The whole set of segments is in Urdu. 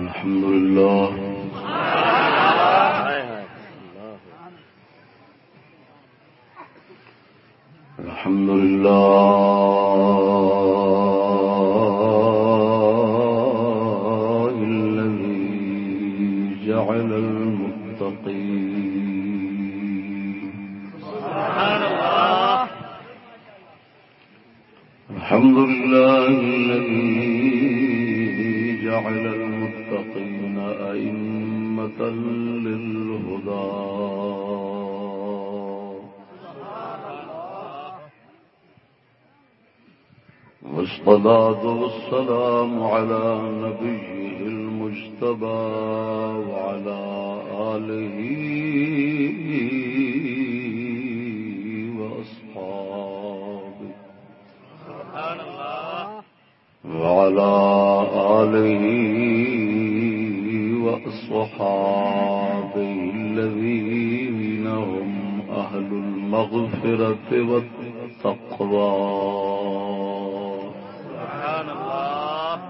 الحمد لله. الحمد لله الذي جعل المتقين. سبحان الله الحمد لله الذي جعل المتقين أئمة للهدى. والصلاة والسلام على نبيه المجتبى وعلى آله وأصحابه. سبحان الله. وعلى آله وأصحابه الذين هم أهل المغفرة والتقوى. سبحان الله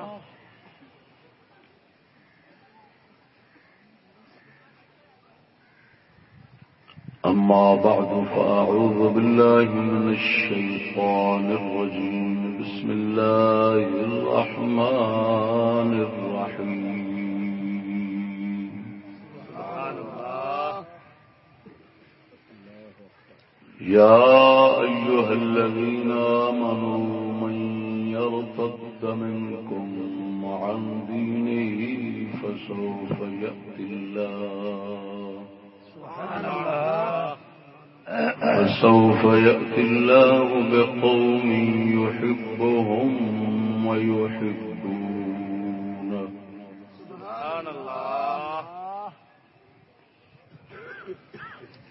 أما بعد فأعوذ بالله من الشيطان الرجيم. بسم الله الرحمن الرحيم. يا أيها الذين آمنوا من يرتد منكم عن دينه فسوف يأتي الله. سبحان الله فسوف يأتي الله بقوم يحبهم ويحبونه سبحان الله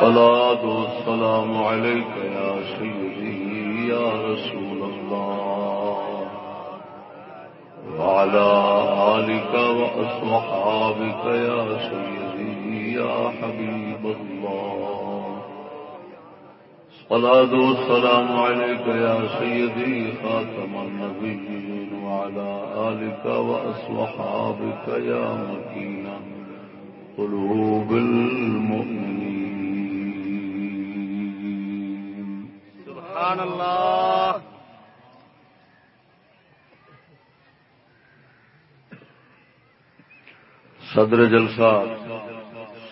الصلاة والسلام عليك يا سيدي، يا رسول الله. وعلى آلك وأصحابك يا سيدي، يا حبيب الله. الصلاة والسلام عليك يا سيدي، خاتم النبيين. وعلى آلك وأصحابك يا مكين. قلوب المؤمنين سبحان الله صدر جلسہ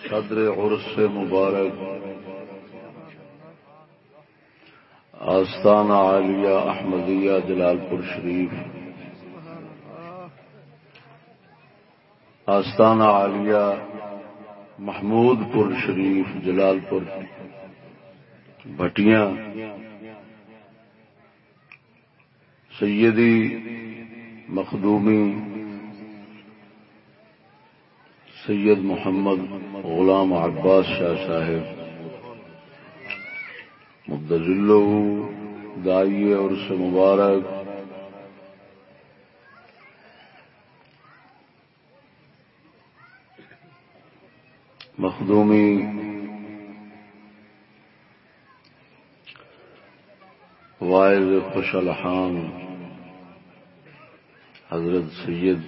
صدر عرس مبارک۔ آستانہ عالیہ احمدیہ جلال پور شریف۔ آستانہ عالیہ محمود پور شریف جلال پور۔ بھٹیاں۔ سیدی مخدومی سید محمد غلام عباس شاہ صاحب مدلو دائیے اور سے مبارک، مخدومی وائز خوش الحان حضرت سید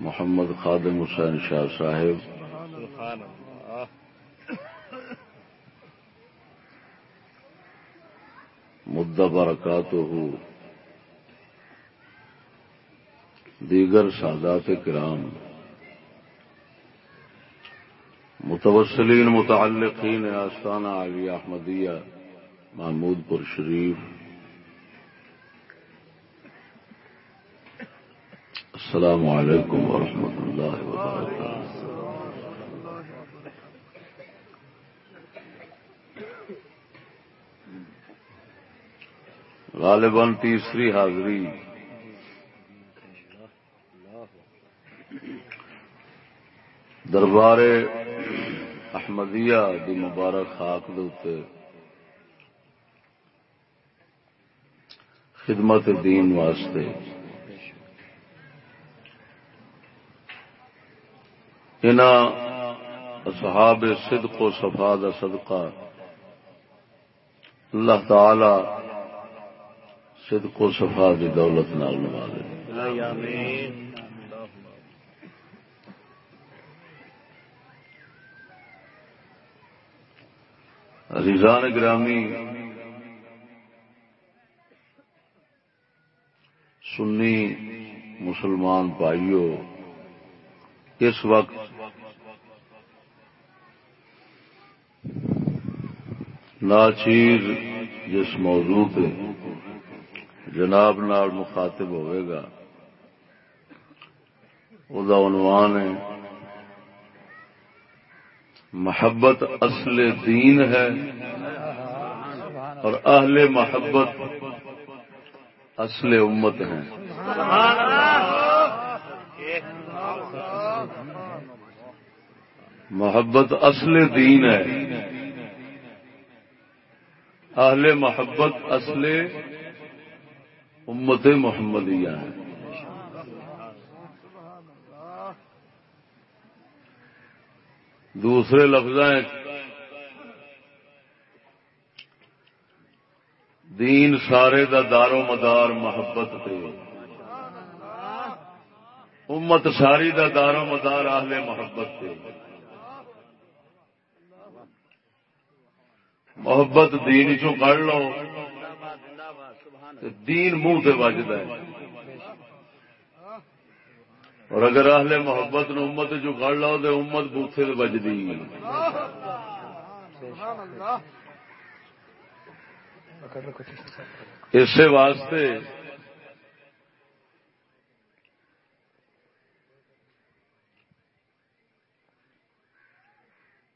محمد خادم حسین شاہ صاحب۔ سبحان الله مدہ برکاتہ۔ دیگر سادات کرام۔ متوسلین متعلقین آستانہ علی احمدیہ، محمود پور شریف۔ السلام علیکم ورحمۃ اللہ وبرکاتہ غالباً تیسری حاضری. دربار احمدیہ دی مبارک خاک دے خدمت دین واسطے ان اصحاب صدق و صفا دا صدقہ۔ اللہ تعالی صدق و صفا دی دولت نال نوازے۔ عزیزان گرامی، سنی مسلمان بھائیوں اس وقت ناچیر جس موضوع پہ جناب نال مخاطب ہوئے گا وہ عنوان ہے، محبت اصل دین ہے اور اہل محبت اصل امت ہیں۔ محبت اصل دین ہے۔ اہل محبت اصل امت محمدیہ ہیں۔ دوسرے لفظ دین سارے دا دارو مدار محبت تے۔ امت ساری دا دارو مدار اہل محبت تے۔ محبت دین چو کڑ لو دین منہ سے بجد ہے۔ اور اگر اہل محبت نو امت جو کڑ لو تو امت بوتھے سے بجتی اسی واسطے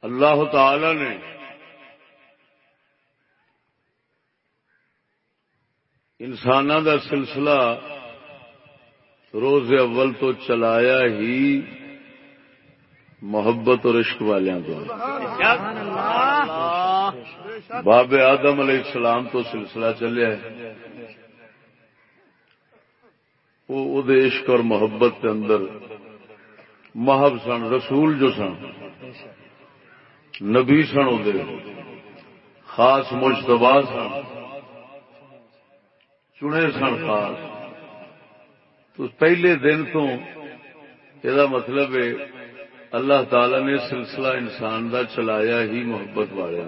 اللہ تعالی نے انسان کا سلسلہ روز اول تو چلایا ہی محبت اور عشق والوں کو باب آدم علیہ السلام تو سلسلہ چلیا وہ عشق اور محبت کے اندر محب سن، رسول جو سن، نبی سن خاص مشتبہ سن۔ چنے سن خاص۔ تو پہلے دن تو یہ مطلب ہے، اللہ تعالی نے سلسلہ انسان دا چلایا ہی محبت والے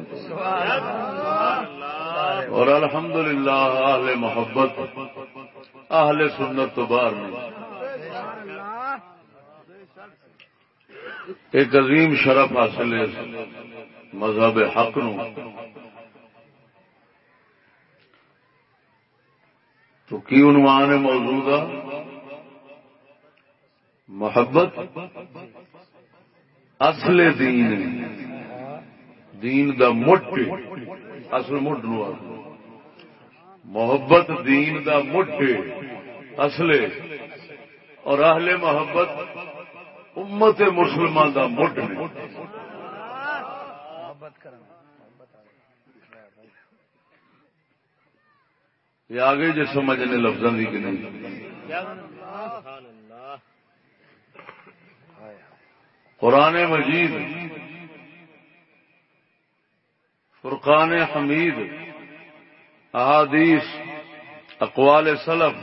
اور الحمد للہ اہل محبت، اہل سنت تو باہر نہیں۔ ایک عظیم شرف حاصل ہے مذہب حق نو تو کی عنوان ہے موجودہ؟ محبت۔ اصل دین۔ دین دا مٹ۔ اصل مٹ نو محبت دین دا مٹ۔ اصل۔ اور اہل محبت امت مسلمان دا مٹ یہ آگے جو سمجھنے لفظوں کی کہ نہیں۔ قرآن مجید، فرقان حمید، احادیث، اقوال سلف۔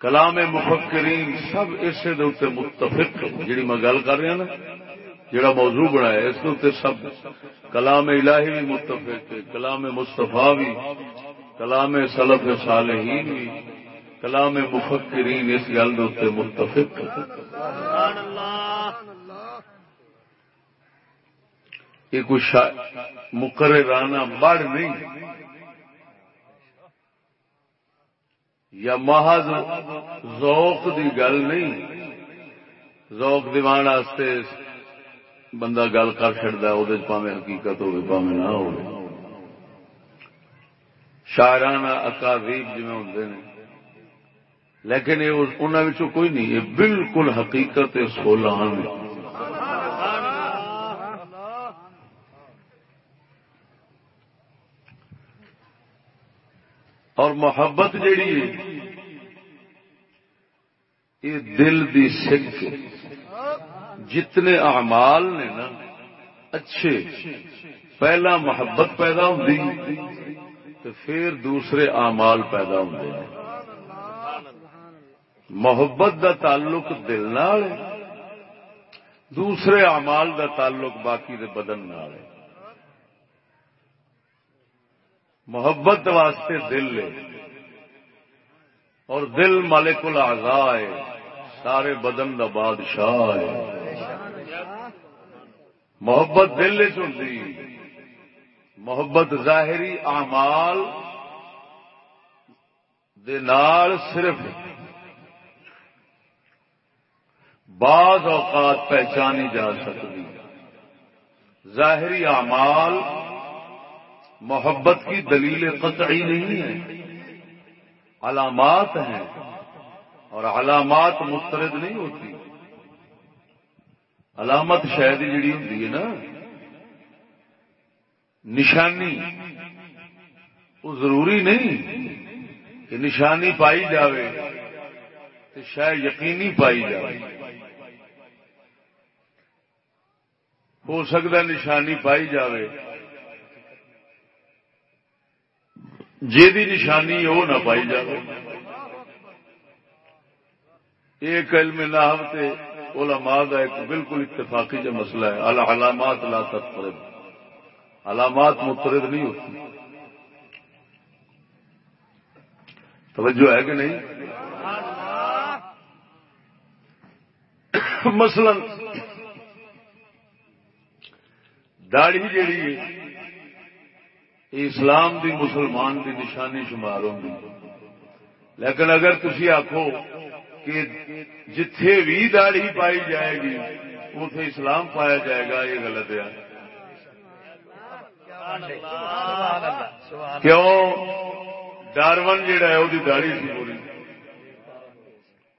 کلام مفکرین سب اسے متفق جی میں گل کر رہا نا۔ جڑا موضوع بنایا اس سب کلام الہی بھی متفق کلام مستفا بھی، کلام سلف صالحین بھی، کلام مفکرین اس گل متفق یہ کچھ مقررانہ بڑھ نہیں، یا محض ذوق دی گل نہیں۔ ذوق دیوان واسطے بندہ گل کر چڑتا وہ پاوے حقیقت ہوگی پاوے نہ ہو شاعرانہ اکاویب جی ہوں لیکن انہوں کوئی نہیں، یہ بالکل حقیقت سولان اور محبت جیڑی ہے، یہ دل دی سکھ جتنے اعمال نے نا، اچھے، پہلا محبت پیدا ہوتی تو پھر دوسرے اعمال پیدا ہوتے ہیں محبت دا تعلق دل نال دوسرے اعمال دا تعلق باقی دے بدن نال محبت واسطے دل ہے، اور دل مالک الاعضاء ہے، سارے بدن دا بادشاہ ہے۔ محبت دل چی محبت ظاہری اعمال دے نال صرف بعض اوقات پہچانی جا سکتی۔ ظاہری اعمال محبت کی دلیل قطعی نہیں ہے، علامات ہیں اور علامات مسترد نہیں ہوتی۔ علامت شاید جڑی ہوتی ہے نا، نشانی، وہ ضروری نہیں کہ نشانی پائی جاوے تو شاید یقینی پائی جائے ہو سکتا نشانی پائی جاوے۔ جی نشانی وہ نہ پائی جائے ایک علم نحو تے علماء دا ایک بالکل اتفاقی جو مسئلہ ہے، علامات لا تطرد علامات مترد نہیں ہوتی۔ توجہ ہے کہ نہیں؟ مثلا، داڑھی جیڑی ہے اسلام دی مسلمان دی نشانی شمار ہوگی لیکن اگر تھی آخو کہ جتھے بھی داڑھی پائی جائے گی اتے اسلام پایا جائے گا، یہ غلط ہے۔ کیوں؟ ڈارون جہا ہے وہ داڑھی سی پوری۔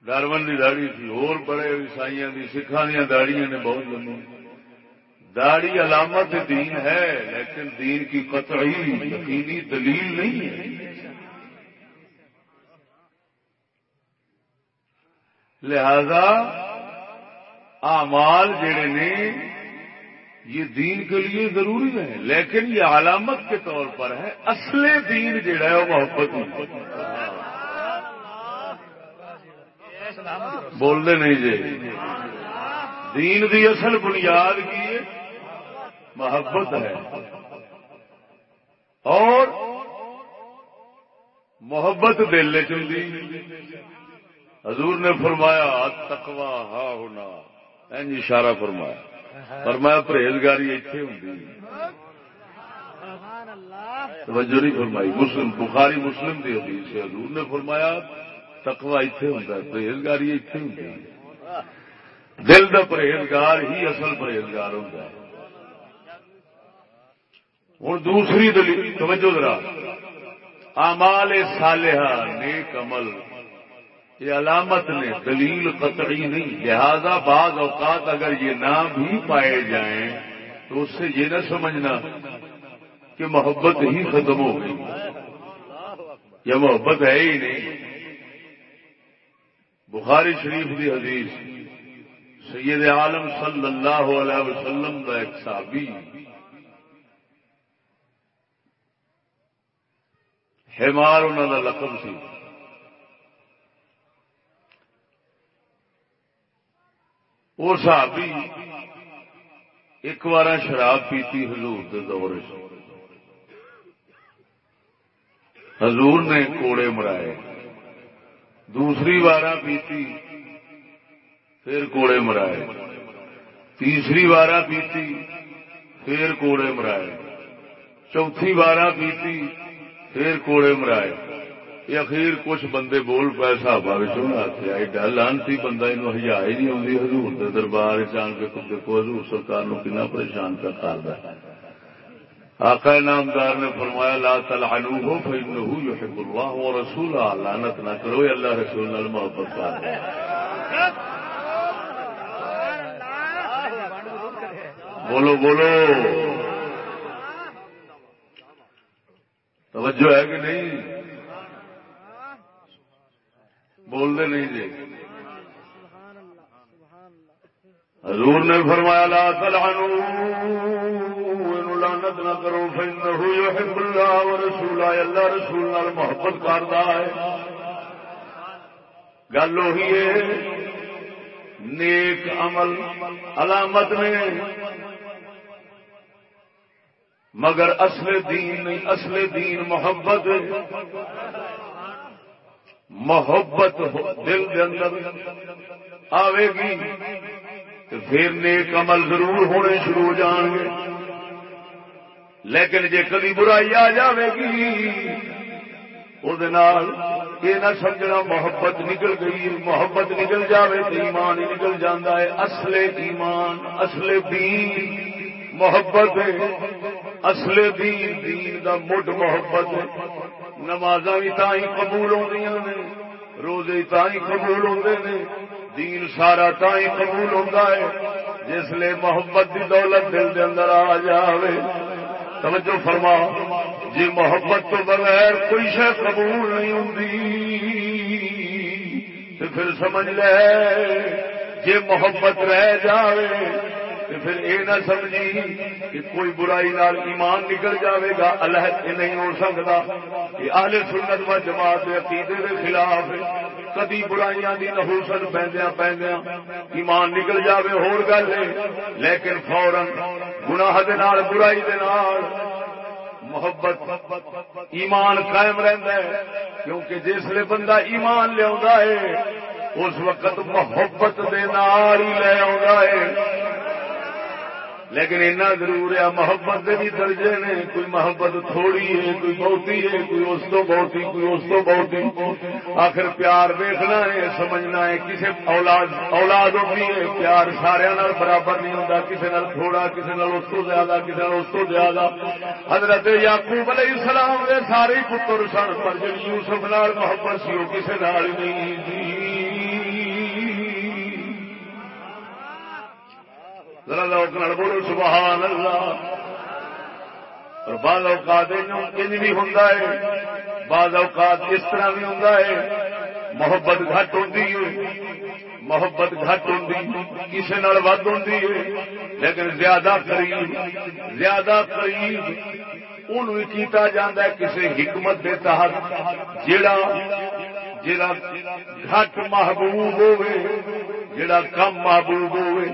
ڈارون کی داڑھی سی۔ اور بڑے عیسائی سکھان دیا داڑیاں نے بہت لمبی داڑھی علامت دین ہے، لیکن دین کی قطعی یقینی دلیل نہیں ہے۔ لہذا اعمال جڑے نے، یہ دین کے لیے ضروری ہے لیکن یہ علامت کے طور پر ہے، اصل دین جڑا ہے، وہ محبت بولتے نہیں جی۔ دین دی اصل بنیاد کی محبت ہے۔ اور محبت دل چلتی حضور نے فرمایا تکوا ہا ہونا این اشارہ فرمایا. فرمایا، پرہیزگاری اتنے ہوں توجہ نہیں فرمائی. مسلم، بخاری مسلم کی حدیث سے حضور نے فرمایا تکوا اتنے ہوں پرہیزگاری اتنے ہوں دل کا پرہیزگار ہی اصل پرہیزگار ہوتا ہے. ہوں دوسری دلیل، توجہ ذرا. امال صالحہ نیک عمل یہ علامت نے دلیل قطعی نہیں، لہذا بعض اوقات اگر یہ نہ بھی پائے جائیں تو اس سے یہ نہ سمجھنا کہ محبت ہی ختم ہو گئی۔ یا محبت ہے ہی نہیں۔ بخاری شریف کی حدیث، سید عالم صلی اللہ علیہ وسلم کا ایک صحابی ہمار انہوں کا لقب سی۔ اور صحابی ایک بار شراب پیتی حضور کے دور حضور نے کوڑے مرائے۔ دوسری بار پیتی، پھر کوڑے مرائے۔ تیسری بار پیتی، پھر کوڑے مرائے۔ چوتھی بار پیتی، پھر کوڑے مرائے۔ اخیر کچھ بندے بول پائے سابا آخیا ایڈا لانتی بندہ یہ ہزار ہی نہیں آتی ہزور کے دربار جان کے دیکھو ہزور سرکار کنا پریشان کا کرتا آقا نامدار نے فرمایا، لا تلعنوه فإنه يحب الله ورسوله لعنت نہ کرو یہ اللہ رسول نال محبت کر بولو بولو۔ توجہ ہے کہ نہیں؟ بولتے نہیں جی۔ حضور نے فرمایا، لا تلعنوه لانت نہ کرو، فإنه يحب الله ورسوله اللہ رسول نال محبت کردا ہے۔ گل وہی ہے، نیک عمل علامت نے۔ مگر اصل دین نہیں اصل دین محبت۔ محبت دل کے اندر آئے گی پھر نیک عمل ضرور ہونے شروع ہو جان گے۔ لیکن جے کدی برائی آ جائے گی وہ یہ نہ سمجھنا محبت نکل گئی، محبت نکل جاوے تو ایمان ہی نکل جانا ہے۔ اصل ایمان، اصل دین محبت اصل دین دین دا مڈ محبت نماز بھی تھی قبول ہوئی نے، روزے تھی قبول ہوتے ہیں دین سارا تھی قبول ہوتا ہے۔ جس لیے محبت کی دولت دل کے اندر آ جائے توجہ فرما جی محبت تو بغیر کوئی شہ قبول نہیں ہوں تو پھر سمجھ لے جی محبت رہ جائے پھر یہ نہ سمجھی کہ کوئی برائی نال ایمان نکل جاوے گا اللہ نہیں ہو سکتا۔ یہ آل سنت و جماعت عقیدے کے خلاف کدی برائیاں دی نحوست پہندیا پہندیا ایمان نکل جاوے ہور گل لیکن فورن گناہ دے نال، برائی دے نال محبت، ایمان قائم رہتا ہے۔ کیونکہ جسے بندہ ایمان لیا ہے، اس وقت محبت دے نال ہی لے آ لیکن اتنا ضرور ہے، محبت کے بھی درجے نے، کوئی محبت تھوڑی ہے، کوئی بہتی ہے، کوئی اس تو بہتی، کوئی اس تو بہتی۔ آخر پیار ویخنا ہے، سمجھنا ہے کسی اولاد اولاد ہوتی ہے، پیار سارا برابر نہیں ہوتا کسی نال تھوڑا کسی نال اس کو زیادہ کسی نال اس کو زیادہ۔ حضرت یعقوب علیہ السلام دے سارے پتر سن، پر جی یوسف نال محبت سی، وہ کسی نال نہیں۔ تھی ذرا لوگ بولو، سبحان اللہ۔ اور بعض اوقات انج بھی ہوں بعض اوقات اس طرح بھی ہوں محبت گھٹ ہوں محبت گھٹ ہوں کسی نال ود ہوں لیکن زیادہ قریب زیادہ قریب ان کیتا جاتا ہے کسی حکمت کے تحت جڑا جڑا گھٹ محبوب ہوے جڑا کم محبوب ہوے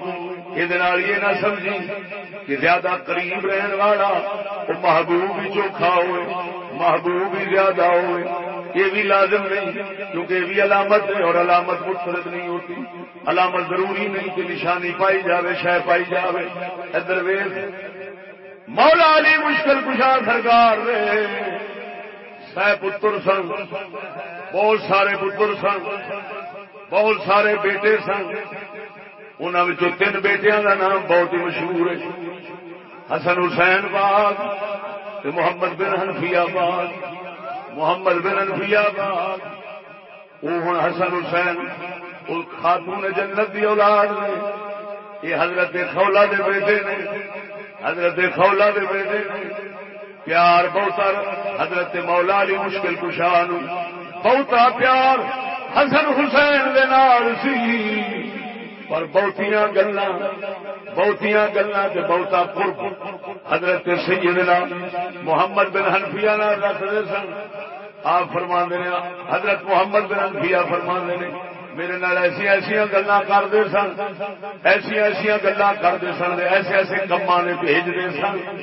یہ نہ سمجھی کہ زیادہ قریب رہن والا وہ محبوب بھی چوکھا ہوئے محبوب بھی زیادہ ہوئے یہ بھی لازم نہیں کیونکہ یہ بھی علامت ہے اور علامت مختلف نہیں ہوتی علامت ضروری نہیں کہ نشانی پائی جاوے شہ پائی جاوے ادھر ویز مولا علی مشکل کشا سرکار سہ پتر سن بہت سارے پتر سن بہت سارے بیٹے سن انہوں تین بیٹیا کا نام بہت ہی مشہور ہے۔ حسن حسین باغ محمد بن حنفیا باغ۔ محمد بن حنفیا باغ۔ وہ ہوں حسن حسین وہ خاتون جنت کی اولاد نے۔ یہ حضرت خولا دے بیٹے نے۔ حضرت خولا دے بیٹے نے۔ پیار بہتا حضرت مولا علی مشکل کشاہ بہتا پیار۔ حسن حسین دے نال سی۔ پر بہتیاں گلا بہتیاں گلا بہتا قرب حضرت سیدنا محمد بن ہنفیا رکھتے سن۔ آپ فرما نے، حضرت محمد بن ہنفیا فرما نے، میرے نال ایسی ایسا گلا کرتے سن ایسا ایسا گلا کرتے سن ایسے ایسے کما نے بھیجتے سن۔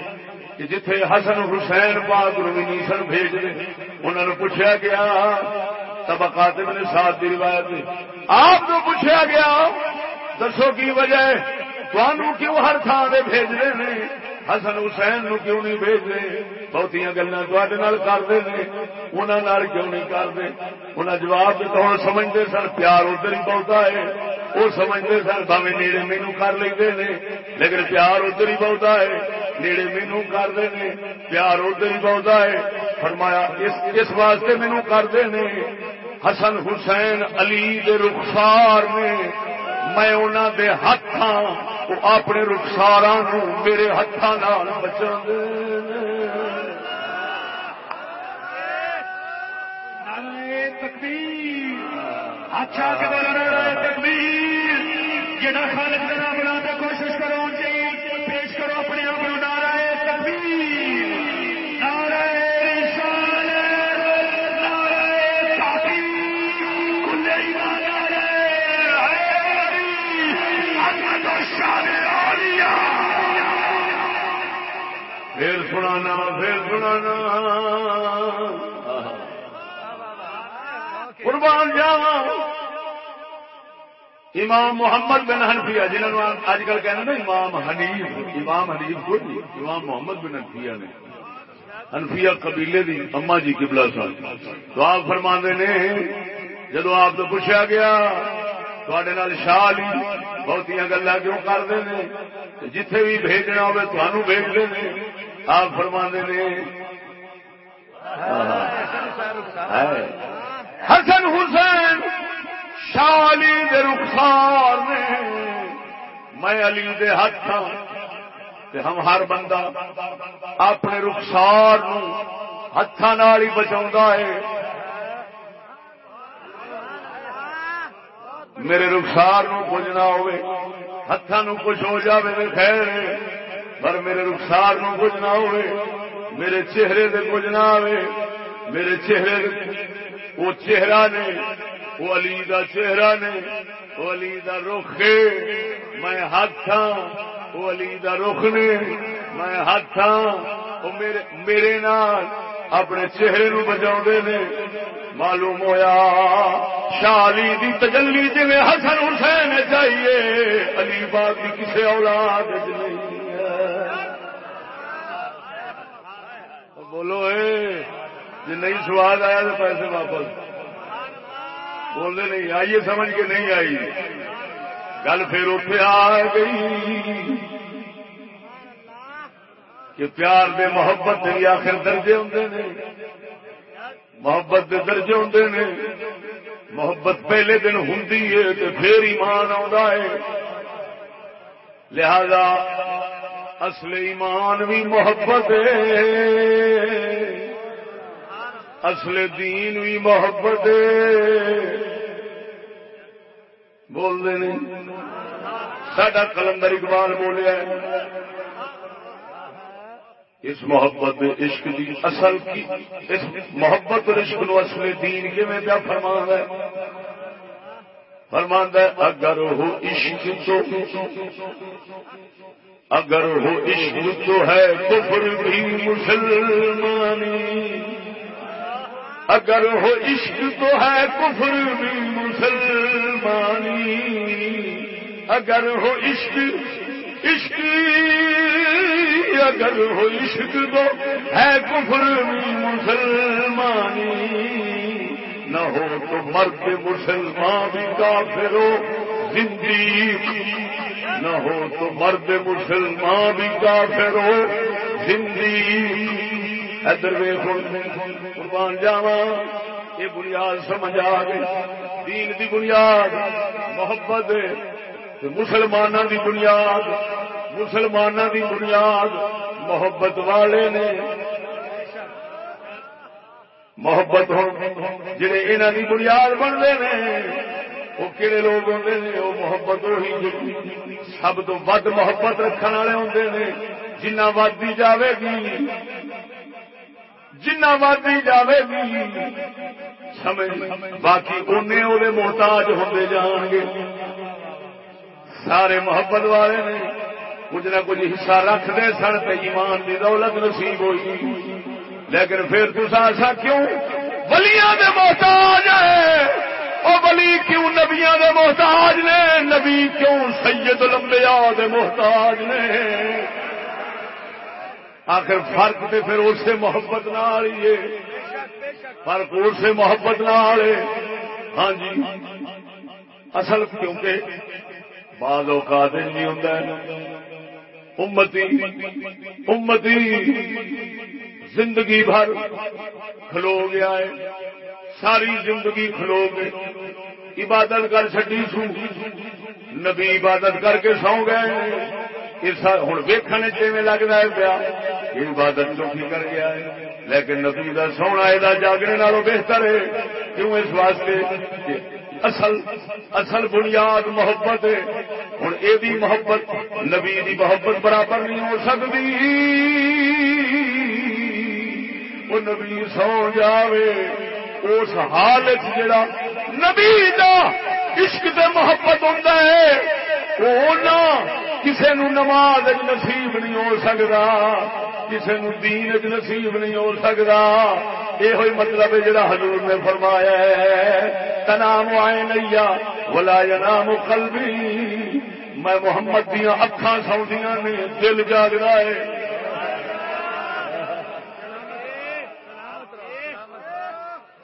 کہ جتھے حسن حسین پاک روی سن بھیجتے انہوں نے پوچھا گیا، طبقات ابن ساتھ کی روایت آپ کو پوچھا گیا دسو کی وجہ تمہوں کیوں ہر تھان سے بھیج رہے ہیں حسن حسین نو کیوں نہیں بھیج بھیجتے بہت گلا کرتے ہیں انہوں کیوں نہیں کرتے انہیں جواب دیتا ہوں سمجھتے سن، پیار ادھر ہی بہتا ہے۔ وہ سمجھتے سن، بھاوے نیڑے مینو کر لیں لیکن پیار ادھر ہی بہتا ہے۔ نیڑے مینو کرتے ہیں پیار ادھر ہی بہتا ہے۔ فرمایا، اس واسطے مینو کرتے ہیں حسن حسین علی دے رخسار نے۔ میں انہوں دے ہاتھ اپنے رخسار میرے ہاتھوں بچا اچھا تکبیر۔ جڑا خالق جناب سنانا، پھر سنانا. قربان جاوا امام محمد بن حنفیا جنہوں اج کل کہنا نا امام حنیف امام حنیف کو جی امام محمد بن حنفیا نے. حنفیا قبیلے دی اما جی قبلہ سن. تو آپ فرما نے جدو آپ تو پوچھا گیا تھوڑے شاہ لی بہت گلا کیوں کرتے ہیں جتھے بھی بھیجنا ہوے تمہوں بھیجتے ہیں آپ فرما نے۔ حسن حسین شاہ علی دے رخسار نے۔ میں علی دے ہاتھ ہم ہر بندہ اپنے رخسار ہاتھوں ہی بچا ہے۔ میرے رخسار کچھ نہ ہوئے ہاتھوں کچھ ہو جائے خیر پر میرے رخسار نو کچھ نہ ہوئے، میرے چہرے سے کچھ نہ آئے میرے چہرے وہ چہرہ نے، وہ علی دا چہرہ نے، وہ علی دا رخ میں ہاتھ ہاں وہ علی دا رخ نے، میں ہاتھ ہاں میرے نال اپنے چہرے نو بچا نے۔ معلوم ہویا شالی دی تجلی جی حسن حسین چاہیے علی باغ کی کسی اولاد نہیں بولو، اے جی نہیں سواد آیا تو پیسے واپس۔ بولنے نہیں، آئیے سمجھ کے نہیں آئی۔ گل پھر اتے آ گئی۔ کہ پیار دے محبت دے آخر درجے ہوں نے۔ محبت دے درجے ہوں نے۔ محبت پہلے دن ہوں تو پھر ایمان ہے۔ لہذا اصل ایمان بھی محبت اصل دین بھی محبت بولتے نہیں سڈا کلندر اقبال بولیا اس محبت عشق کی اصل کی اس محبت عشق نو اصل دین کے میں کیا فرمان ہے؟ فرمان ہے، اگر ہو عشق تو اگر ہو عشق تو ہے کفر بھی مسلمانی اگر ہو عشق تو ہے کفر بھی مسلمانی اگر ہو عشق عشق، اگر ہو عشق تو ہے کفر بھی مسلمانی نہ ہو تو مرد مسلمان بھی کافر ہو۔ زندگی نہ ہو تو مرد مسلمان بھی کافر ہو۔ زندگی۔ ادھر قربان جاوا یہ بنیاد سمجھ آ گئی۔ دین دی بنیاد، محبت مسلمانوں دی بنیاد مسلمانوں دی بنیاد محبت والے نے۔ محبت جڑے انہوں دی بنیاد بنتے ہیں وہ کہڑے لوگ ہوتے ہیں وہ محبت وہی سب تو ود محبت رکھنے والے ہوتے ہیں جنہ ودی جاوے گی، جنہ ودی جاوے گی، سمجھ۔ باقی انہیں وہ محتاج ہوتے جان گے۔ سارے محبت والے نے۔ کچھ نہ کچھ حصہ رکھتے سن تو ایمان کی دولت نصیب ہوئی۔ لیکن پھر تصا کیوں؟ بلیاں دے محتاج ہے وہ بلی کیوں نبیا دے محتاج نے؟ نبی کیوں سید لمبیا دے محتاج نے؟ آخر فرق تو پھر اسے محبت نہ ہے۔ فرق اسے محبت نہ ہاں جی۔ اصل کیونکہ بعض اوقات نہیں ہوتا ہے۔ امتی امتی زندگی بھر کھلو گیا ہے۔ ساری زندگی کھلو گئے۔ عبادت کر چڈی سو۔ نبی عبادت کر کے سو گئے۔ ہوں ویکن چی لگتا ہے پیا۔ عبادت چوکی کر گیا ہے۔ لیکن نبی کا سونا یہ جاگنے نالوں بہتر ہے۔ کیوں اس واسطے اصل اصل بنیاد محبت ہے۔ ہوں یہ محبت نبی دی محبت برابر نہیں ہو سکتی وہ نبی سو جاوے۔ اس حال جڑا نبی دا عشق تے محبت ہوتا ہے، وہ نہ نو نماز نصیب نہیں ہو سکتا کسی نو دین نصیب نہیں ہو سکتا یہ مطلب ہے جڑا حضور نے فرمایا ہے، تنام آئے نیا بلا قلبی۔ میں محمد دیا اکھان سوندیاں نے دل جاگ رہا ہے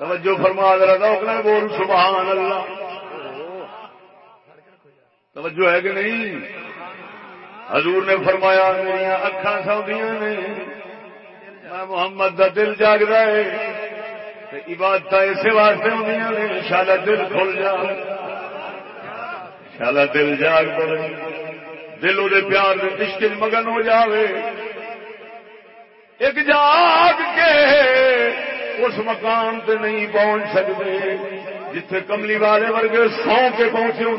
توجہ فرما، ذرا روکنا بول، سبحان اللہ۔ توجہ ہے کہ نہیں؟ حضور نے فرمایا میری اکھان سوندیاں نے، میں محمد دا دل جاگ ہے عبادت اسی واسطے ہوں نے شالا دل کھل جا۔ شالا دل جاگ پڑے۔ دل وہ پیار میں مشکل مگن ہو جاوے۔ ایک جاگ کے اس مقام تے نہیں پہنچ سکتے جتھے کملی والے ورگے سو کے پہنچے ہوں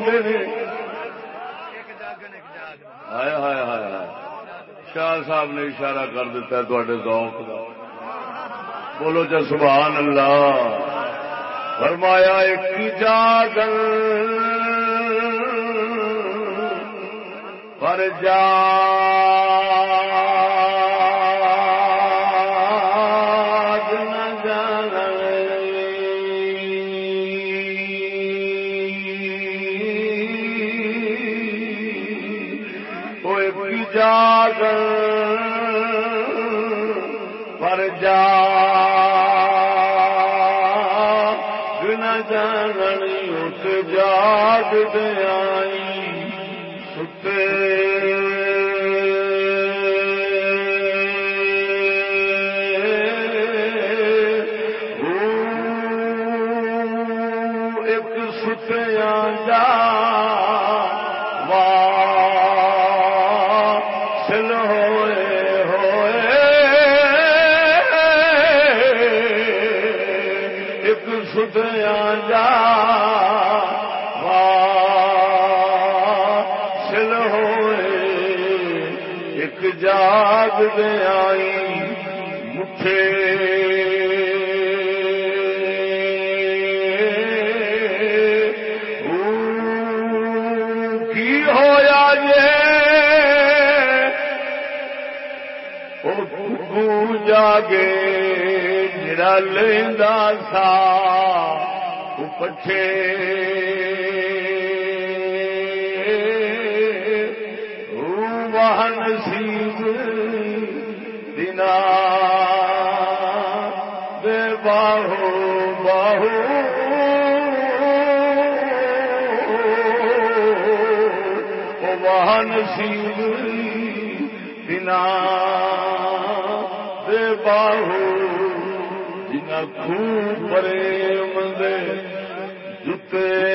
ہائے ہائے ہائے شاہ صاحب نے اشارہ کر دیتا ہے تے ذوق کا بولو چا سبحان اللہ۔ فرمایا، ایک جاگل۔ پر جا جاگ دئی ایک جاگ دئی مٹھے۔ کی ہویا یہ؟ جاگے جڑا لینا سا پچھے واہن سیب دے باہو باہو۔ واہن سیب دنا دے باہو۔ جنا خون پرے مندے جتے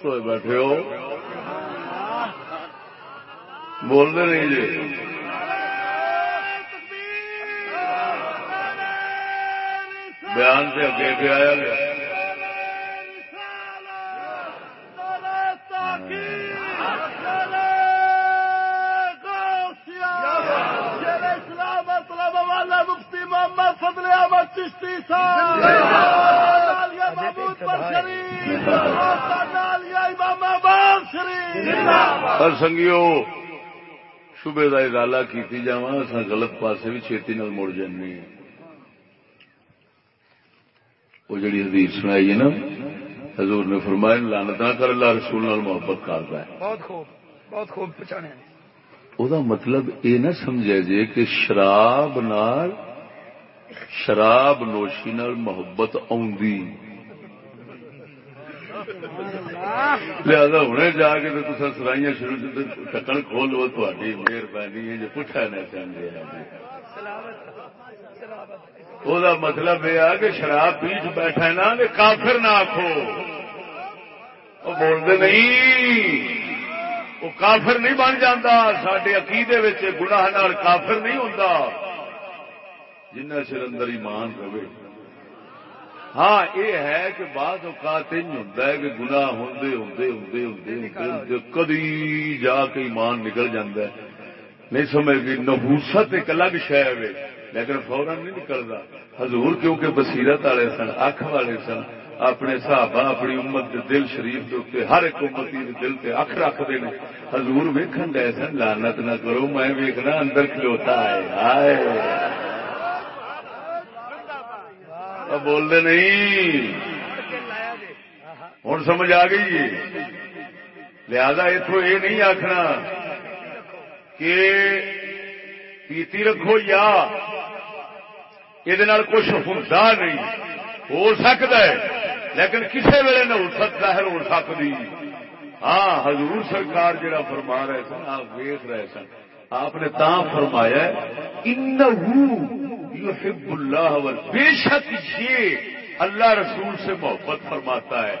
سست ہوئے بیٹھے ہو بولتے نہیں جی بیان سے اگے پہ آیا گیا چشتی صاحب محمود بشری پر سنگیو شبے کا ادالا کی جا غلط پاسے بھی چھتی نال مڑ جانے وہ جڑی حدیث سنائی ہے نا حضور نے فرمایا لانتا کر اللہ رسول نال محبت کرتا ہے۔ بہت خوب بہت خوب پہچانے وہ مطلب یہ نہ سمجھے جے کہ شراب نال شراب نوشی نال محبت آندی لہذا ہوں جا کے تو تصا سرائیاں شروع ٹکن کھول لو تاری مہربانی ہے جو پٹھا نہ چاہتے ہیں وہ مطلب یہ کہ شراب پیچ بیٹھا نا کافر نہ آخو وہ بولتے نہیں وہ کافر نہیں بن جاتا سڈے عقیدے گناہ نال کافر نہیں ہوتا جنہ چر اندر ایمان رہے ہاں یہ ہے کہ بعض اوقات یہ ہوتا ہے کہ گنا ہوں ہوں کدی جا کے ایمان نکل جاتا ہے۔ نہیں سمجھ گئی نبوست ایک الگ شہ ہے لیکن فوراً نہیں نکلتا حضور کیونکہ بصیرت والے سن، اکھ والے سن، اپنے صحابہ، اپنی امت دے دل شریف دے ہر ایک امتی دے دل تے اکھ رکھتے ہیں حضور ویکن گئے سن لانت نہ کرو، میں ویکنا اندر کھلوتا ہے۔ بولتے نہیں۔ ہوں سمجھ آ گئی جی۔ لہذا اتو یہ نہیں آخنا کہ پیتی رکھو یا یہ کچھ ہوں نہیں۔ ہو سکتا ہے، لیکن کسی ویلے نہ ارست ظاہر ہو سکتی ہاں حضور سرکار جڑا فرما رہے سن، آپ ویخ رہے سن، آپ نے تا فرمایا یحب اللہ بے شک یہ اللہ رسول سے محبت فرماتا ہے۔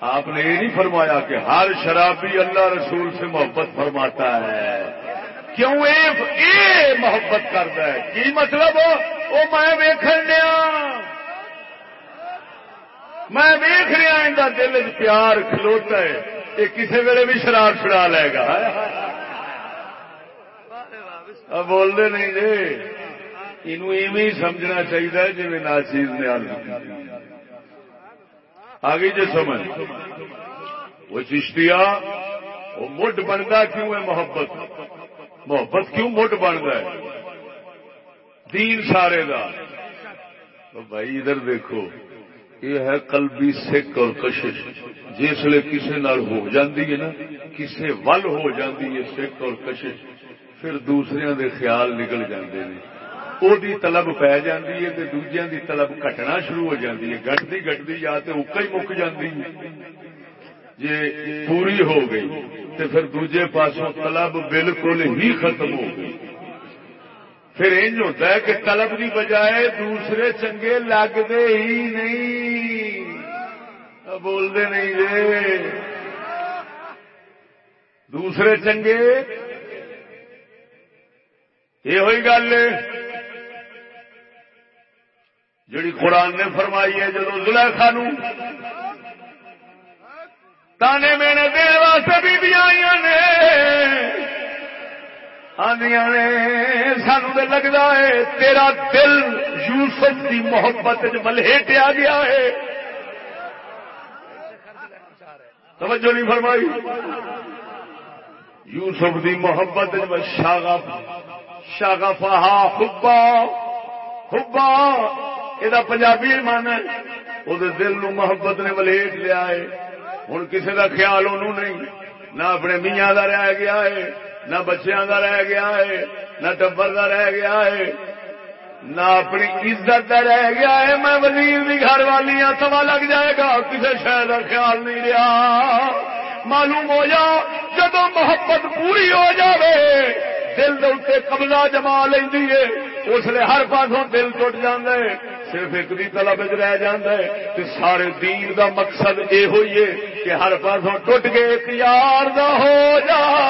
آپ نے یہ نہیں فرمایا کہ ہر شرابی اللہ رسول سے محبت فرماتا ہے۔ کیوں اے محبت کرتا ہے؟ کی مطلب؟ وہ میں ویکن دیا۔ میں ویخ رہا ان دل پیار کھلوتا ہے۔ یہ کسی ویلے بھی شراب چھڑا لے گا۔ بولتے نہیں جی۔ یہ سمجھنا چاہیے جی ناچیز نے آگے جی سمجھ وہ چشتیا وہ مڈ بنتا کیوں ہے محبت محبت کیوں مڈ بنتا ہے دین سارے کا بھائی ادھر دیکھو یہ ہے قلبی سکھ اور کشش جس جسے کسی ہو جاتی ہے نا کسی ول ہو جاتی ہے سکھ اور کشش پھر دوسرے دے خیال نکل جاندے ہیں وہ طلب پی جاتی ہے تو دوجیا دی طلب کٹنا شروع ہو جاتی ہے گٹتی گٹتی یا تو اکا ہی مک جاتی جی پوری ہو گئی تو پھر دوجے پاسوں طلب بالکل ہی ختم ہو گئی پھر انج ہوتا ہے کہ طلب کی بجائے دوسرے چنگے لگتے ہی نہیں بولتے نہیں جی دوسرے چنگے یہ ہوئی گل جڑی قرآن نے فرمائی ہے جدو زلیخا نو، تانے میں نے دن واسطے بھی بھی آئی نے آدیا نے، سانو لگتا ہے تیرا دل یوسف کی محبت ملہٹیا گیا ہے۔ توجہ نہیں فرمائی؟ یوسف کی محبت شاغف شاغف ہا، حبا حبا یہ پنجابی من ہے وہ دل نو محبت نے ملہٹ لیا ہے ہوں کسی کا خیال انہوں نہیں نہ اپنے میاں کا رہ گیا ہے نہ بچیاں کا رہ گیا ہے نہ ٹبر کا رہ گیا ہے نہ اپنی عزت کا رہ گیا ہے میں وزیر بھی گھر والی ہوں سوا لگ جائے گا کسی شہر کا خیال نہیں رہا معلوم ہو جا جب محبت پوری ہو جائے دل دے قبضہ جما لینی ہے اس لیے ہر پاسوں دل ٹوٹ جانا صرف ایک دی طلب رہ جانا ہے کہ سارے دین دا مقصد یہ ہوئی ہے کہ ہر پاسوں ٹوٹ کے ایک یار دا ہو جا۔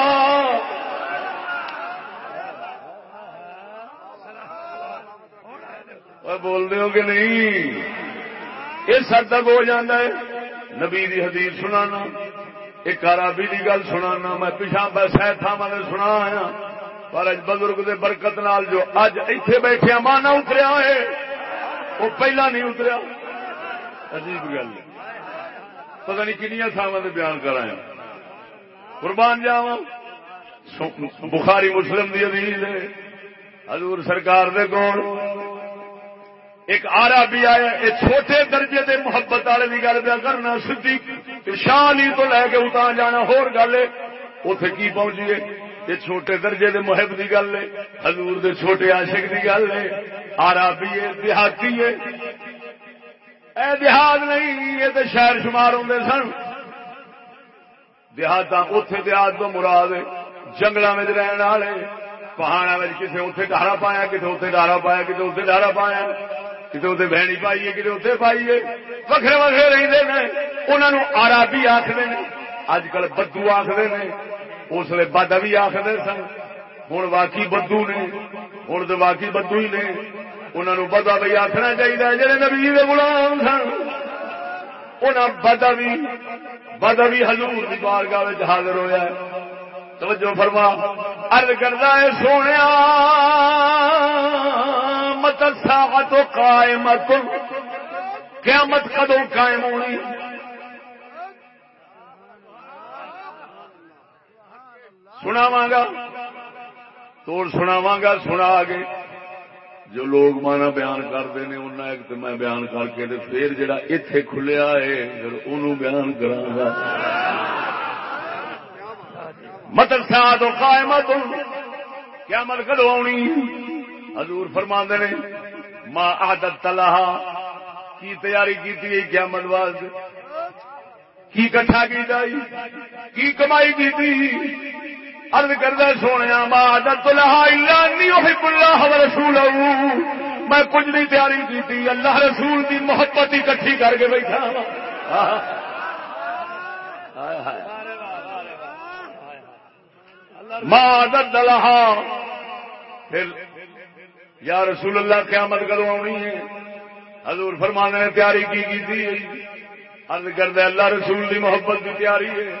بول رہے ہو کہ نہیں؟ یہ سر تک ہو جاتا ہے۔ نبی دی حدیث سنانا۔ ایک عربی کی گل سنا میں پیچھا سہ تھا میں سنا آیا۔ پر اج بزرگ دے برکت نال جو اج ایتھے بیٹھے مانا اتریا ہے۔ وہ پہلا نہیں اتریا۔ عجیب گل۔ پتہ نہیں کنیا تھاواں بیان کرایا۔ قربان جاواں۔ بخاری مسلم دی عزیز ہے۔ حضور سرکار دے کول۔ ایک آرا بھی آیا یہ چھوٹے درجے دے محبت والے کی گل پہ کرنا سی شالی تو لے کے اتنا جانا۔ ہور گل ہے اتے کی پہنچیے یہ چھوٹے درجے دے محب کی گل ہے، حضور دے چھوٹے عاشق کی گل ہے، آرا بھی ہے، دیہاتی ہے۔ اے دیہات نہیں، یہ تو شہر شمار ہوں سن۔ دیہات اتے دیہات تو مراد جنگل میں رہن والے۔ پہاڑا میں کسی اتنے ڈارا پایا کسی اتنے ڈارا پایا کسی اتنے ڈارا پایا۔ کسی اتنے بہنی پائیے کسی اتنے پائیے وکھرے وکھرے رہتے ہیں انہوں آرابی آخر اج کل بدو آخر اس لیے بد بھی آخر سن ہوں واقعی بدو نے ہوں تو واقعی بدو ہی نے انہوں بدا بھی آخنا چاہیے جہے نبی غلام سن۔ انہیں بدا بھی بدا بھی ہزور کی بارگاہ حاضر ہوا توجہ فرما ارد کرتا ہے، سونے مت تو قائمت، قیامت کدو قائم ہونی؟ سناواں گا۔ توڑ سناواں گا، سنا گے جو لوگ مانا بیان کرتے ہیں انہیں ایک تو میں بیان کر کے پھر جڑا اتے کھلیا ہے، پھر انہوں بیان کرا گا۔ مطلب سا تو قائمت کیا مت کدو آنی؟ حضور فرما نے ماں عادت تلاح کی تیاری کی کیا مت کی کٹھا کی جائی؟ کی کمائی کی ارد کردہ سونے عادت اللہ رسول میں کچھ نہیں تیاری کی اللہ رسول کی محبت ہی کٹھی کر کے بیٹھا ہاں۔ مادت دلہا پھر یا رسول اللہ قیامت کرو آنی ہے؟ حضور فرمانے نے تیاری کی تھی ارد کردہ اللہ رسول کی محبت کی تیاری ہے،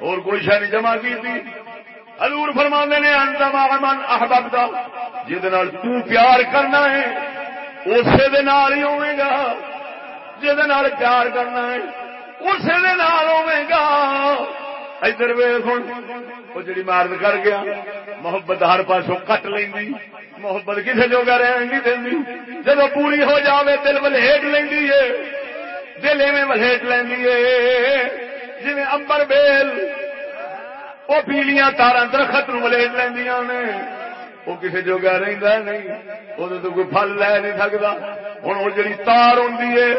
اور کوئی شہ نہیں جمع کی تھی حضور فرما نے من احباب دا جہد تو پیار کرنا ہے، اسی ہی ہوے گا۔ جہد پیار کرنا ہے، اسی ہوے گا۔ ادھر ویخ وہ جڑی مارد کر گیا، محبت ہر پاسوں کٹ لینی، محبت کسی جوگا رہن نہیں دینی۔ جب پوری ہو جاوے، دل ولہٹ لینی ہے۔ دل ایویں ولہٹ لینی ہے جی امبر بیل وہ پیلیاں تارا درخت نو ولیٹ لیندیاں نے۔ وہ کسی جوگا رہندا نہیں۔ وہ تو کوئی پھل لے نہیں سکتا ہوں وہ جڑی تار ہوندی ہے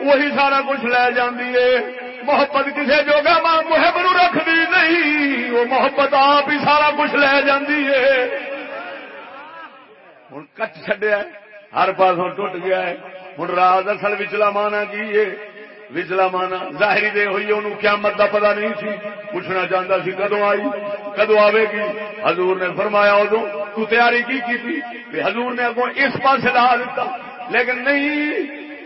وہی سارا کچھ لے جاندی ہے محبت کسی جوگا ماں محب نو رکھدی نہیں۔ وہ محبت آپ ہی سارا کچھ لے جاندی ہے ہوں کٹ چڈیا ہر پاسوں ٹوٹ گیا ہے ہوں رات اصل وچلا مانا کی ہے وچلا مانا، ظاہری دے ہوئی انہوں قیامت دا پتہ نہیں سی۔ پوچھنا چاہتا سی، کدو آئی؟ کدو آئے گی؟ حضور نے فرمایا ادو تو تیاری کی کی تھی؟ کہ حضور نے اگوں اس پاس لا دیتا لیکن نہیں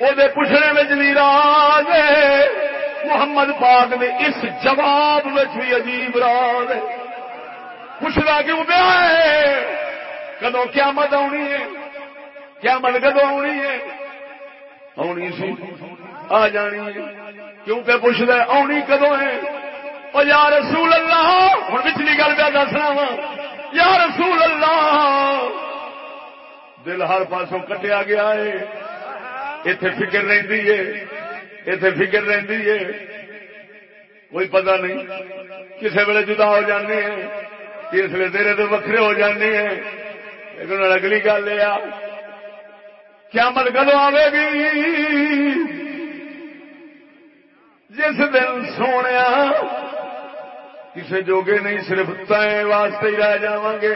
وہ پوچھنے میں نہیں راز ہے۔ محمد پاک نے اس جواب بھی عجیب راز ہے۔ پوچھنا کیوں پیا ہے؟ کدو قیامت آنی ہے؟ قیامت کدو آنی ہے؟ آنی سی۔ آ جانی کیوں پہ پوچھ دے آنی کدو ہے؟ او یا رسول اللہ ہوں پچھلی گل پہ دسنا وا یا رسول اللہ، دل ہر پاسوں کٹیا گیا ہے۔ اتے فکر رہتی ہے۔ اتے فکر رہتی ہے۔ کوئی پتہ نہیں کسی ویلے جدا ہو جانے ہیں کس ویلے تیرے تو وکھرے ہو جانے ہیں لیکن اگلی گل یہ کیا مت کدو آئے گی؟ جس دن سونے کسی جوگے نہیں، صرف تے واسطے ہی رہ جا گے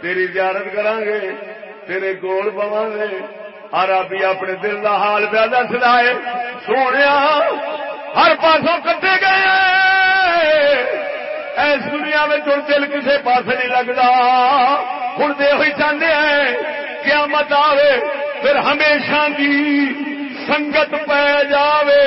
تیری زیارت کران گے تیرے کول پوا گے بھی اپنے دل کا حال پہ دس ہے سونے ہر پاسوں کٹے گئے۔ اس دنیا میں دل کسی پاس نہیں لگتا ہوں دے ہوئی چاہتے ہیں کیا مت آئے پھر ہمیشہ کی سنگت پہ جاوے۔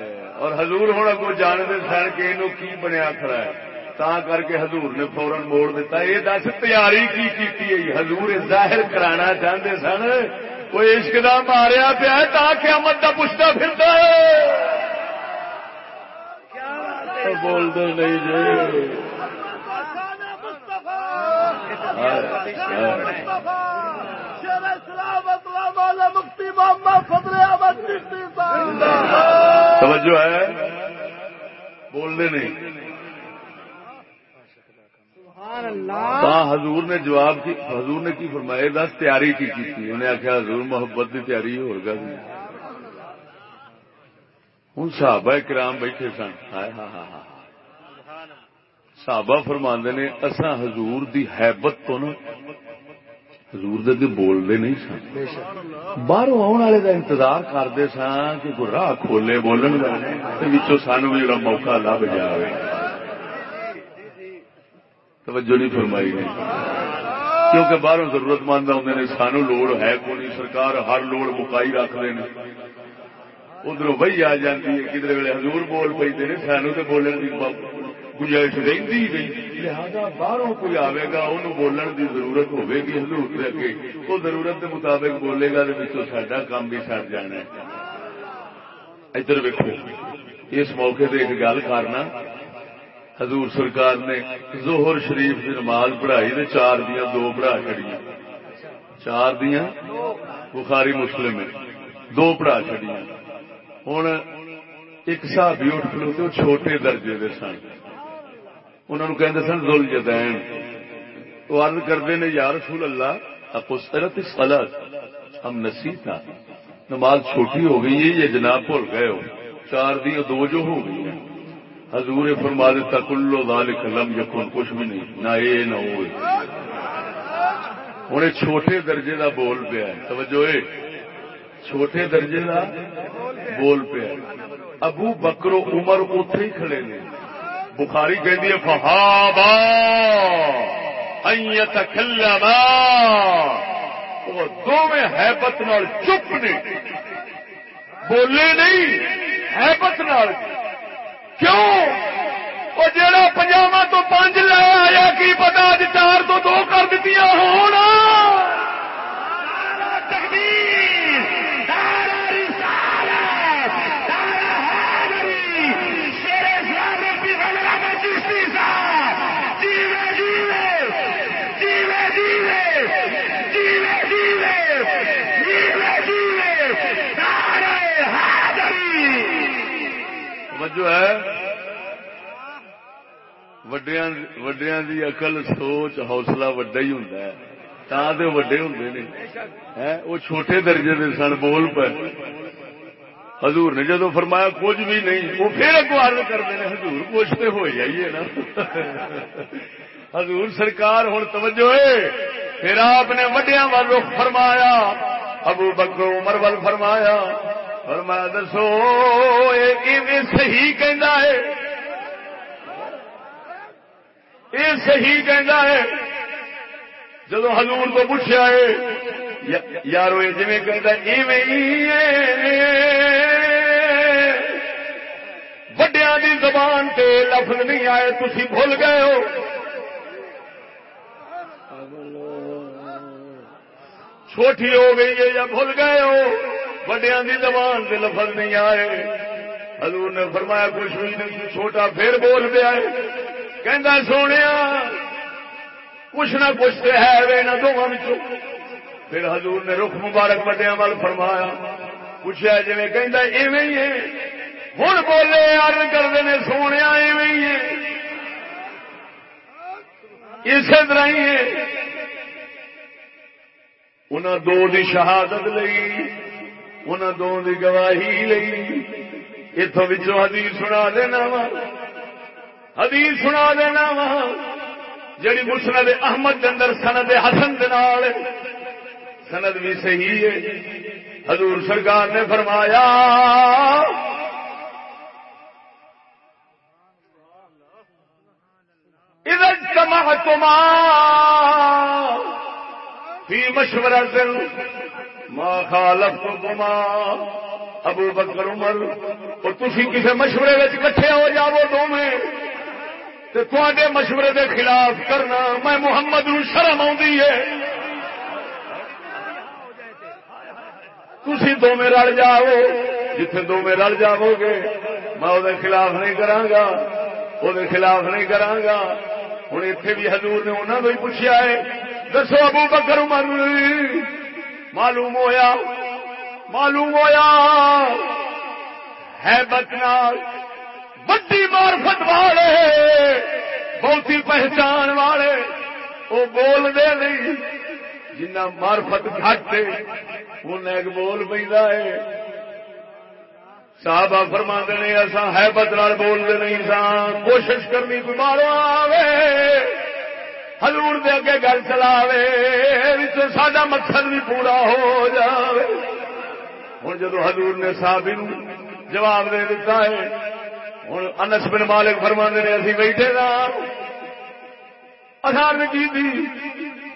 اور حضور ہونا کو جانتے سن کہ یہ کی بنیا کھڑا ہے؟ تا کر کے حضور نے فورن موڑ دیتا۔ یہ دس، تیاری کی کیتی ہے؟ حضور ظاہر کرانا چاہتے سن۔ کوئی عشق دا ماریا پیا تا قیامت دا پوچھتا پھرتا ہے۔ بولتے نہیں جی۔ شان توجہ ہے؟ بولنے نہیں۔ حضور نے جواب کی حضور نے کی فرمایا دس تیاری کی کی تھی۔ انہیں آخیا حضور محبت کی تیاری ہو گا ہوں صحابہ کرام بیٹھے سن۔ ہائے ہاں ہاں ہاں صحابہ فرماندے نے اساں حضور دی حیبت تو نا حضور دے اگے بولدے نہیں سن۔ باہروں آن والے دا انتظار کرتے سن کہ کوئی راہ کھولے بولن دا سانو بھی جڑا موقع لب جاوے۔ توجہ نہیں فرمائی نے۔ کیونکہ باہروں ضرورت مند آتے نے، سانو لوڑ ہے کونی سرکار ہر لوڑ مکائی رکھتے ہیں ادھر وہی آ جاتی ہے، کدھر ویلے حضور بول پی نے، سانو تو بولن کی گنجائش رہتی ہی نہیں۔ لہذا باہروں کوئی آئے گا، انہوں بولن کی ضرورت ہوے گی، حضور کے اگے وہ ضرورت کے مطابق بولے گا تو سڈا کام بھی سر جانا ہے۔ ادھر ویکو اس موقع سے ایک گل کرنا۔ حضور سرکار نے زہر شریف کی نماز پڑھائی تو چار دیا دو پڑھا چڑیا چار دیا بخاری مسلم ہے، دو پڑھا چڑیا ہوں ایک صحابی اٹھ کھلوتے چھوٹے درجے دے سن۔ انہوں کہ سن زل جدین۔ وہ عرض کرتے ہیں یا رسول اللہ اپسرت سلط ہم نسی تھا۔ نماز چھوٹی ہو گئی ہے، یہ جناب بھول گئے ہو۔ چار دیا دو جو ہو گئی ہیں۔ حضور فرما دیتا کلو ذالک لم یکن، کچھ بھی نہیں۔ نہ اے، نہ ہوئے ہوں، چھوٹے درجے دا بول پیا ہے۔ توجہ اے۔ چھوٹے درجے دا بول پیا ابو بکرو عمر اتے ہی کھڑے نے۔ بخاری کہندی فہابا ایت کلما وہ دونوں حیبت نال چپ نے۔ بولے نہیں، حیبت نال۔ کیوں؟ وہ جڑا پنجابا تو پانچ لے آیا، کی پتا اج چار تو دو کر دیتی ہونا توجہ ہے وڈیاں دی عقل سوچ حوصلہ وڈا ہی ہوندا ہے تا تے وڈے ہوندے نے ہیں وہ چھوٹے درجے دے سن بول پے حضور نے جدو فرمایا کچھ بھی نہیں وہ پھر اگو عرض کرتے ہیں حضور کچھ تو ہو جائیے نا حضور سرکار ہوں توجہ ہے پھر آپ نے وڈیا وال فرمایا ابو بکر عمر ول فرمایا فرمایا دسو یہ صحیح کہندا ہے یہ صحیح کہندا ہے جدو حضور کو پوچھا ہے یارو یہ جی کہتا وڈیا دی زبان تے لفظ نہیں آئے تھی بھول گئے ہو چھوٹی ہو گئی ہے یا بھول گئے ہو وڈیا دی زبان تے لفظ نہیں آئے۔ حضور نے فرمایا کچھ بھی نہیں چھوٹا پھر بول پیا کہ سونے کچھ نہ کچھ تو ہے وے نہ دونوں پھر حضور نے رخ مبارک وڈیا وال فرمایا۔ پوچھا جی کہ ہی ہے۔ ہوں بولے ارد کرتے ہیں سونے ایویں ہی ہے۔ اسی طرح ہی ہے۔ انہوں دو دی شہادت لئی۔ انہوں دو دی گواہی لئی اتوں حدیث سنا دینا وا حدیث سنا دینا وا جڑی مسند احمد اندر سند حسن دال سند بھی صحیح ہے حضور سرکار نے فرمایا ادھر کما کما فی مشورہ ماں خالف کما ابو بکر عمر، اور تھی کسی مشورے کٹھے ہو جاؤ دونوں تے مشورے دے خلاف کرنا، میں محمد نو شرم آئی ہے۔ تھی دو میں رل جاؤ، جتھے دو میں رل جاؤ گے، میں وہ خلاف نہیں کرا وہ خلاف نہیں کرا ہوں اتے بھی حضور نے انہوں نے پوچھا ہے، دسو ابو بکر عمر معلوم ہویا معلوم ہویا۔ ہے بچنا بڑی مارفت والے، بہتی پہچان والے۔ وہ بول دے نہیں جنا مارفت گھٹ ان بول پہ صاحب فرما نے اصا ہے بدل بولتے نہیں سا کوشش کرنی کوئی مارو ہزور دے اگے گل چلاوے سڈا مقصد بھی پورا ہو جائے ہوں جدو حضور نے صاحب جواب دے دیتا ہے ہوں انس بن مالک فرما نے، اسی بیٹھے گا اثار کی تھی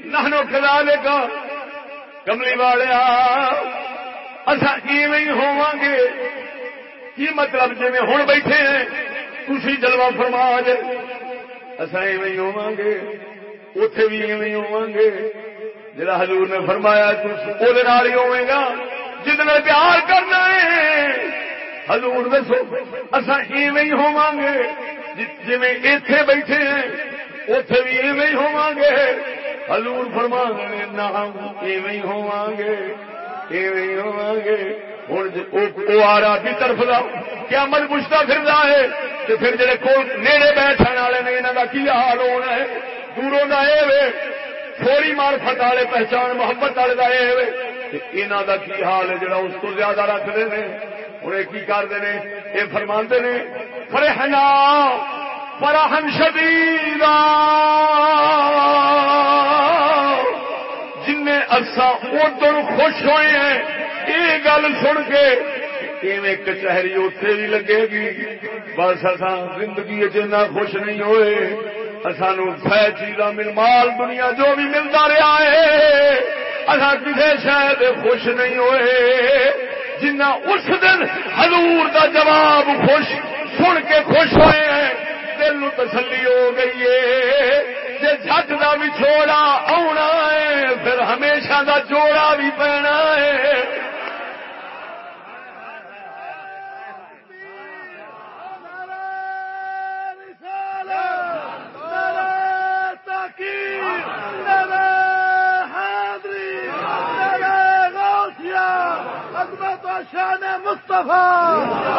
نہنو کلا لے گا کملی والے اصا ایویں ہوا گے کی مطلب جی ہوں بیٹھے ہیں تھی جلوا فرما جے اصا ایویں ہوا گے اتے بھی ایویں ہوا گے جا حضور نے فرمایا وہ ہی ہوے گا جن پیار کرنا ہے۔ حضور دسو اصا ایویں ہوا گے جی اتے بیٹھے ہیں اتے بھی ایویں ہوا گے حضور فرما گے نہ ایویں ہوا گے ایویں ہوا گے ہوں آ بھی طرف کا کیا مل پوچھتا پھر ہے تو پھر جڑے کو نیڑے بیٹھنے والے نے یہاں کا کی حال ہونا ہے؟ دوروں کا یہ تھوڑی مارفت والے پہچان محبت والے کا یہ یہاں کا کی حال ہے جڑا اس کو زیادہ رکھتے ہیں ہوں کی کرتے ہیں یہ فرما نے، فرحنا، فرحن شدید جن اصا ادھر خوش ہوئے ہیں۔ یہ گل سن کے کچہری اتے بھی لگے گی۔ بس اصا زندگی جنا خوش نہیں ہوئے۔ سانو سہ چیزاں مل مال دنیا جو بھی ملتا رہا ہے۔ اصا کسی شاید خوش نہیں ہوئے۔ جنا اس دن حضور دا جواب خوش، سن کے خوش ہوئے ہیں۔ دل تسلی ہو گئی ہے۔ جی جٹ کا بھی چھوڑا آنا ہے، پھر ہمیشہ دا جوڑا بھی پینا ہے۔ شان مصطفیٰ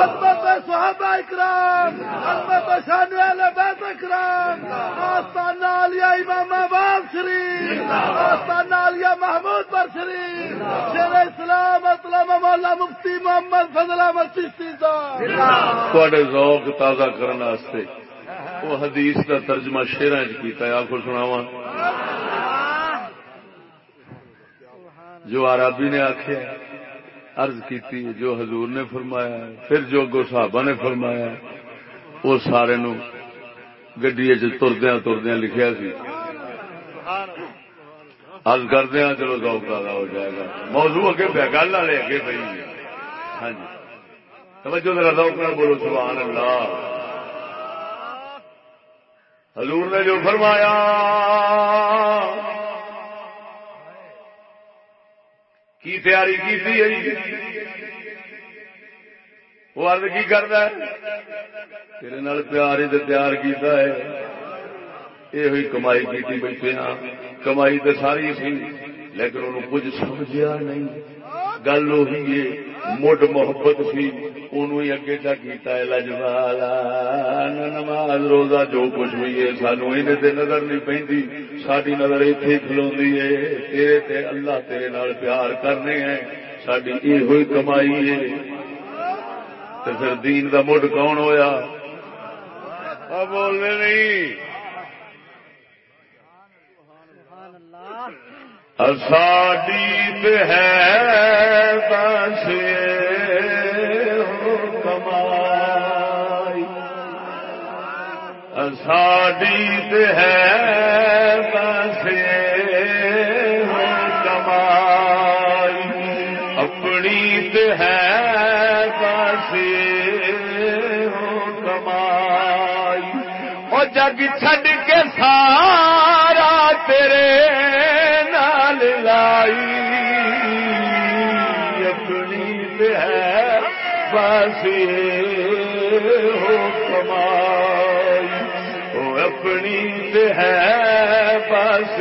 عظمت صحابہ اکرام عظمت شان اہل بیت اکرام شریف محمود پر شیر اسلام اسلام مولا مفتی محمد فضل احمد چشتی صاحب۔ ذوق تازہ کرنے وہ حدیث کا ترجمہ شیرا چیتا ہے آپ کو سناوا جو عربی نے آخیا عرض کی جو حضور نے فرمایا پھر جو گو صحابہ نے فرمایا وہ سارے نو گڈی تردیا تردیا لکھیا سی۔ عرض کردیا چلو ذوق زیادہ ہو جائے گا۔ موضوع اگے پہ گل والے اگے پی ہاں جی۔ توجہ ذرا ذوق نہ بولو، سبحان اللہ۔ حضور نے جو فرمایا، کی تیاری کی جی؟ وہ ارد کی کرتا ہے؟ تیرے نال پیار ہی کیتا ہے۔ یہ ہوئی کمائی کی بیٹھے ہاں کمائی تو ساری سی لیکن انہوں کچھ سمجھا نہیں۔ گل وہی ہے، مڈ محبت سی ہی اگے چا کیتا ہے لجوالا نماز، روزہ جو کچھ ہوئی ہے، سانو یہ نظر نہیں پہ ساری نظر اتنے کھلو ہے، تیرے تے اللہ تیرے نال پیار کرنے ہیں۔ ساری یہ ہوئی کمائی ہے۔ تو پھر دین دا مڈ کون ہویا؟ بولنے نہیں۔ ساڈی ہے بس کمائی۔ ساڈی ہے بس کمائی۔ اپنی پہ ہے بس کمائی۔ وہ جگ چھڈ بس ہو کمائی۔ وہ اپنی ہے بس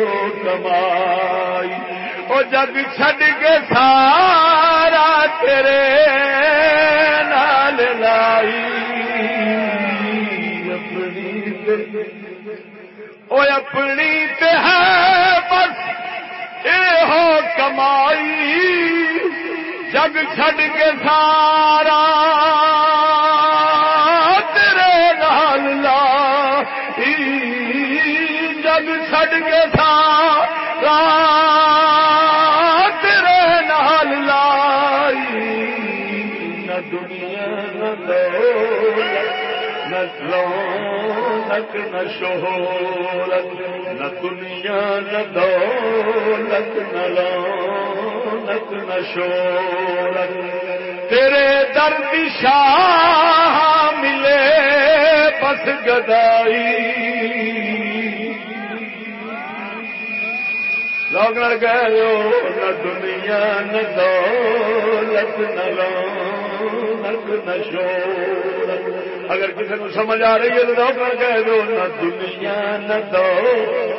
ہو کمائی۔ وہ جگ چھڈ کے سارا تیرے نال لائی۔ اپنی وہ اپنی تے ہے بس اے ہو کمائی۔ جگ چھڈ کے سارا تیرے نال لا جگ چھڈ کے سارا تیرے نال لائی نہ دنیا نہ دولت، نہ شہرت نہ دنیا نہ دولت، نہ رونق نہ شہرت تیرے درد شاہ ملے بس گدائی۔ لوگ گئے نہ دنیا، نہ دولت، نہ رونق، نہ شہرت اگر کسی کو سمجھ آ رہی ہے تو لوگ کہہ دو نہ دنیا، نہ دو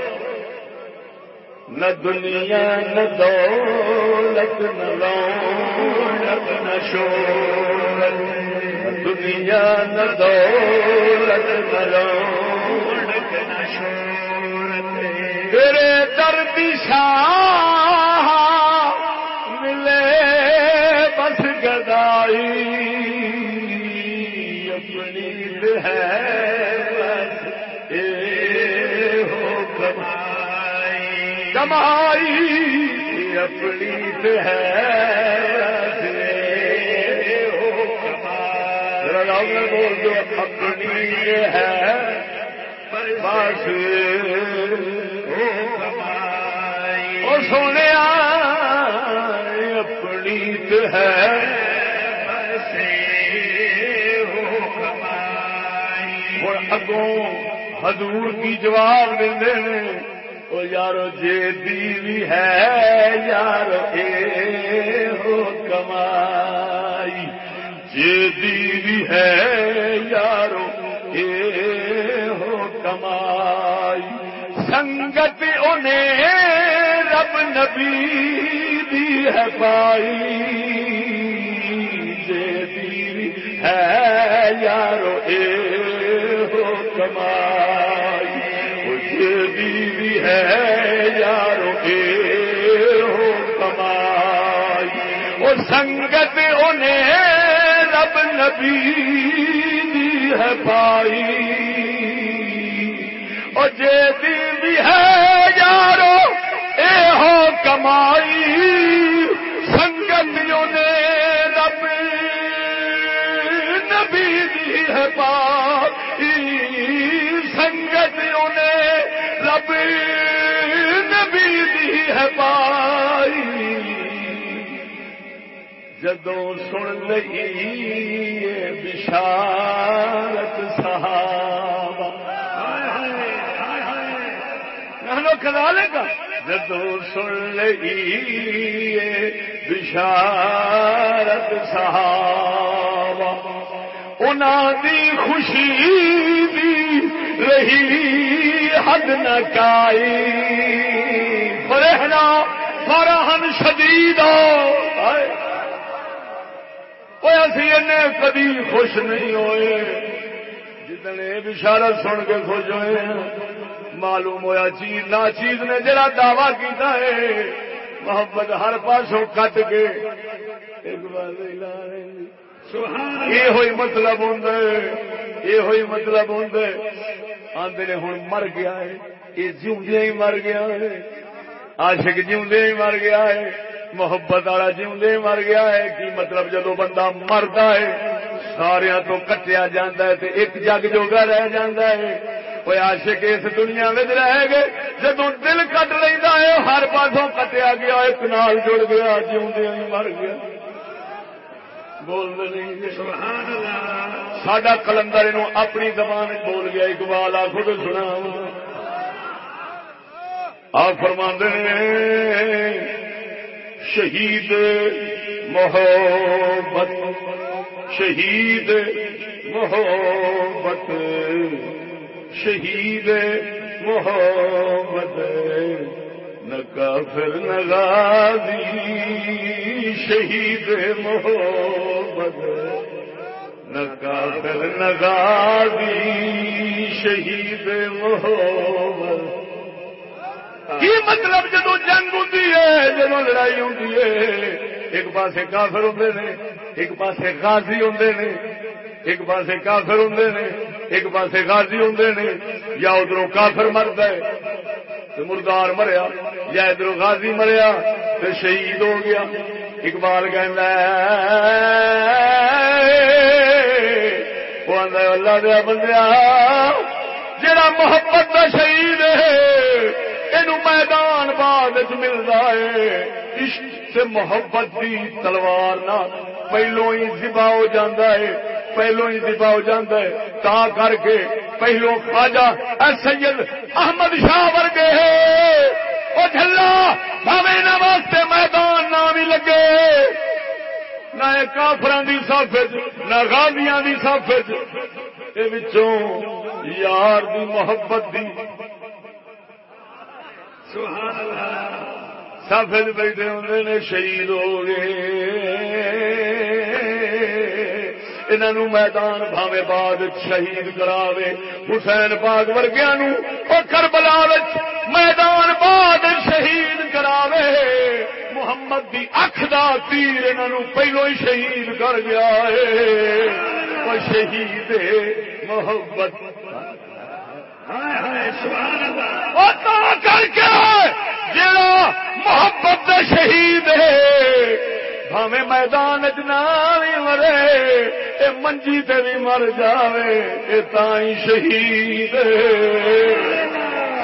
نہ دنیا، نہ دولت، نہ رونق نہ شہرت۔ نہ دنیا، نہ دولت، نہ رونق نہ شہرت۔ تیرے درد شاہ کمائی کمائی اپنی ہے۔ بول دو، اپنی ہے۔ بس۔ اور سونے اپنی ہے۔ ہوں اگوں حضور کی جواب دے وہ یارو، جے دیوی ہے یار اے ہو کمائی۔ جے دیوی ہے، یارو، اے ہو کمائی۔ سنگت انہیں رب نبی دی ہے پائی۔ جے دیوی ہے، یارو، اے ہو کمائی۔ ہے یارو اے ہو کمائی۔ وہ سنگت انہیں رب نبی دی ہے پائی۔ اور جے دیوی ہے یارو اے ہو کمائی۔ سنگتوں نے رب نبی دی ہے پائی۔ سنگتوں نے رب نبی دی ہے پائی। جدو سن لئی بشارت صحابہ۔ کا جدو سن لئی بشارت صحابہ۔ انہوں دی خوشی دی رہی۔ حد نہ کائی۔ فرحنا فرحن شدید اسی کدی خوش نہیں ہوئے۔ جتنے یہ بشارت سن کے خوش ہوئے معلوم ہویا چیز نہ چیز نے جڑا دعوی کیتا ہے۔ محبت ہر پاسوں کٹ کے۔ ایک بار یہ ہوئی مطلب ہوں یہ ہوئی مطلب ہوں آدھے نے ہوں مر گیا ہے، یہ جیوندیا ہی مر گیا ہے۔ آشک جیوندے ہی مر گیا ہے، محبت والا جیوندے ہی مر گیا ہے۔ کی مطلب جدو بندہ مرتا ہے سارا تو کٹیا جا ایک جگ جوگا رہ جا ہے۔ کوئی آشک اس دنیا میں رہ گئے، جدو دل کٹ لینا ہے، ہر پاسوں کٹیا گیا، ایک نال جڑ گیا جیوندے ہی مر گیا۔ بول سڈا کلندر اپنی زبان بول گیا، اقبال، آ خود سنا آپ فرما شہید محبت شہید محبت شہید محبت۔ نہ کافر، نہ غازی، شہید محبت نہ کافر، نہ غازی، شہید محبت کی مطلب جدو جنگ ہوں جب لڑائی ہوں ایک پاس کافر ہوں نے، ایک پاس غازی ہوں نے، ایک پاس کافر ہوں نے، ایک پاس غازی ہوں نے، یا ادھر کافر مرد ہے۔ مردار مریا، یا ادھر غازی مریا تو شہید ہو گیا۔ اقبال کہ اللہ دیا بندیا جڑا محبت کا شہید ہے یہ میدان بعد ملتا ہے۔ عشق سے محبت کی تلوار نہ پہلو ہی زبا ہو جاتا ہے۔ پہلو ہی زبا ہو جاتا ہے۔ تا کر کے پہلو خواجہ سید احمد شاہ ورگے وہ جلا بھاوے نہ واسطے میدان نہ بھی لگے۔ نہ کافران کی سف نہ غازیاں کی سف یار دی محبت دی۔ سفید بیٹھے ہوں نے، شہید ہو گئے۔ انہوں میدان بھاوے بعد شہید کراوے۔ حسین پاک ورگیا کربلا میدان بعد شہید کراوے۔ محمد دی اکھ دا تیر انہوں پہلو ہی شہید کر گیا ہے۔ شہید محبت۔ کر کے جڑا محبت شہید ہے۔ ہمیں میدان چنا بھی مرے، اے منجی تے بھی مر جاوے، اے تائیں شہید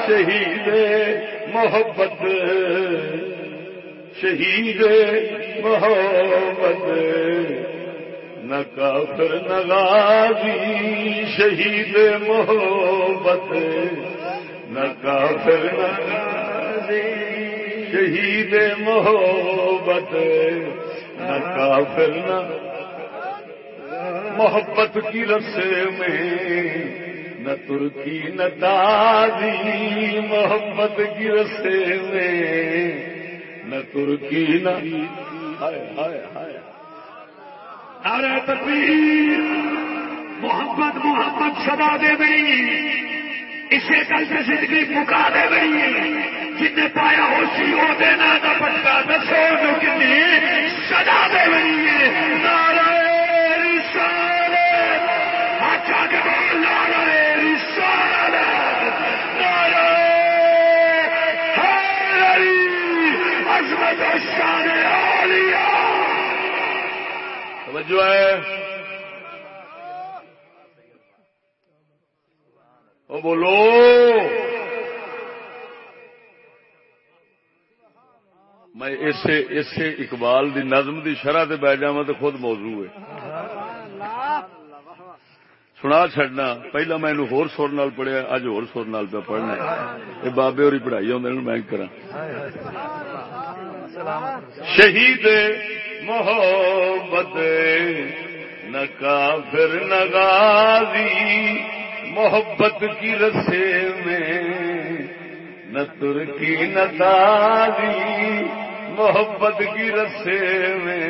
شہید محبت شہید محبت، نہ کافر، نہ غازی، شہید محبت، نہ کافر، نہ غازی، شہید محبت نہ کافر نہ محبت کی رسے میں، نہ ترکی، نہ دادی محبت کی رسے میں، نہ ترکی، نہ ہائے ہائے ہائے۔ نعرہ تکبیر، محبت محبت سدا دے بڑی اسے کل سے زندگی مکا دے بڑی جن نے پایا ہو سی ہو دینا نہ پٹا دسو جو کنی سدا دے بڑی نعرہ رسالت۔ اچھا کے بعد نعرہ رسالت۔ نعرہ عظمت شان عالیہ۔ توجہ ہے۔ وہ بولو۔ میں اسے اسے اقبال دی نظم دی شرح سے بہ جا تو خود موضوع ہے۔ سنا چڈنا پہلا میں ہور سر نال پڑھیا اج ہور سر نال پہ پڑھنا ہے۔ یہ بابے اور پڑھائی آدھے میں کرا شہید محبت، نہ کافر، نہ غازی محبت کی رسے میں نہ ترکی نہ دادی محبت کی رسے میں۔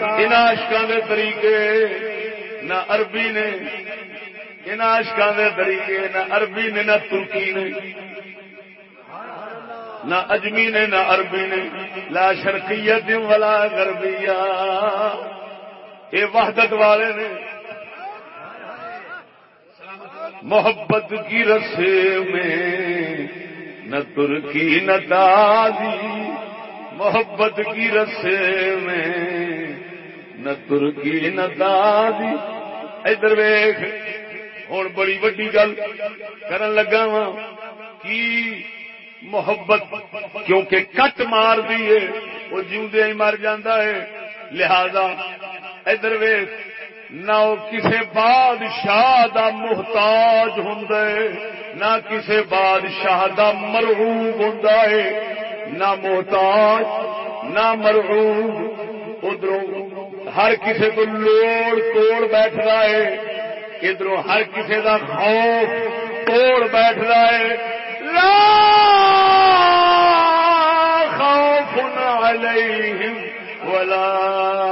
ان عشقوں کے طریقے نہ عربی نے۔ ان عشقوں کے طریقے نہ عربی نے نہ ترکی نے۔ نہ اجمی نے نہ عربی نے۔ لا شرقیت ولا غربیہ۔ یہ وحدت والے نے۔ محبت کی رسے میں، نہ ترکی، نہ دادی۔ محبت کی رسے میں، نہ ترکی، نہ دادی۔ ادھر ویخ ہوں بڑی وڈی گل کرن لگا وا کی محبت کیونکہ کٹ مار دیے وہ جیوندے ہی مر جاندہ ہے۔ لہذا ادھر ویخ نہ وہ کسی بادشاہ دا محتاج ہوں نہ کسی بادشاہ دا مرغوب ہوں نہ محتاج، نہ مرغوب ادھر ہر کسی کو لوڑ توڑ بیٹھ رہا ہے ادھر ہر کسی دا خوف توڑ بیٹھ رہا ہے۔ لا خوف علیہم ولا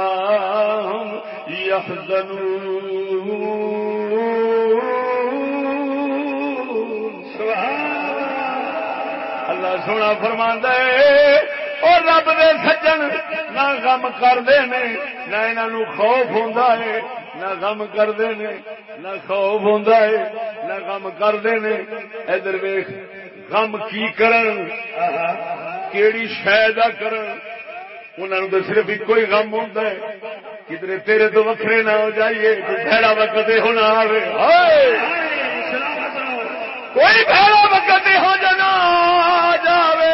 اللہ سونا فرما ہے، اور رب دے سجن نہ غم کرتے نے نہ انہوں خوف ہوں نہ غم کرتے نے نہ خوف ہوں نہ غم کرتے نے ادھر ویخ غم کی کرن؟ کیڑی شہ کرن؟ انہوں تو صرف ایک ہی غم ہوتا ہے۔ کدھر تیرے تو وکھرے نہ ہو جائیے بھڑا وقت ہونا آئے کوئی بھڑا وقت ہو جانا جاوے۔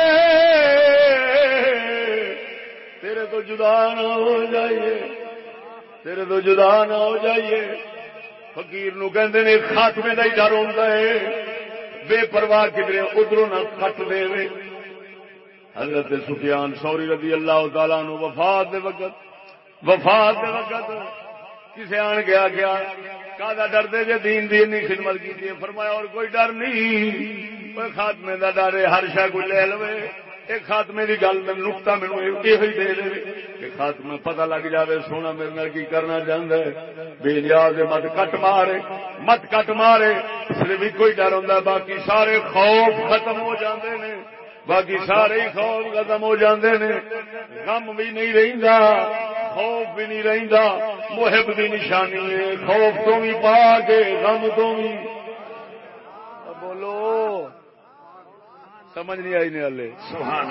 تیرے تو جدا نہ ہو جائیے۔ تیرے تو جدا نہ ہو جائیے۔ فقیر نو کہندے نے، خاتمے کا ہی ڈر ہوتا ہے۔ بے پرواہ کدھر ادھر نہ کٹ دے حضرت سفیان سوری رضی اللہ تعالیٰ نو وفات دے وقت، وفات دے وقت کسے آن گیا گیا کا ڈر دے جے دین دی نہیں خدمت کی فرمایا، اور کوئی ڈر نہیں، کوئی خاتمے دا ڈر ہے، ہر شہ کوئی لے لو ایک خاتمے دی گل میں نکتا مینو یہ دے دے کہ خاتمے پتہ لگ جاوے، سونا میرے نال کی کرنا چاہتا ہے۔ بے نیاز مت کٹ مارے، مت کٹ مارے۔ صرف کوئی ڈر ہوں باقی سارے خوف ختم ہو جاندے نے۔ باقی سارے خوف ختم ہو جاندے نے۔ غم بھی نہیں رہندا خوف بھی نہیں رہندا محب دی نشانی ہے۔ خوف تو بھی پا کے غم تو بھی۔ بولو۔ سمجھ نہیں آئی نے ہلے سبحان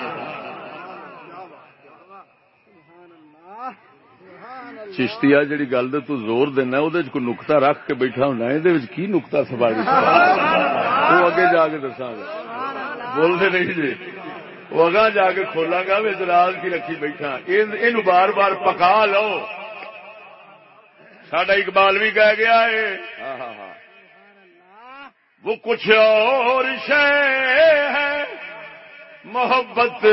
چشتی آ جی گل تو زور دینا کوئی نکتا رکھ کے بیٹھا ہونا یہ کی نکتا سواری؟ وہ اگے جا کے دساگا بولتے نہیں جی۔ وہ اگاں جا کے کھولا گا راز کی رکھی بیٹھا۔ یہ بار بار پکا لو۔ سڈا اقبال بھی کہہ گیا ہے۔ ہاں، ہاں، ہاں۔ وہ کچھ اور شے ہے۔ محبت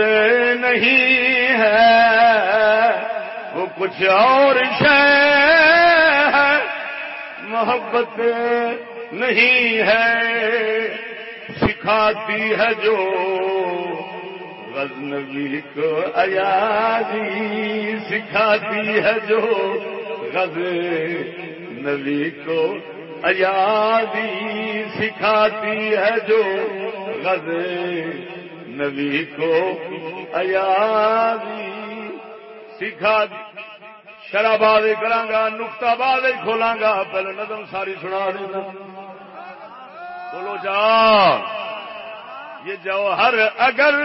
نہیں ہے۔ وہ کچھ اور شے ہے۔ محبت نہیں ہے۔ سکھاتی ہے جو غزنوی کو ایادی سکھاتی ہے جو غز نبی کو ایادی سکھاتی ہے جو غز نبی کو ایادی سکھا شراباد کرا گا نکتا باد کھولاں گا، پہلے نظم ساری سنا دینا۔ بولو جا یہ جوہر اگر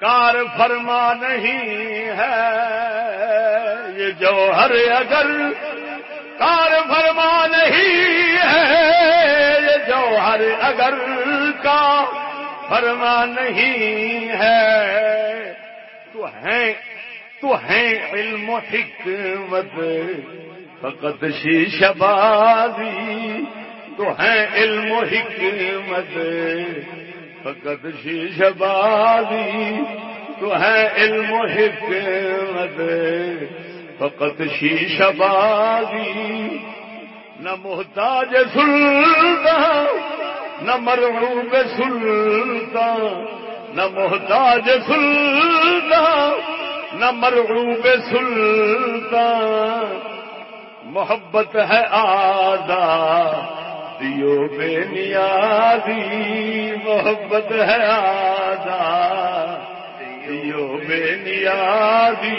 کار فرما نہیں ہے، یہ جوہر اگر کار فرما نہیں ہے، یہ جوہر اگر کا فرما نہیں ہے۔ تو ہے تو ہے علم و حکمت، فقط شیش بازی تو ہے علم و حکمت، فقط شیش بازی۔ تو ہے علم و حکمت، فقط شیش بازی۔ نہ محتاج سلطان، نہ مرغوب سلطان۔ نہ محتاج سلطان، نہ مرغوب سلطان۔ محبت ہے آدھا دیو بے نیازی، محبت ہے آزاد دیو بے نیازی،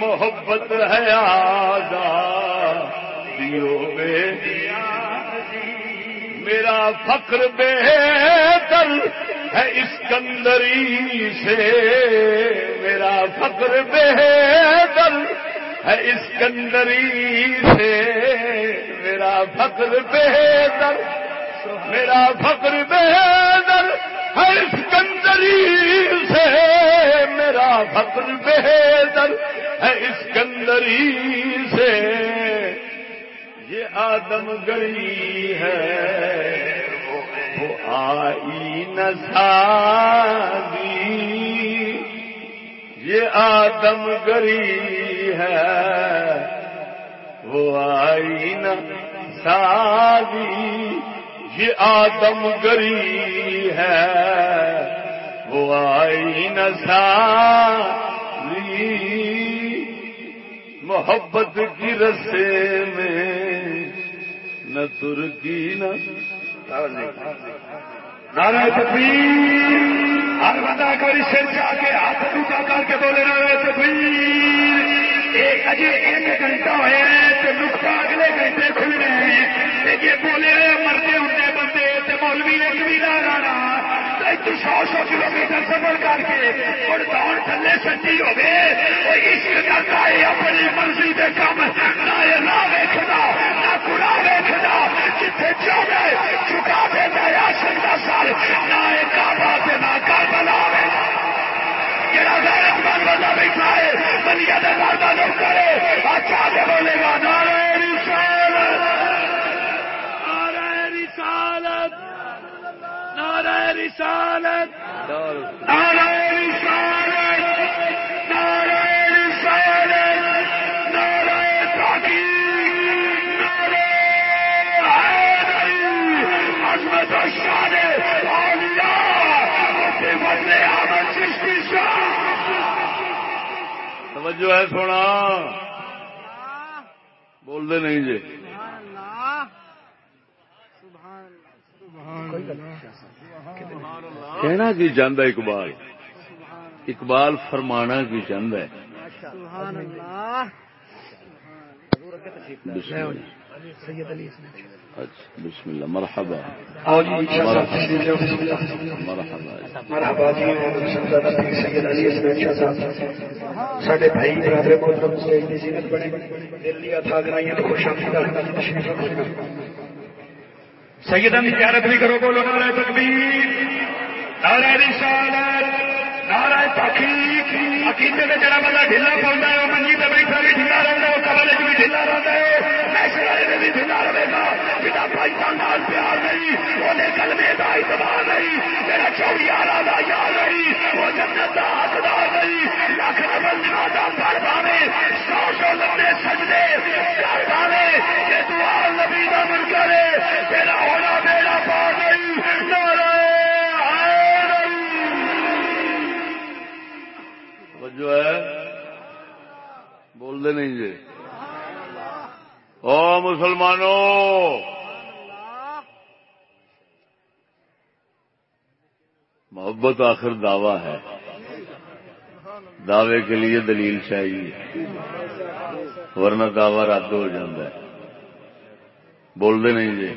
محبت ہے آزاد دیو بے میرا فخر بہتر ہے اسکندری سے۔ میرا فخر بہتر ہے اسکندری سے، میرا فخر بہتر میرا فخر بہتر ہے اسکندری سے، میرا فخر بہتر ہے اسکندری سے۔ یہ آدم گری ہے، وہ آئی نسادی یہ آدم گری ہے، وہ آئی ن سادی یہ آدم گری ہے، وہ آئی ن سادی محبت کی رسے میں، نہ ترکی نہ۔ نارائ تکبیر، ہر بندہ کوئی سر جا کے ہاتھ ٹوٹا کر کے بولے نارائ تکبیر۔ ایک اجے ایک گھنٹہ ہے تو نقطہ اگلے گھنٹے کھل رہے ہیں یہ بولے مرتے ہوتے بندے مولوی ایک بھی نہ رانا سو سو کلو میٹر سفر کر کے۔ اور دوڑ تھلے سچی ہو گئے کرتا ہے اپنی مرضی کے کام نہ نہ ویکنا نہ کڑا ویکنا جتنے چاہے چکا دے دیا سنتا سال نہ کعبہ سے نہ کاربلا جڑا غیر بندہ بیٹھا ہے بلیا دے مردہ نو کرے۔ اچھا کے بولے گا نارے رسالت نعرہ رسالت نعرہ رسالت نعرہ رسالت نعرہ رسالت نعرہ تحقیق نعرہ حیدری عظمت و شان اولیاء مفتی فضل احمد چشتی شاہ توجہ ہے سونا بول دے نہیں جی کہنا کی چاہتا اقبال؟ اقبال فرمانا کی چاہتا ہے۔ اچھا بسم اللہ۔ مرحبا۔ مرحبا۔ مرحبا۔ جی سید علی سڈے بھائی برادر محترم نصیحت بڑی۔ دلی تھا گرائیاں تو خوش سیدہ کی زیارت بھی کرو بولو نعرہ تکبیر۔ نعرہ رسالت نعرہ تحقیق عقیدے میں جڑا بندہ ڈھیلا پاؤں ہے وہ منجی پہ بیٹھا بھی ڈھیلا رہتا ہے وہ قبل بھی ڈھیلا رہتا ہے میسر والے میں بھی ڈھیلا رہے گا بنا بھائی خاندان پیار نہیں وہ کلمے کا اعتبار نہیں میرا چوڑی آرا دا یار نہیں وہ جنت دا حقدار نہیں لاکھ نبل نادا پڑھ پاوے سو سو لمبے سجدے کر پاوے کہ دعا نبی دا من کرے تیرا ہونا میرا پا نہیں نعرہ توجہ ہے؟ بول دے نہیں جی۔ او مسلمانوں، محبت آخر دعویٰ ہے۔ دعوے کے لیے دلیل چاہیے۔ ورنہ دعوی رد ہو جاتا ہے۔ بول دے نہیں جی۔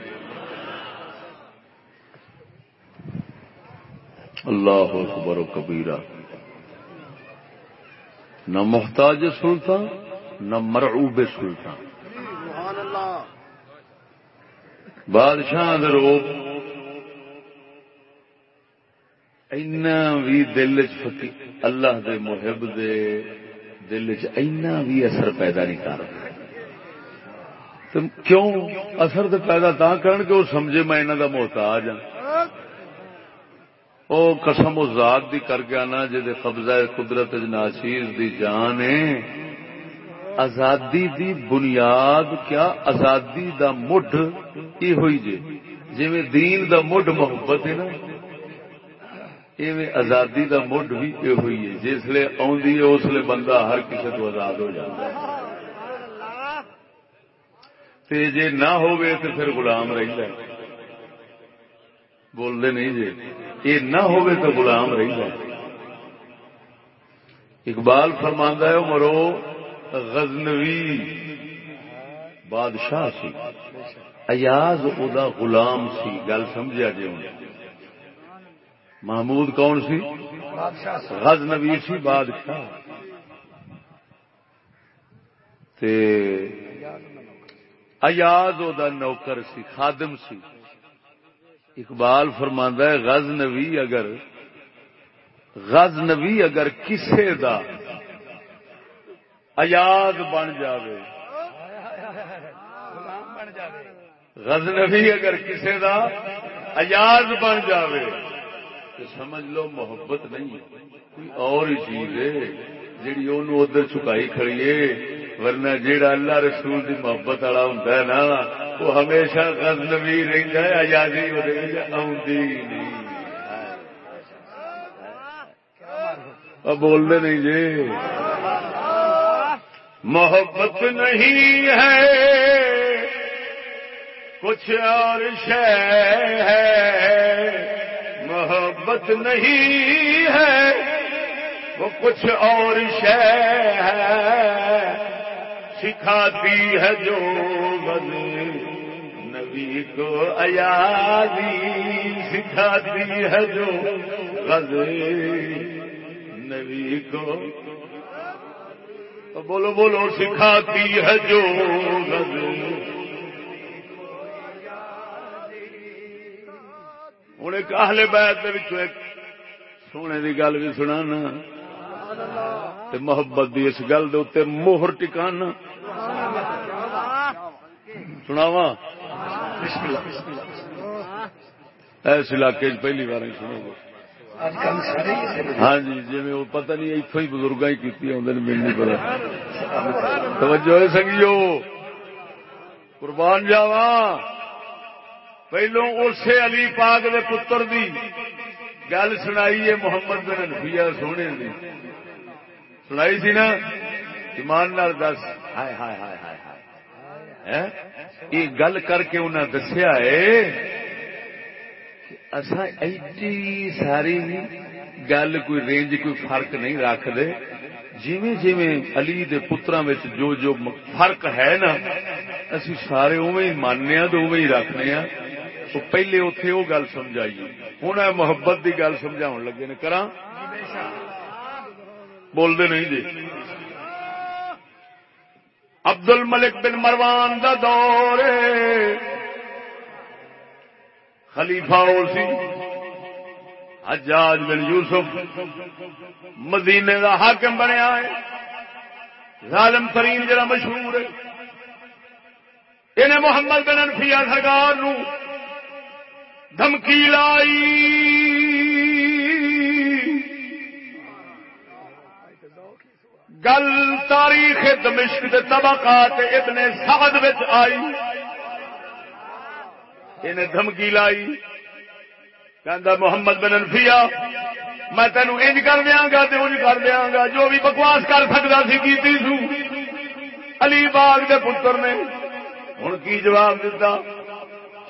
اللہ اکبر و کبیرہ۔ نہ محتاج سلطان، نہ مرعوب سلطان۔ بادشاہ روپ اینا بھی دل چ فکی اللہ دے محب دے دل چ اینا بھی اثر پیدا نہیں کر کیوں اثر تو پیدا تا کرن کہ وہ سمجھے میں انہوں دا محتاج ہاں؟ او قسم و ذات دی کر گیا نا جی قبضہ قدرت ناچیز دی جان ہے۔ آزادی دی بنیاد کیا؟ آزادی دا مڈ یہ ہوئی جی جی دین دا مڈ محبت ہے نا، ایویں آزادی دا مڈ بھی یہ ہوئی ہے۔ جسے آدھی ہے، اس لیے بندہ ہر کسی تو آزاد ہو جاتا ہے۔ تے جے نہ ہوئے تو پھر غلام رہتا ہے۔ بولتے نہیں جی یہ نہ ہوئے تو غلام رہی جائے اقبال فرماندہ ہے مرو غزنوی بادشاہ سی۔ ایاز او دا غلام سی۔ گل سمجھا جی ہوں۔ محمود کون سی؟ غزنوی سی بادشاہ۔ تے ایاز او دا نوکر سی خادم سی۔ اقبال فرماندہ ہے غزنوی اگر غزنوی اگر کسے دا ایاز بن جاوے۔ غزنوی اگر کسے دا ایاز بن جاوے۔ تو سمجھ لو، محبت نہیں، کوئی اور چیز ہے جیڑی ادھر چکائی کھڑیے ورنہ جیڑا اللہ رسول دی محبت والا ہوں نا وہ ہمیشہ غزنوی رہتا ہے، آزادی وہ آتی نہیں۔ بولنے نہیں جی۔ محبت نہیں ہے۔ کچھ اور شے ہے۔ محبت نہیں ہے۔ وہ کچھ اور شے ہے۔ سکھاتی ہے جو بد نبی کو ایادی سکھاتی ہے جو غز نبی کو بولو بولو سکھاتی ہے جو ہوں ایک اہل بیت ایک سونے کی گل بھی سنا محبت کی اس گل دے موہر ٹکانا سناوا اس علاقے پہلی بار سنو گے ہاں جی جی وہ پتہ نہیں اتوں ہی بزرگ ہی کی نہیں پتا۔ توجہ سنگیو۔ قربان جاوا پہلو اسے علی پاک دے پتر دی گل سنائی ہے محمد بن انفیا سونے دی۔ سنائی سی نا؟ ایمان نال دس۔ ہائے ہائے ہائے ہائے۔ یہ گل کر کے انہیں دسیا ہے اصا ایڈی ساری گل کوئی رینج کوئی فرق نہیں رکھتے جیویں جیویں علی دے پترا جو جو فرق ہے نا، اسی سارے اوے ہی ماننے ہاں تو اوے ہی رکھنے ہاں۔ تو پہلے اتے وہ گل سمجھائیے۔ ہوں محبت کی گل سمجھا لگے نے کرا بولتے نہیں جی۔ عبد الملک بن مروان دا دور خلیفہ سی، حجاج بن یوسف، مدینے کا حاکم بنیا ہے۔ ظالم ترین جڑا مشہور ہے۔ انہیں محمد بن انفیا سرکار نو دھمکی لائی۔ گل تاریخ دمشق کے طبقات ابن سعد آئی۔ انہیں دھمکی لائی۔ کہ محمد بن انفیا میں تینوں انج کر دیا گا تو انج کر دیا گا۔ جو بھی بکواس کر سکتا سی کی سو۔ علی باغ کے پتر نے ہوں کی جواب دیتا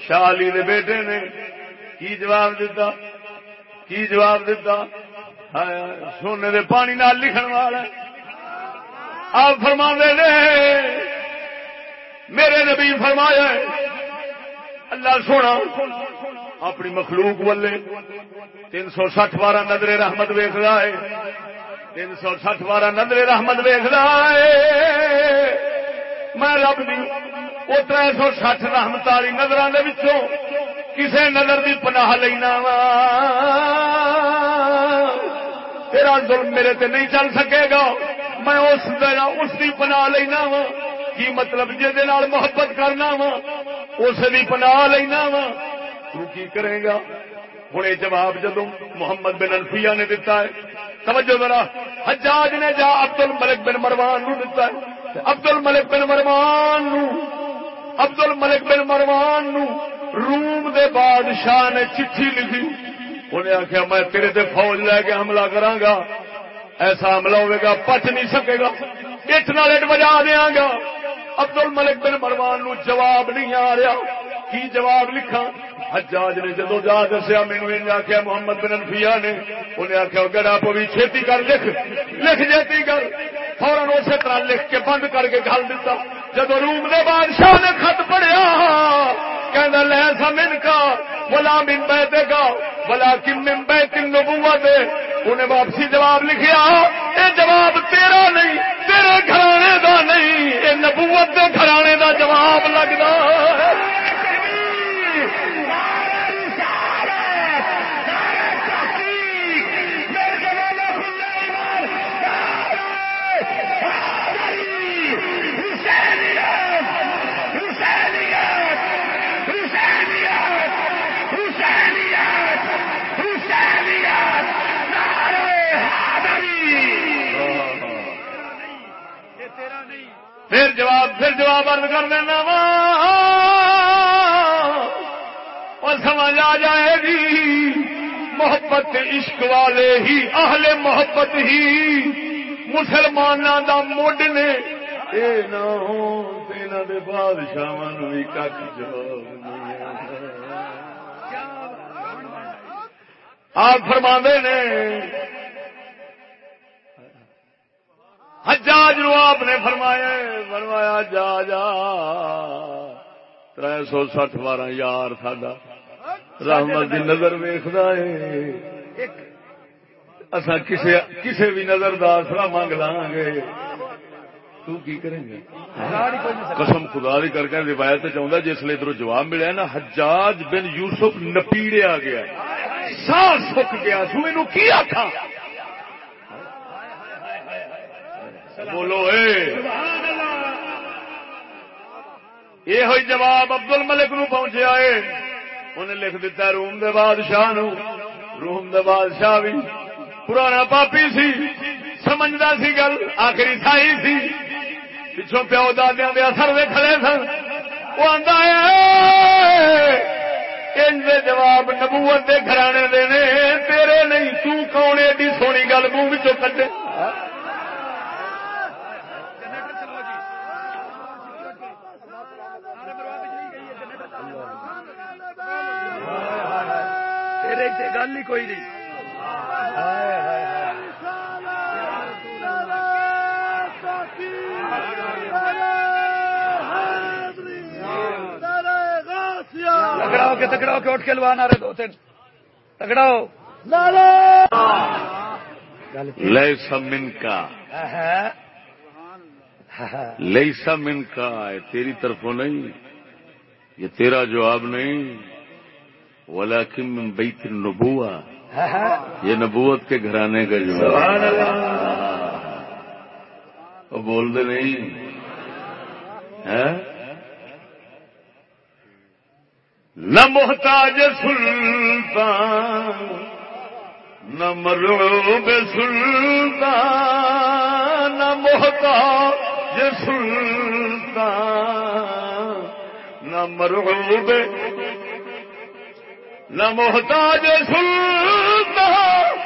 شاہ علی دے بیٹے نے کی جواب دیتا کی جواب دیتا سونے دے پانی نال لکھن والا آپ فرما دے میرے نبی فرمایا اللہ سونا، اپنی مخلوق والے تین سو سٹھ بارہ نظر رحمت ویخ ہے، تین سو سٹھ بارہ نظر رحمت ویخ ہے، میں رب دی وہ تر سو سٹھ رحمت والی نظر کسے نظر دی پناہ لینا وا۔ تیرا ظلم میرے تے نہیں چل سکے گا۔ میں اس اس کی پناہ لینا وا۔ کی مطلب جہد محبت کرنا وا، اس کی پناہ لینا وا۔ تو کی کرے گا؟ ہوں یہ جواب جدو محمد بن الفیا نے دتا ہے۔ توجہ ذرا، حجاج نے جا عبد الملک بن مروان نو دتا ہے۔ عبد الملک بن مروان نو عبد الملک بن مروان نو، روم دے بادشاہ نے چٹھی لکھی۔ انہیں آخیا، میں تیرے تے فوج لے کے حملہ کرا ایسا حملہ ہوئے گا، پچ نہیں سکے گا۔ اٹھ نال اٹ بجا دیا گا ابد الملک بن مروان نو جواب نہیں آ رہا۔ کی جواب لکھا حجاج نے جدو جا دسیا مینو آخیا، محمد بن انفیا نے۔ انہیں آخیا گڑا پوی، چھتی کر لکھ۔ لکھ جیتی کر۔ فورن اسی طرح لکھ کے بند کر کے گل دیتا جدو روم دے بادشاہ نے خط پڑھیا کہنا، لے سا من کا بلا من بہ دے گا بلا کم من بہ کن نبوت انہیں واپسی جواب لکھیا یہ جواب تیرا نہیں، تیرے گھرانے دا نہیں یہ نبوت دے گھرانے دا جواب لگتا پھر جواب پھر جواب ارد کر دینا وا۔ اور سمجھ آ جائے گی، محبت عشق والے ہی، اہل محبت ہی مسلمانوں دا مڈ نے۔ اے نہ دے بادشاہ بھی کھ جواب آپ فرما نے حجاج نو آپ نے فرمایا فرمایا، جا جا۔ تر سو سٹھ بارہ یار ساڈا۔ رحمت کی نظر ویخد اصا کسی بھی نظر دا آسرا منگ لاں گے تو کی کریں گے؟ قسم خدا دی کر کے روایت چاہتا جس لیے ادھر جواب ملیا نا، حجاج بن یوسف نپیڑیا گیا۔ سا سک گیا سو کی آخا بولو یہ ہوئی جواب ابدل ملک نو پہنچیا ہے انہیں لکھ دیتا روم دے بادشاہ نو۔ روم دے بادشاہ بھی پرانا پاپی سی۔ سمجھتا سی گل، آخری سائی سی۔ پچھوں پیو دادیا دے اثر دے کھڑے سن۔ وہ آتا ہے جواب نبوت دے گھرانے دے تیرے نہیں، تو کون ایڈی سونی گل منہ کٹے گل ہی کوئی نہیں۔ تگڑا کے تگڑا کے، اٹھ کے لوانا رہے دو تین۔ تگڑا ہو لئی سمن کا لئی سمن کا تیری طرفوں نہیں، یہ تیرا جواب نہیں۔ ولیکن من بیت النبوہ۔ یہ نبوت کے گھرانے کا جو وہ بول دے نہیں نہ محتاج سلطان نہ مروب سلطان نہ محتاج سلطان نہ مروب نہ محتاج سلطان،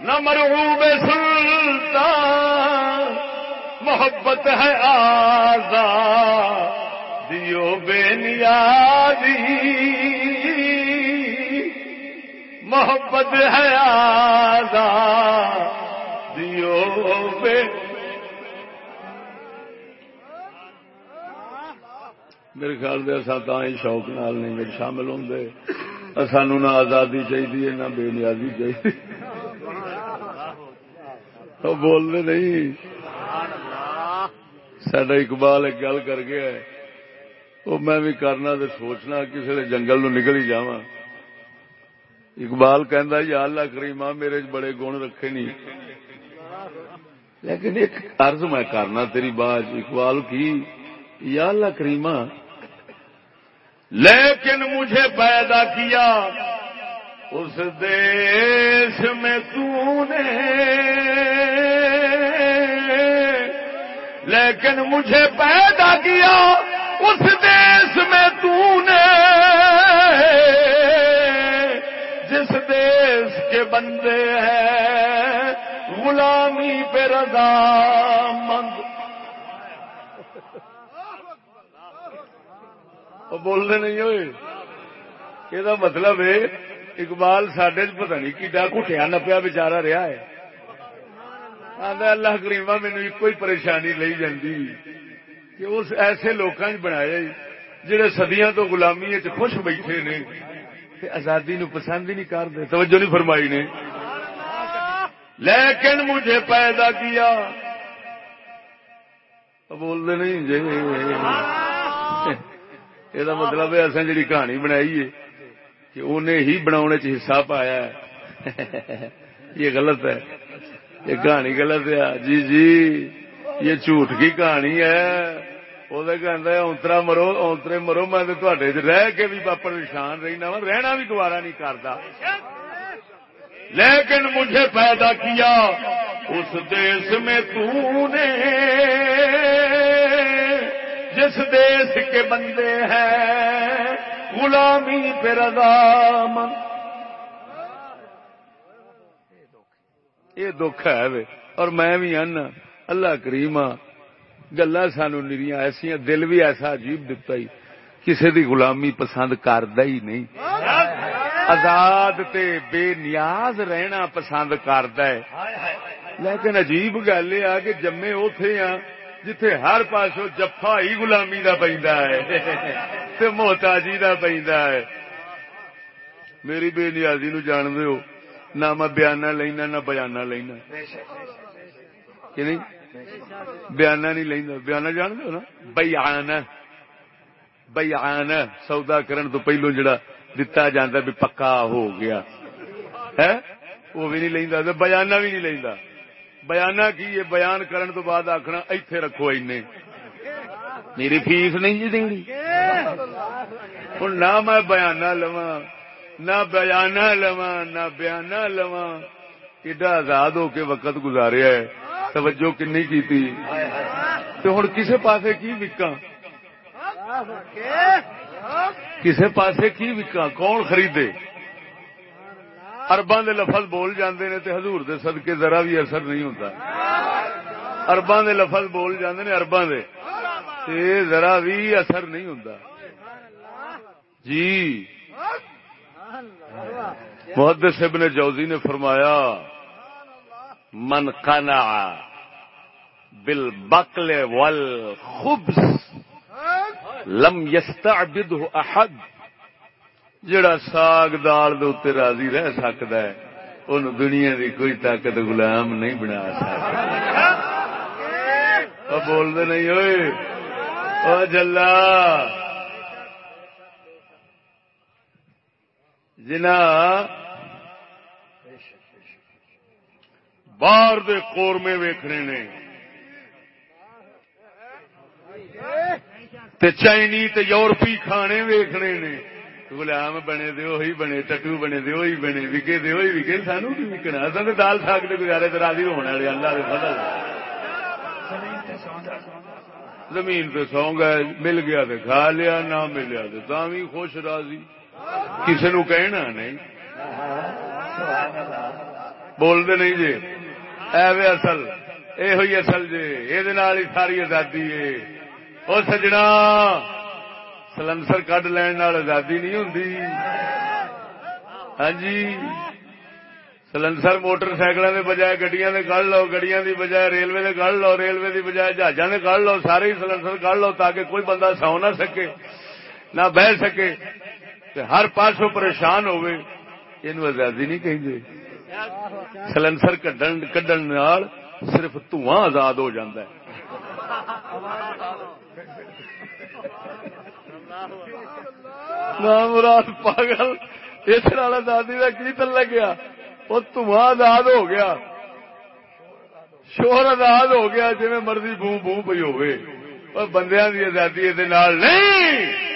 نہ مرغوب سلطان، محبت ہے آزا دیو بے نیازی محبت ہے آزا دیو بے میرے خیال سے اصا ہی شوق نال نہیں میرے شامل ہوں سانو نہ آزادی چاہیے نہ بے نیازی چاہیے بولنے نہیں۔ سڈا اقبال ایک گل کر گیا وہ میں بھی کرنا تو سوچنا کسی جنگل نو نکل ہی جا اقبال کہ یا اللہ کریما میرے بڑے گن رکھے نہیں لیکن ایک عرض میں کرنا تیری بات، اقبال کی، یا اللہ کریما لیکن مجھے پیدا کیا۔ اس دیش میں تو نے لیکن مجھے پیدا کیا۔ اس دیش میں تو نے جس دیش کے بندے ہیں، غلامی پہ رضا مند۔ بولنے نہیں ہوئے یہ مطلب ہے اقبال سڈے پتہ نہیں کڈا گٹیا نپیا بچارا رہا ہے آدھا اللہ کریما مینو ایک ہی پریشانی لئی جاندی کہ اس ایسے لوگوں بنایا جڑے سدیاں تو گلامی خوش بیٹھے نے آزادی نو پسند ہی نہیں کرتے توجہ نہیں فرمائی نے لیکن مجھے پیدا کیا بولتے نہیں جی یہ مطلب ہے اصل جی کہانی بنائی ہے کہ انہیں ہی بنا حصہ پایا ہے یہ غلط ہے یہ کہانی غلط ہے جی جی یہ جھوٹ کی کہانی ہے وہ اونترا مرو اونترے مرو میں رہ کے بھی پریشان رہنا وا رہنا بھی گوارا نہیں کرتا لیکن مجھے پیدا کیا اس دیش میں تو نے جس دیش کے بندے ہیں، غلامی پہ رضا یہ دکھ ہے وے، اور میں بھی آنا اللہ کریم گلا سانو نریاں ایسا دل بھی ایسا عجیب دتا ہی۔ کسی دی غلامی پسند کردا ہی نہیں۔ آزاد تے بے نیاز رہنا پسند کردا ہے۔ لیکن عجیب گل یہ آ کہ جمے اوتھے ہاں جتھے ہر پاسوں جفا ہی غلامی دا پیندا ہے تے محتاجی دا پیندا ہے۔ میری بے نیازی نو جان دیو نہ میں بیانہ لینا نہ بیانہ لینا۔ کہ نہیں؟ بیانہ نہیں لینا۔ بیانہ جان دو نا؟ بیانہ۔ بیانہ۔ سودا کرن تو پہلو جڑا دتا جاندہ بھی پکا ہو گیا۔ ہے؟ وہ بھی نہیں لینا بیانہ بھی نہیں لینا بیانہ کی یہ بیان کرن تو بعد آخنا ایتھے رکھو اینے۔ میری فیس نہیں جی دینی۔ ہوں نہ میں بیانہ لوا نہ بیانہ لوا نہ بیانہ لوا ایڈا آزاد ہو کے وقت گزاریا ہے۔ توجہ کنی کی تھی تو ہوں کسے پاسے کی وکا کسے پاسے کی وکا کون خریدے؟ ارباں دے لفظ بول جاندے نے تے حضور دے صدقے ذرا بھی اثر نہیں ہوتا۔ ارباں دے لفظ بول جاندے نے ارباں دے تے ذرا بھی اثر نہیں ہوتا جی۔ محدث ابن جوزی نے فرمایا، من قنع بالبقل والخبز لم يستعبده احد جڑا ساگ دال دے راضی رہ سکتا ہے، ان دنیا دی کوئی طاقت غلام نہیں بنا سکتا۔ بول دے نہیں ہوئے او جلا۔ جنا۔ باہر دے قورمے ویکھنے نے۔ تے چائنی تے یورپی کھانے ویکھنے نے۔ غلام بنے دے وہی بنے ٹٹو بنے دے وہی بنے، وکے دے وہی وکے، سانو کی وکنا؟ اصل تو دال ساگ کے گزارے تو راضی ہونے والے اللہ کے فضل زمین پہ سو گئے مل گیا تو کھا لیا، نہ ملیا تو تھی خوش راضی۔ کسی نو کہنا نہیں۔ بولتے نہیں جی ایویں اصل یہ ہوئی اصل جی یہ ساری آزادی ہے وہ سجنا۔ سلنسر کڈ لین آزادی نہیں ہوں ہاں جی۔ سلنسر موٹر سائیکلوں کے بجائے گڈیاں کڑ لو، گڈیاں دی بجائے ریلوے دے کڑ لو، ریلوے دی بجائے جہازوں کے کڑ لو، سارے ہی سلنسر کڑ لو تاکہ کوئی بندہ سو نہ سکے، نہ بہ سکے۔ ہر پاسوں پریشان ہوئے یہ آزادی نہیں کہیں سلنسر کڈن صرف دھواں آزاد ہو جاتا ہے۔ مراد پاگل اس آزادی کا کی تل لگیا؟ وہ دھواں آزاد ہو گیا۔ شور آزاد ہو گیا جی مرضی بو بو پی ہو بندیا کی آزادی یہ نہیں۔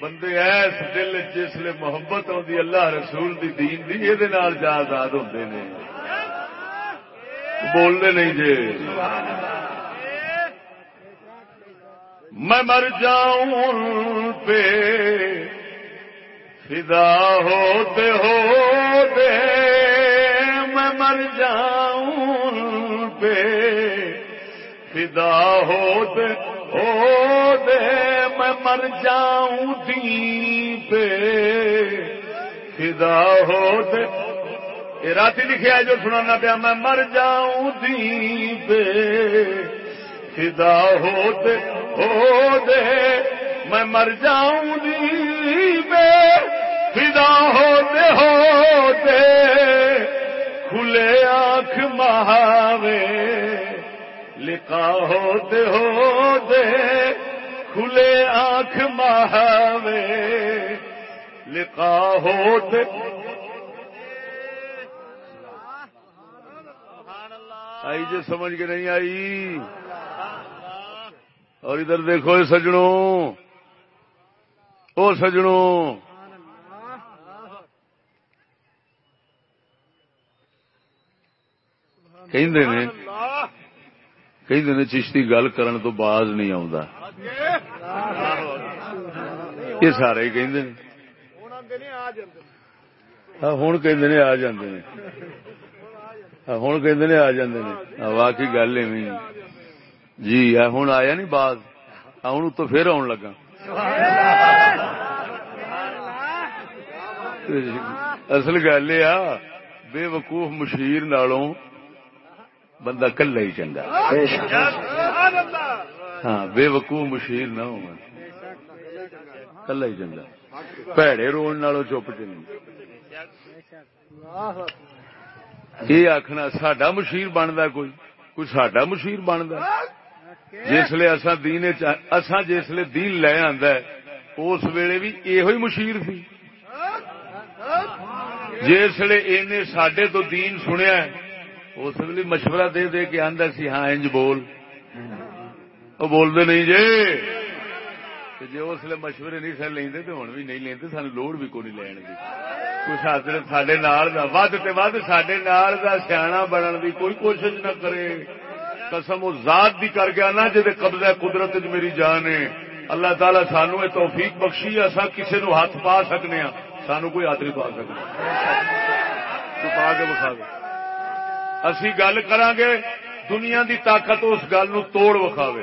بندے ایس دل جسل محبت آتی اللہ رسول دی دین دی یہ جا آزاد ہوتے ہیں بولنے نہیں جی میں مر جاؤں پہ۔ فدا ہوتے ہو دے میں مر جاؤں پہ۔ فدا ہوتے ہو دے میں مر جاؤں دین پہ۔ فدا ہو یہ رات لکھا جو سنانا پیا، میں مر جاؤں دین پہ۔ فدا ہو دے ہو دے۔ میں مر جاؤں دین فدا ہو دے ہو دے کھلے آنکھ مہاوے لکھا ہوتے ہو دے کھلے آنکھ مہاوے لکھا ہوتے۔ آئی جو سمجھ کے نہیں آئی۔ اور ادھر دیکھو یہ سجنوں۔ او سجنوں۔ کہ چشتی گل کرن تو باز نہیں آتا یہ سارے ہی کہ ہوں کہ آ جاندے نے۔ ہوں کہ آ جاندے نے۔ واقعی گل ایویں۔ جی ہوں آیا نہیں بعد۔ ہوں تو پھر آن لگا اصل گل یہ بے وقوف مشیر نالوں بندہ کلا ہی چنگا۔ ہاں بے وقوع مشیر نہ ہو کلا ہی چنگا۔ پیڑے رو چپ یہ آخنا ساڈا مشیر بنتا کوئی؟ کوئی ساڈا مشیر بنتا جسل اصا دین اصا جسل دین لے آد اس ویلے بھی یہ مشیر سی۔ جسے سڈے تو دین سنیا اس ویل مشورہ دے دے کے آدھا سی ہاں انج بول۔ وہ بولتے نہیں جی جی اس لیے مشورے نہیں سر لیں تو ہوں بھی نہیں لیں سان لوڑ بھی کوئی لین کی کچھ حاصل سڈے ود تو ود سڈے سیاح بننے کی کوئی کوشش نہ کرے۔ قسم وہ ذات دی کر گیا نا جی قبضہ قدرت میری جان ہے۔ اللہ تعالیٰ سانو یہ توفیق بخشی اصا کسی نو ہاتھ پا سکنے ہاں۔ سانو کوئی ہاتھ نہیں پا سکتے پا کے بخا اسی گل کر گے، دنیا دی طاقت اس گل نو توڑ وکھاوے۔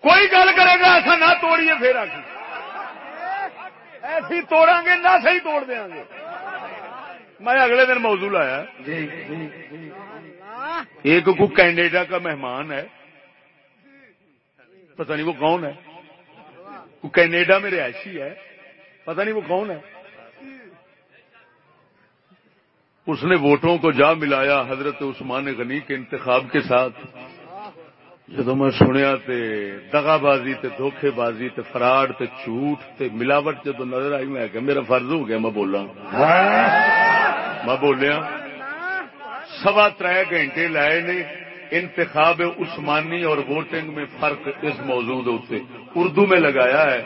کوئی گل کرے گا ایسا نہ توڑیے، پھر آ ایسی توڑا گے، نہ صحیح توڑ دیا گے۔ میں اگلے دن موضوع لایا۔ جی، جی، جی۔ ایک کو کینیڈا کا مہمان ہے۔ پتہ نہیں وہ کون ہے۔ کینیڈا میں رہائشی ہے۔ پتہ نہیں وہ کون ہے۔ اس نے ووٹوں کو جا ملایا حضرت عثمان غنی کے انتخاب کے ساتھ۔ جب میں سنیا تے دگا بازی تے دھوکھے بازی تے فراڈ تے جھوٹ تے ملاوٹ جب نظر آئی، میں کہ میرا فرض ہو گیا، میں بولا میں بولیا۔ سوا تر گھنٹے لائے نے، انتخاب عثمانی اور ووٹنگ میں فرق اس موضوع اردو میں لگایا ہے۔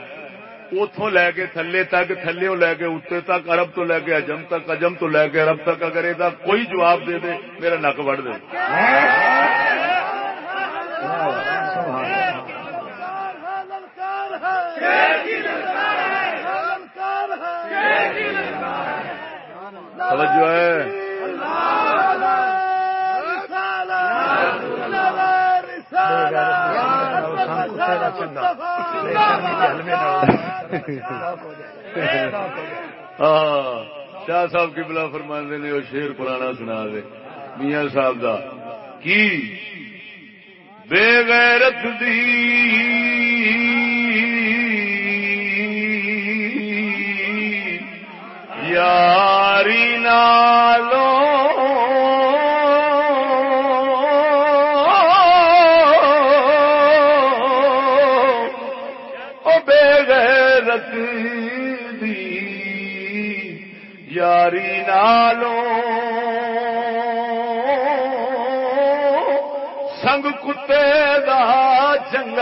اتوں لے کے تھلے تک، تھلے لے کے اتنے تک ارب تو لے کے اجم تک اجم تو لے کے ارب تک۔ اگر یہ کوئی جواب دے دے، میرا نک وڑ دے۔ توجہ ہے۔ شاہ صاحب کی بلا فرمانے نے وہ شیر پرانا سنا دے۔ میاں صاحب دا۔ کی؟ بے غیرت دی۔ یاری نالوں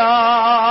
چنگا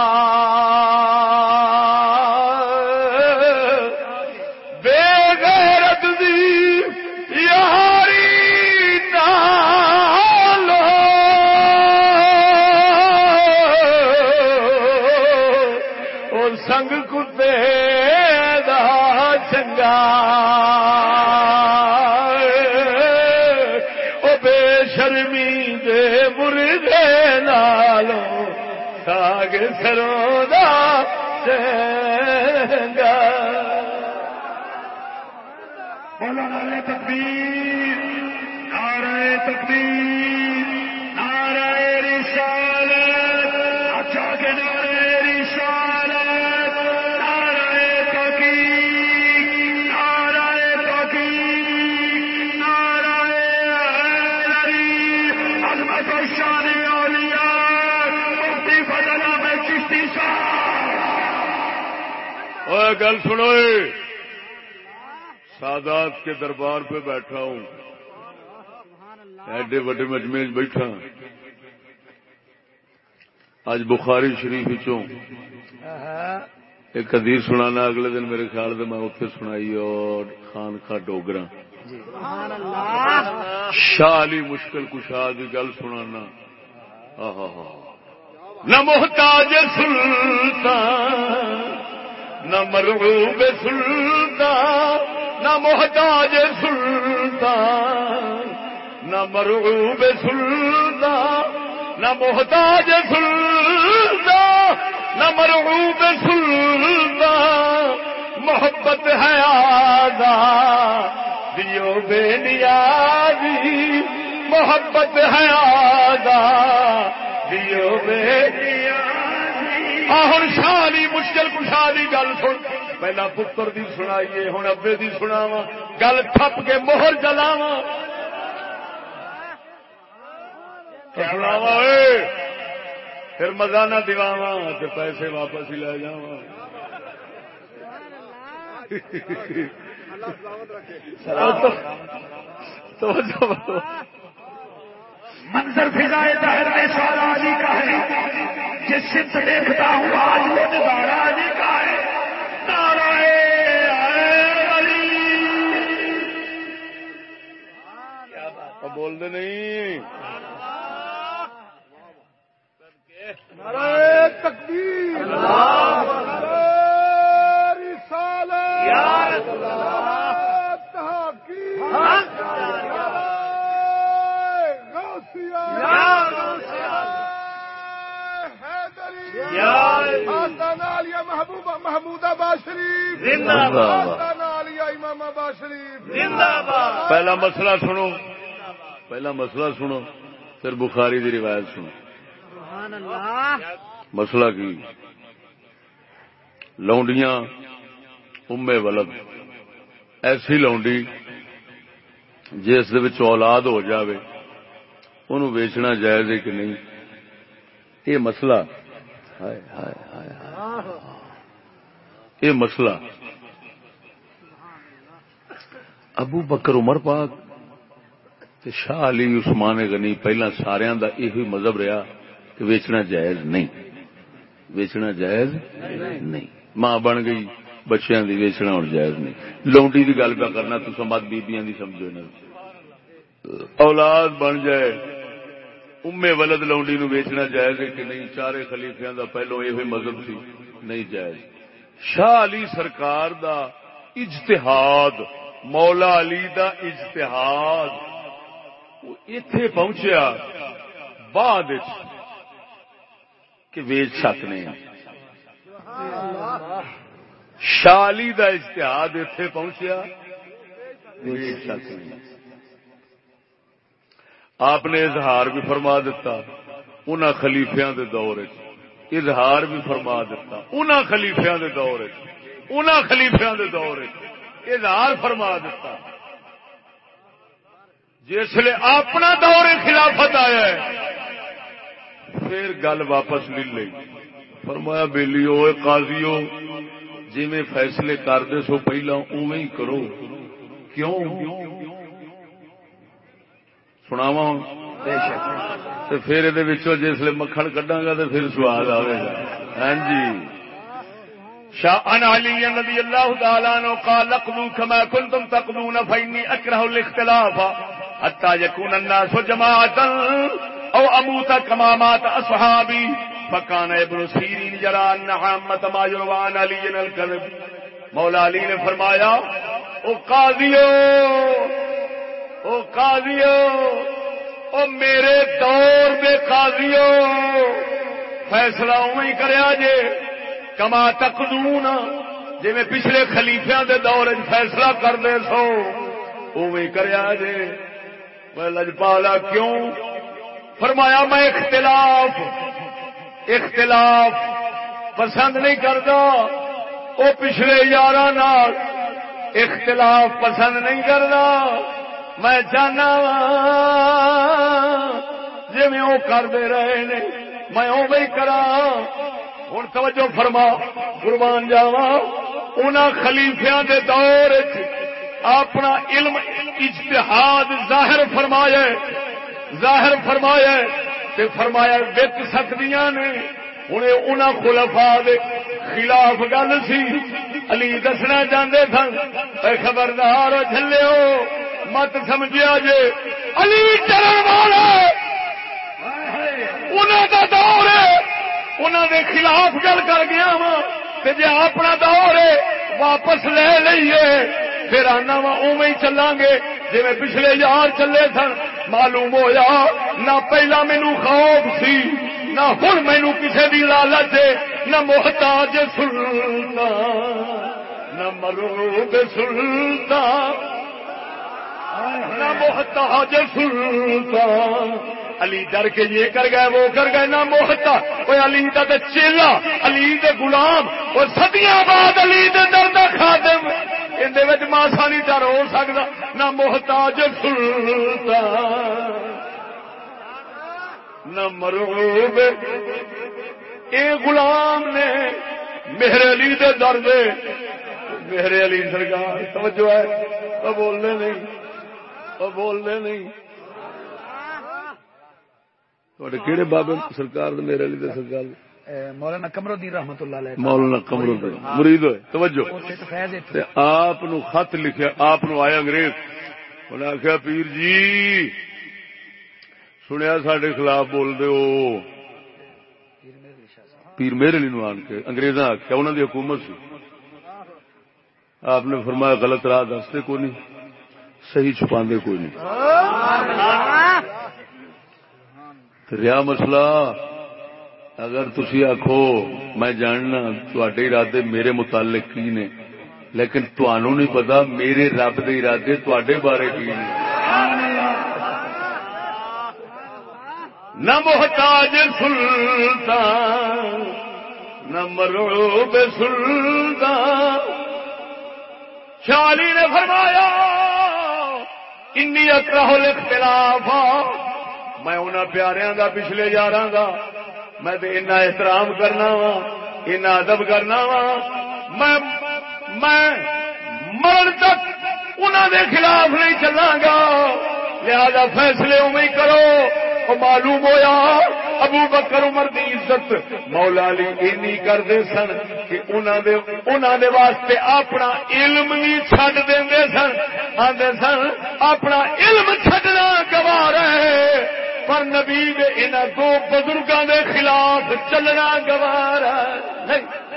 گل سنو اے۔ سادات کے دربار پہ بیٹھا ہوں۔ ایڈے وڈے مجمے بیٹھا۔ اج بخاری شریف چوں ایک حدیث سنانا، اگلے دن میرے خیال سے میں اتنے سنائی اور خان خا ڈوگرا شاہ علی مشکل کشا کی گل سنانا۔ آہا۔ نہ محتاج سلطان نہ مرغوب سلطان، نہ محتاج سلطان، نہ مرغوب سلطان، نہ محتاج سلطان، نہ مرغوب سلطان، محبت ہے آدھا دیو بے نیازی، محبت ہے آدھا دیو بے ہوں شالی مشکل کشا دی گل سن۔ پہلا پتر دی سنائیے ہوں ابے دی سناوا گل تھپ کے موہر جلاوا سناوا پھر مزہ نہ دلاوا تو پیسے واپس ہی لے جا منظر فضائے دہر میں سارا علی کا ہے۔ جس سے دیکھتا ہوں آج وہ نظارہ علی کا ہے۔ نعرہ علی۔ بول دے نہیں۔ نعرہ تکبیر نعرہ رسالت نعرہ تحقیق نعرہ غوثیہ نعرہ حیدری آستانہ عالیہ محبوبہ پہلا مسئلہ سنو۔ پہلا مسئلہ سنو۔ پھر بخاری دی روایت سنو۔ مسئلہ کی؟ لونڈیاں امے ولد۔ ایسی لونڈی جس دے اولاد ہو جاوے انہوں ویچنا جائز ہے کہ نہیں؟ یہ مسئلہ۔ ہائے ہائے۔ یہ مسئلہ۔ ابو بکر عمر پاک تے شاہ علی عثمان غنی پہلا سارا دا یہ مذہب رہا کہ ویچنا جائز نہیں۔ ویچنا جائز نہیں۔ ماں بن گئی، بچیاں دی ویچنا اور جائز نہیں۔ لونڈی دی گل پہ کرنا تو سمت بیبیاں دی سمجھو نا اولاد بن جائے، امے ولد لونڈی نو ویچنا جائز ہے کہ نہیں؟ چارے خلیفیاں دا پہلو یہ مذہب سی، نہیں جائز۔ شاہ علی سرکار دا اجتہاد، مولا علی دا اجتہاد اتے پہنچیا بعد کہ ویچ سکنے ہیں شالی دا اجتہاد اتے پہنچیا ویچ سکنے آپ نے اظہار بھی فرما دیتا ان خلیفیاں دے دور چ اظہار بھی فرما دیتا۔ ان خلیفیاں دے دور چ ان خلیفیاں دے دور چ اظہار فرما دیتا۔ جسے اپنا دور خلافت آیا ہے، پھر گل واپس لے لی فرمایا بیلی ہوئے قاضی ہو جی میں فیصلے کر دے سو پہلا اوے ہی کرو۔ کیوں؟ سناوا تو پھر یہ جسے مکھن کڈا گا تو پھر سواد آئے گا۔ ہاں جی۔ شاہ ان علی رضی اللہ تعالیٰ عنہ قال لقدو كما كنتم تقدون فإني أكره الاختلاف حتى يكون الناس جماعة او اموت كما مات اصحابي فكان ابن سيرين جرى ان عامه ما يروى عن علي الكذب مولا علی نے فرمایا، او قاضیو او قاضیو او میرے دور دے قاضیو فیصلہ اویں ہی کریا جے۔ کما تقدون جی میں پچھلے خلیفیاں دے دور فیصلہ کر دے سو اوی کریا جے۔ میں لجپالا کیوں؟ فرمایا میں اختلاف اختلاف پسند نہیں کرتا وہ پچھلے یار اختلاف پسند نہیں کرتا میں چاہنا جی میں وہ کرتے رہے نے، میں او کرا۔ ہوں توجہ فرما، قربان جاوا ان خلیفیا کے دور اپنا علم، اجتہاد ظاہر فرمایا ظاہر فرمایا تے فرمایا وک سکدیاں نے۔ ہوں ان خلفا خلاف گل سی۔ علی دسنا چاہتے سن خبردار جلو مت سمجھا جے علی چلن والا انہوں کا دور ہے۔ انہوں دے خلاف گل کر گیا وا جی اپنا دور ہے، واپس لے لیے پھر آنا وا او چلان گے جی پچھلے یار چلے سن، معلوم ہوا نہ پہلا مینو خوف سی، نہ ہوں مینو کسی کی لالچ نہ محتاج سلطان، نہ مرو سلطان۔ نہ محتاج سلطان. علی ڈر کے یہ کر گئے، وہ کر گئے نہ محتا وہ علی کا تو چیلا، علی دے غلام. اور سدیاں بعد علی دے درد خادم. اندر ماسا نہیں ڈر ہو سکتا نہ محتاج سلطان. نہ مروب. اے غلام نے میرے علی دے درد میرے علی سرکار، توجہ ہے وہ بولنے نہیں. وہ بولنے نہیں. بابے سرکار میرے علی دے سرکار مولانا رحمت اللہ علیہ مولانا کمر الدین مرید ہوئے توجہ. آپ خط آپ آیا انگریز۔ انہیں آخیا پیر جی سنیا سڈے خلاف بول دے ہو۔ پیر میرے لیے آن کے انگریزاں آخیا انہوں دی حکومت سی۔ آپ نے فرمایا غلط راہ دستے کوئی نہیں صحیح چھپا کوئی نہیں۔ ریا مسئلہ، اگر تھی آخو میں جاننا تے ارادے میرے متعلق کی نے، لیکن تنوع نہیں پتا میرے رب کے ارادے تے بارے کی نے۔ نہ محتاج سلطان، نہ مرو بے سلطان۔ شالی نے فرمایا انی اکراہ اختلاف ہاں۔ میں انہاں پیاریاں دا پچھلے یار دا۔ میں اتنا احترام کرنا وا ان ادب کرنا وا میں میں مرن تک انہاں دے خلاف نہیں چلا گا۔ لہذا فیصلے اوی کرو۔ معلوم ہویا ابو بکر عمر دی عزت مولا علی اینی کرتے سن کہ انہوں دے انہوں دے واسطے اپنا علم بھی چھڈ دے سن۔ آدھے سن، اپنا علم چھڈنا گوار ہے۔ پر نبی ان دو بزرگوں کے خلاف چلنا گوار نہیں۔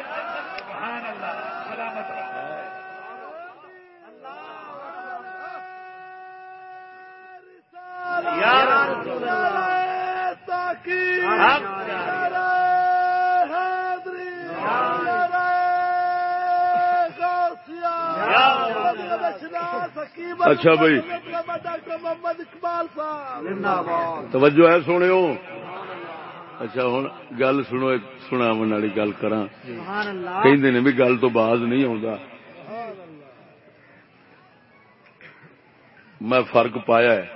اچھا بھائی. محمد اقبال صاحب. توجہ ہے سونے اچھا ہوں گل سنو سنا والی گل کرا کہ بھی گل تو باز نہیں آتا میں فرق پایا ہے۔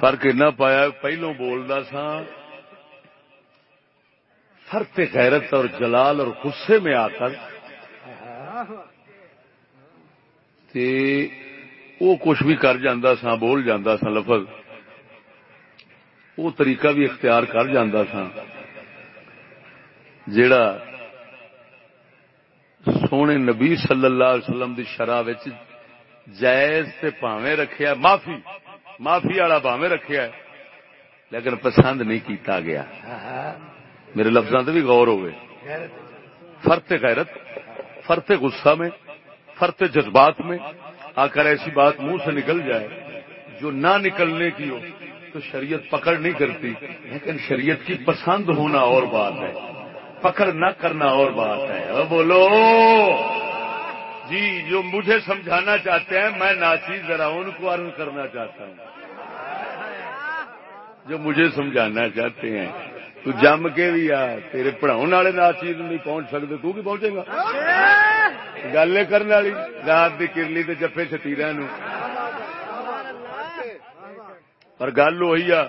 فرق اینا پایا پہلو بولتا سا، فرق غیرت اور جلال اور غصے میں آ کر وہ کچھ بھی کر جانا سا، بول جانا سا لفظ وہ طریقہ بھی اختیار کر جانا سا۔ جڑا سونے نبی صلی اللہ علیہ وسلم دی شرح جائز تے پاویں رکھیا، معافی۔ معافی والا پاویں رکھیا لیکن پسند نہیں کیتا گیا۔ میرے لفظوں سے بھی غور ہوئے۔ فرت غیرت فرت غصہ میں فرت جذبات میں۔ آ کر ایسی بات منہ سے نکل جائے، جو نہ نکلنے کی ہو، تو شریعت پکڑ نہیں کرتی۔ لیکن شریعت کی پسند ہونا اور بات ہے۔ پکڑ نہ کرنا اور بات ہے۔ بولو۔ جی جو مجھے سمجھانا چاہتے ہیں، میں ناچی ذرا ان کو عرض کرنا چاہتا ہوں۔ جو مجھے سمجھانا چاہتے ہیں۔ تو جم کے بھی آ، تیرے پڑھاؤ والے ناچیز نہیں پہنچ سکتے، تو کی پہنچے گا؟ گل کرنے والی، رات کی کرلی تے جفے چتیرا نو پر گل وہی آ،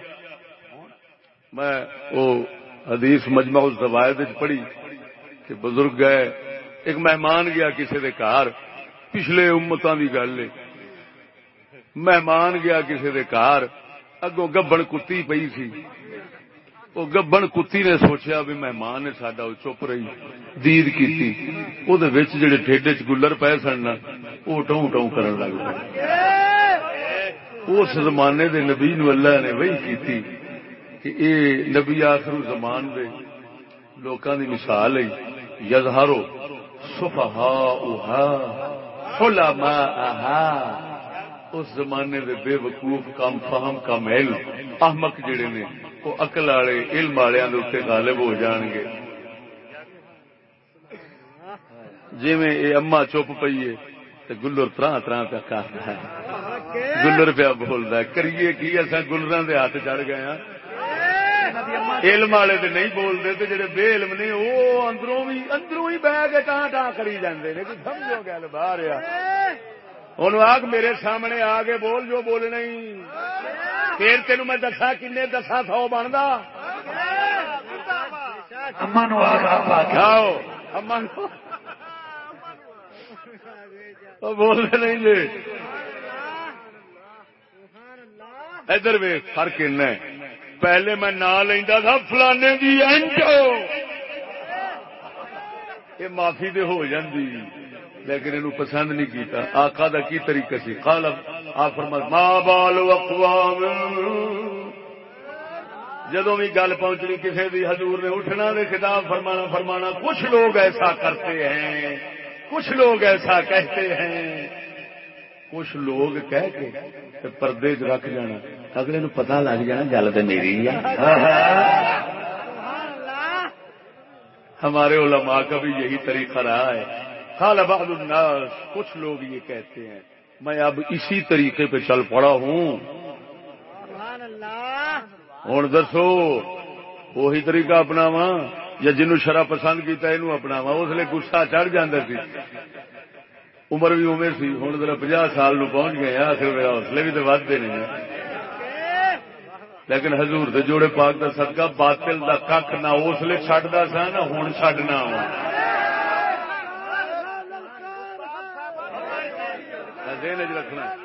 میں وہ حدیث مجمع الزوائد پڑھی کہ بزرگ گئے ایک مہمان گیا کسی دے گھر، پچھلے امتوں کی گل ہے۔ مہمان گیا کسی دے گھر، اگوں گبن کتی پئی سی۔ وہ گبن کتی نے سوچیا بھی مہمان نے سڈا چپ رہی، دید کی جڑے ٹھیڈے چ گلر پے سن وہ ٹو ٹو کرن لگ پے۔ اس زمانے دے نبی نو اللہ نے وہی کیتی کہ اے نبی آخر زمان دے لوکاں دی مثال ہے، یظہرو صفہاؤہا حلماءہا اس زمانے دے بے وقوف کم فہم کم علم۔ احمق جڑے نے، وہ اقل والے، علم والوں کے غالب ہو جان گے۔ جی میں یہ اما چپ پی ہے گلر ترا ترا پہ کرتا ہے۔ گلر پیا بولتا ہے، کریے کی اصا گلر دے ہاتھ چڑھ گئے ہاں۔ علم والے تو نہیں بولتے تو جڑے بے علم نے وہ اندروں بھی اندروں ہی بہ کے ٹان ٹان کری جاندے نے کوئی سمجھو گل باہر آ ہوں آگ میرے سامنے آ کے بول جو بولنا ہی پھر تین میں دسا کن دسا سو بنتا بولتے نہیں جی ادھر وے فرق پہلے میں نہ لینا تھا، فلانے کی اینٹو یہ معافی دے ہو جاندی، لیکن انہوں پسند نہیں کیتا۔ آقا دا کی طریقہ سی؟ قال آ فرما ما بال اقوام. جدو بھی گل پہنچنی کسی بھی حضور نے اٹھنا دے خطاب فرمانا فرمانا، کچھ لوگ ایسا کرتے ہیں، کچھ لوگ ایسا کہتے ہیں۔ کچھ لوگ کہہ کے پردے چ رکھ جانا۔ اگلے نو پتہ لگ جانا گل تو میری ہمارے علماء کا بھی یہی طریقہ رہا ہے قال بعض الناس کچھ لوگ یہ کہتے ہیں میں اب اسی طریقے پہ چل پڑا ہوں ہوں دسو وہی طریقہ اپناوا یا جنو شرح پسند کیا یہ اپناوا اس لیے گسا چڑھ جاتا سی عمر بھی عمر سی ہوں ذرا پناہ سال نو پہنچ گئے آخر میرا حوصلے بھی تو ودتے نہیں لیکن حضور دے جوڑے پاک دا صدقہ باطل دا کھ نہ اس لیے چڈتا سا نہ ہوں چڈنا وا۔ دین رکھنا۔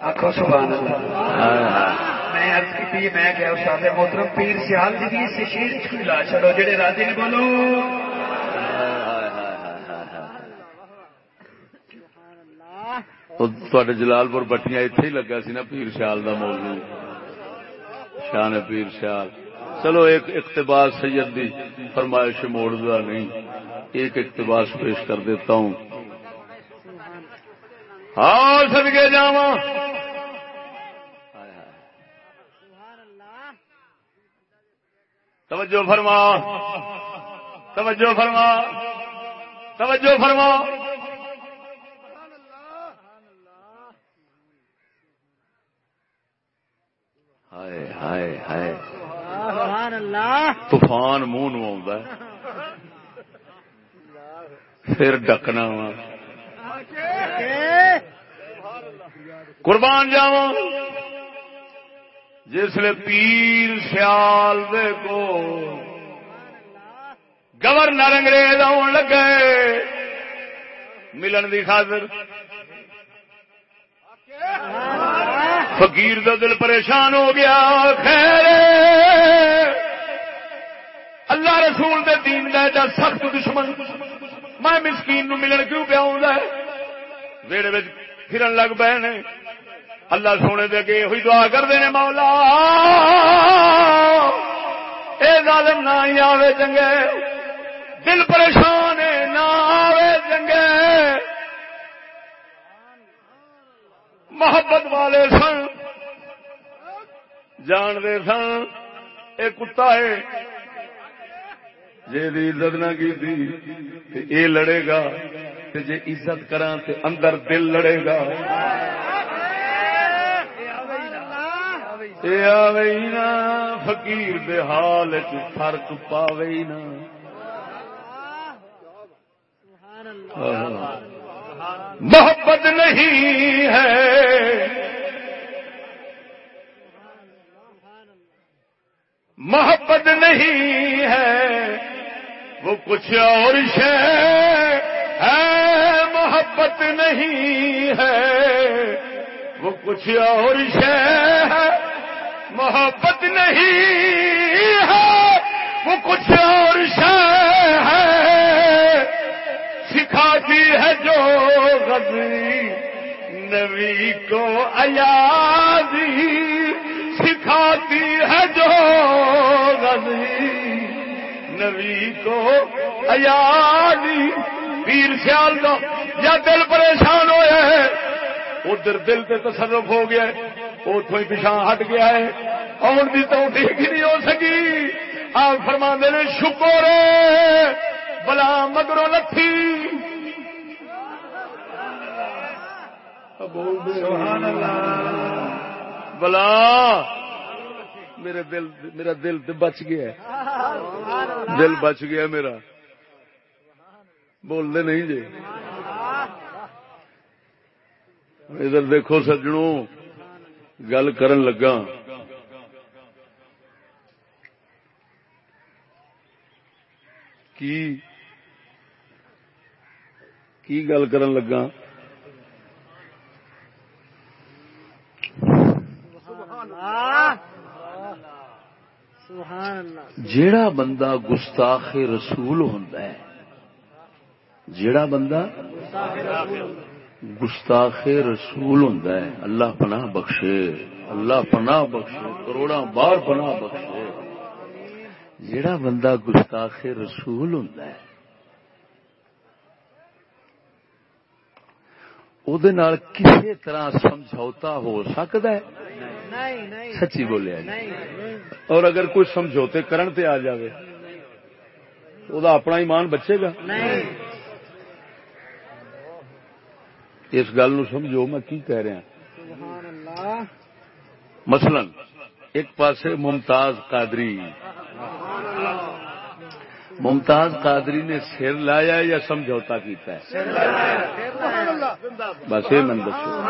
آخو سبحان میں عرض کی میں کیا استاد محترم پیر سیال جی اس شیر چلا چڑو جڑے راجے نے بولو۔ تے جلال پور بٹیاں اتے ہی لگا سی نا پیر سیال کا موضوع۔ شان پیر سیال۔ چلو، ایک اقتباس سید دی فرمائش موڑ دا نہیں، ایک اقتباس پیش کر دیتا ہوں۔ ہاں سد کے جا توجہ فرما۔ توجہ فرما۔ توجہ فرما۔ ہائے ہائے ہائے۔ طوفان منہ نو پھر ڈکنا وا۔ قربان جاو جسل پیر سیال دے کو گورنر انگریز آن لگے، ملن دی خاطر۔ فقیر دا دل پریشان ہو گیا، خیر رسول دے دین دا ایڈا سخت دشمن، میں مسکین نو ملن کیوں پیا ویڑے پھرن لگ پے نے۔ اللہ سونے دے اگے ہوئی دعا کرتے ہیں مولا. اے ظالم نہ ہی آوے چنگے. دل پریشان ہے، نہ آوے چنگے. محبت والے سن، جانتے سن یہ کتا ہے. جی عزت نہ کی اے لڑے گا جی عزت کرا اندر دل لڑے گا. نا فقیر دے حال چ فرق پاوے نا محبت نہیں ہے محبت نہیں ہے وہ کچھ اور شے ہے محبت نہیں ہے وہ کچھ اور شے ہے محبت نہیں ہے، وہ کچھ اور شے ہے۔ سکھاتی ہے جو غزی نبی کو ایادی سکھاتی ہے جو غزی نبی کو ایادی پیر سیال دو یا دل پریشان ہوئے، ادھر دل پہ تصرف ہو گیا۔ اتوں ہی پچھا ہٹ گیا ہے۔ آن کی تو ٹھیک ہی نہیں ہو سکی۔ آپ فرما نے، شکر بلا مگرو لتھی۔ بلا۔ میرے دل، میرا دل بچ گیا دل بچ گیا میرا۔ بولتے نہیں جی۔ ادھر دیکھو سجنوں۔ گل کرن لگا۔ کی کی گل کرن لگا؟ جیڑا بندہ گستاخ رسول ہوتا ہے، جیڑا بندہ گستاخ رسول ہوں اللہ پناہ بخشے۔ اللہ پناہ بخشے۔ کروڑا بار پناہ بخشے۔ جڑا بندہ گستاخ رسول ہوں کسی طرح سمجھوتا ہو سکتا ہے؟ سچی بولیا جی اور اگر کوئی سمجھوتے کرن تے آ جائے وہ اپنا ایمان بچے گا؟ اس گل نو سمجھو، میں کی کہہ رہا مثلا، ایک پاسے ممتاز قادری۔ ممتاز قادری نے سر لایا یا سمجھوتا کیتا ہے؟ بس یہ من دسو۔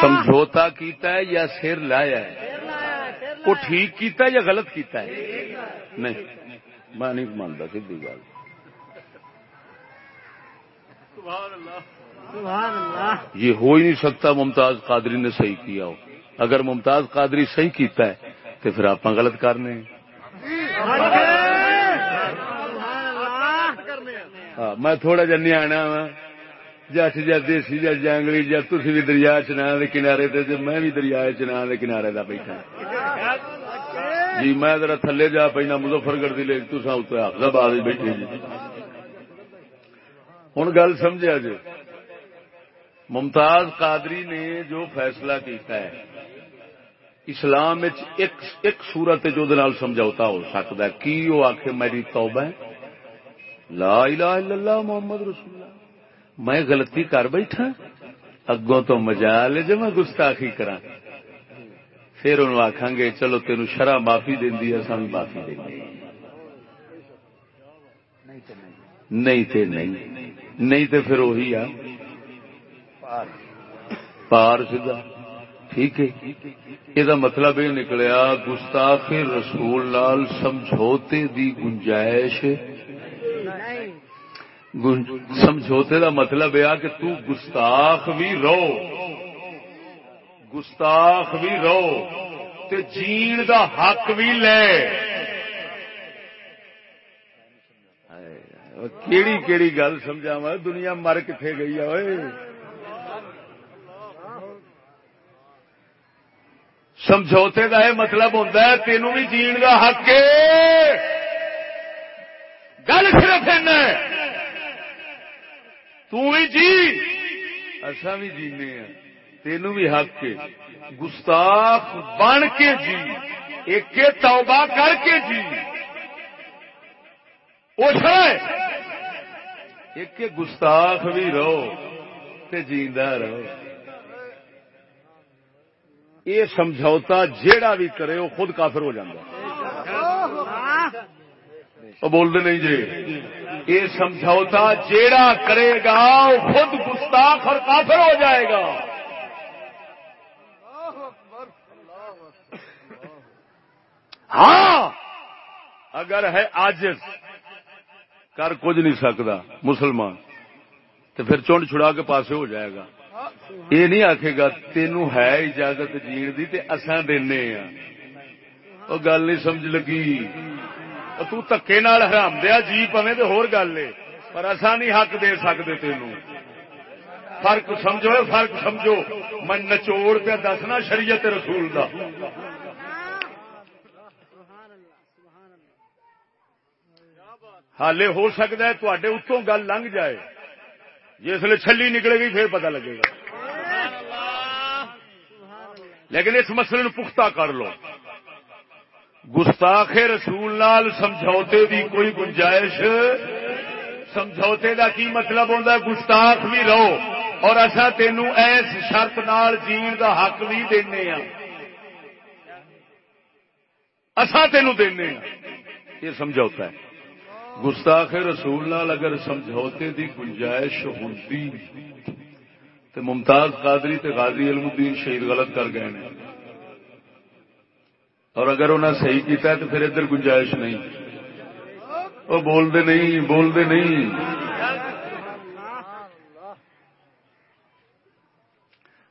سمجھوتا کیتا ہے یا سر لایا ہے؟ وہ ٹھیک کیتا ہے یا غلط کیتا ہے؟ نہیں، میں نہیں مانتا، سیدھی گل۔ سبحان اللہ۔ یہ ہو ہی نہیں سکتا ممتاز قادری نے صحیح کیا ہو۔ اگر ممتاز قادری صحیح کیتا ہے، تو پھر آپ غلط کرنے ہاں، میں تھوڑا جا نیانا وا جٹ جا دیسی جا جانگلی جا تھی بھی دریا چنا کنارے تے جی میں بھی دریا چنا کنارے کا بیٹھا۔ جی میں ذرا تھلے جا پہنا مظفر گڑھ لے تصا اتنے حفظ بیٹھے جی۔ ہوں گل سمجھا جی؟ ممتاز قادری نے جو فیصلہ کیتا ہے، اسلام ایک ایک سورت جو سمجھوتا ہو سکتا ہے۔ کی وہ آخ میری توبہ ہے؟ لا الہ الا اللہ محمد رسول اللہ۔ میں غلطی کر بیٹھا، اگوں تو مجا لے جب میں گستاخی کرا پھر انہوں آخان گے، چلو تین شرح معافی دینی ہے سب معافی دیں نہیں تے نہیں۔ نہیں تے پھر وہی آ پار। سیدھا۔ ٹھیک ہے۔ یہ مطلب یہ نکلیا گستاخ رسول لال سمجھوتے دی گنجائش۔ سمجھوتے دا مطلب یہ کہ تو گستاخ بھی رو۔ گستاخ بھی رو۔ تے جین دا حق بھی لے۔ کیڑی کیڑی گل سمجھا دنیا مر کتنے گئی ہے سمجھوتے کا یہ مطلب ہوتا ہے، تینوں بھی جین کا حق گل صرف تھی جی۔ اصا بھی جینے ہیں۔ تینوں بھی حق کے گستاخ بن کے جی۔ ایک توبہ کر کے جی۔ ایک گستاخ بھی رہو تے جیندا رہو۔ یہ سمجھوتا جیڑا بھی کرے وہ خود کافر ہو وہ بولتے نہیں جی۔ یہ سمجھوتا جیڑا کرے گا وہ خود گستاخ اور کافر ہو جائے گا۔ ہاں اگر ہے آجز کر کچھ نہیں سکتا، مسلمان، تو پھر چونڈ چھڑا کے پاسے ہو جائے گا۔ یہ نہیں آخے گا تینو ہے اجازت جین دی تے اساں دینے ہاں وہ گل نہیں سمجھ لگی تو تکے نال حرام دیا جی پویں تے ہور گل ہے پر اساں نہیں حق دے سکتے تینوں فرق سمجھو فرق سمجھو میں نچوڑ پہ دسنا شریعت رسول دا حالے ہو سکتا ہے تے اتوں گل لنگ جائے جسے چھلی نکلے گی، پھر پتہ لگے گا۔ لیکن اس مسئلے نو پختہ کر لو۔ گستاخ رسول نال سمجھوتے دی کوئی گنجائش، سمجھوتے دا کی مطلب ہوتا گستاخ بھی رہو۔ اور اصا تین ایس شرط نال جین دا حق بھی دینے ہاں۔ اصا تینوں دینے ہاں۔ یہ سمجھوتا ہے۔ گستاخ رسول نال اگر سمجھوتے دی گنجائش ہوتی تو ممتاز قادری تے غازی علم الدین شہید غلط کر گئے ہیں اور اگر انہیں صحیح کیتا ہے تو پھر ادھر گنجائش نہیں۔ وہ بولتے نہیں بولتے نہیں۔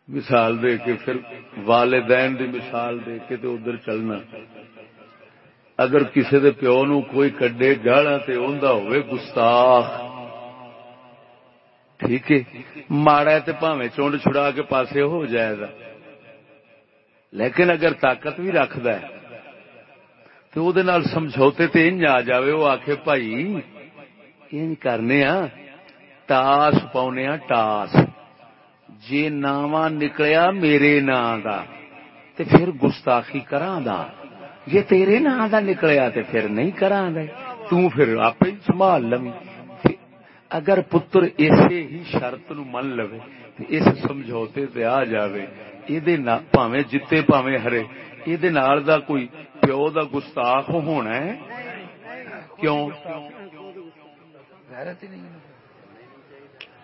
مثال دے کے پھر والدین دی مثال دے کے تو ادھر چلنا۔ اگر کسی دے پیو نو کوئی کڈے گالا تے اوندا ہوئے گستاخ۔ ٹھیک ہے۔ ماڑا تے پاویں چونڈ چھڑا کے پاسے ہو جائے گا۔ لیکن اگر طاقت بھی رکھد ہے تو وہ سمجھوتے تے انج آ جاوے وہ آکھے بھائی، انج کرنے ہاں ٹاس پاؤنے ہاں ٹاس۔ جے ناواں نکلیا میرے نام دا، تے پھر گستاخی کراں دا۔ جی تیرے نا دا نکلیا تے پھر نہیں کرا دے تو پھر آپ ہی سنبھال لو اگر پتر اسے ہی شرط نو من لو اس سمجھوتے تے آ جاوے یہ پاوے جتے پاوے ہرے۔ یہ دا کوئی پیو دا گستاخ ہونا ہے؟ کیوں؟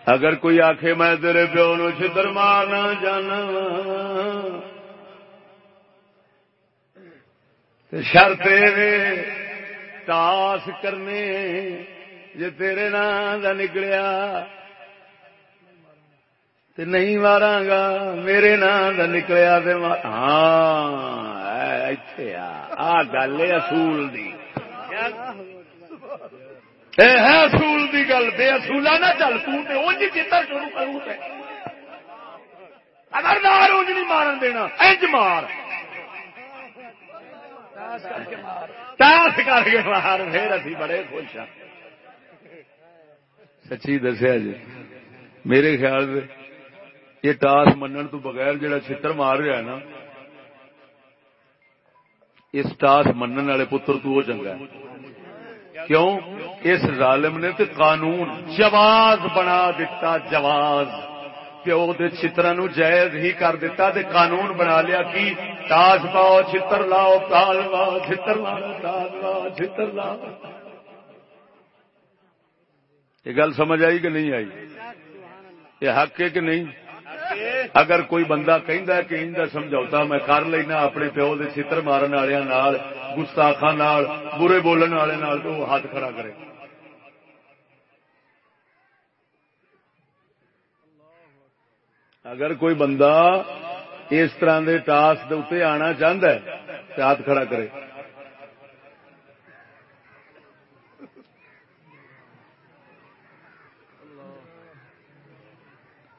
اگر کوئی آخے میں تیرے پیو نو چتر مارنا جانا شرط ٹاس کرنے جی تیرے نام کا نکلیا تو نہیں مارا گا میرے نام کا نکلیا ہاں اتے آ گل ہے اصول دی۔ ہے اصول دی گل، بے اصولا نہ چل تھی چتر شروع کروں اگر نار انج نہیں مارن دینا انج مار۔ ٹاس کر کے باہر پھر ابھی بڑے خوش ہاں سچی دسیا جی میرے خیال سے یہ ٹاس منن تو بغیر جڑا چھتر مار رہا ہے نا، اس ٹاس منن والے پتر تو وہ چنگا ہے۔ کیوں؟ اس ظالم نے تو قانون جواز بنا دیتا، جواز۔ پیو دے چتر نو جائز ہی کر دیتا تے قانون بنا لیا کی تاج پاؤ چتر لاؤ تال لاؤ چتر لاؤ تاج لاؤ چتر لاؤ یہ گل سمجھ آئی کہ نہیں آئی یہ حق ہے کہ نہیں اگر کوئی بندہ کہ ان کا سمجھوتا میں کر لینا اپنے پیو دے چتر مارن والوں گستاخا برے بولن والے تو ہاتھ کھڑا کرے اگر کوئی بندہ اس طرح کے ٹاسک دے اتنے آنا چاہتا ہے تو ہاتھ کھڑا کرے۔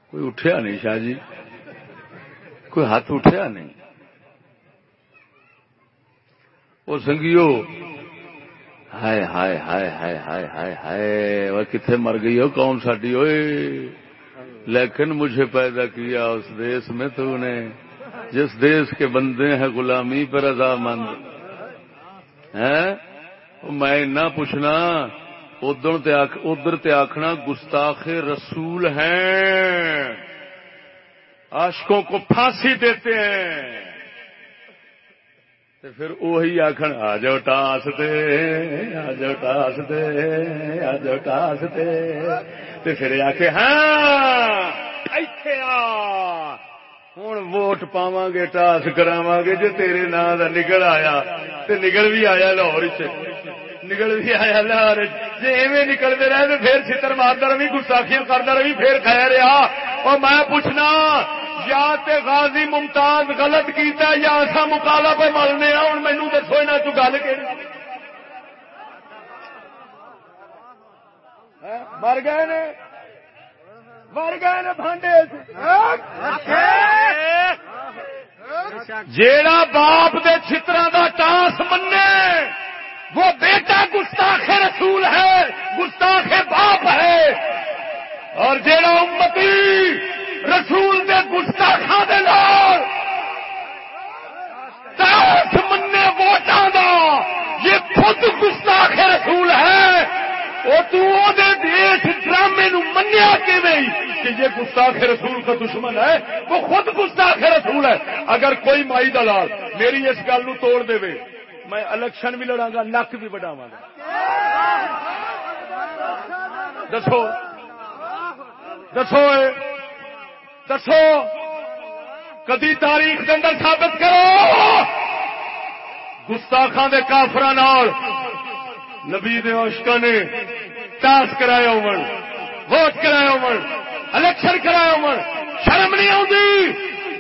کوئی اٹھیا نہیں شاہ جی۔ کوئی ہاتھ اٹھیا نہیں۔ وہ سنگیو، ہائے ہائے ہائے ہائے ہائے ہائے ہائے کتنے مر گئی ہو؟ کون ساڈی؟ ہوئے لیکن مجھے پیدا کیا اس دیش میں تو نے، جس دیش کے بندے ہیں غلامی پر رضامند۔ میں نہ پوچھنا، ادھر تے آخنا گستاخ رسول ہیں۔ عاشقوں کو پھانسی دیتے ہیں۔ تو پھر وہی آخر آ جاؤ ٹاس دے، آ جاؤ ٹاس دے، آ جاؤ ٹاس دے۔ تو پھر آ کے ہاں ایتھے آ! ہوں ووٹ پاو گے ٹاس کراوا گے جی تیرے نام کا نگل آیا تو نگل بھی آیا لاہور نکل بھی آیا لاہور جی ایویں نکلتے رہے تو پھر چتر مارتا رہی گستاخیاں کرتا رہی پھر کھایا رہا اور میں پوچھنا، یا تے غازی ممتاز غلط کیتا یا ایسا مکالا پہ ملنے ہوں مینو دسو یہاں چ گل کہ مر گئے نے۔ مر گئے نے بانڈے جیڑا باپ دے چترا دا ٹاس منے وہ بیٹا گستاخ رسول ہے، گستاخ باپ ہے۔ اور جیڑا امتی رسول دے گستاخا دے منے ووٹاں دا یہ خود گستاخ رسول ہے۔ وہ تو دیش ڈرامے منیا کہ یہ گستاخ رسول کا دشمن ہے، وہ خود گستاخ رسول ہے۔ اگر کوئی مائی دلال میری اس گل نو توڑ دے، میں الیکشن بھی لڑا گا، نک بھی بڑھاوا گا۔ دسو۔ دسو دسو۔ کدی تاریخ کے اندر ثابت کرو۔ گستاخان دے کافر نبی اشکا نے ٹاس کرایا ہو ووٹ کرایا ہو الیکشن کرایا ہو شرم نہیں آتی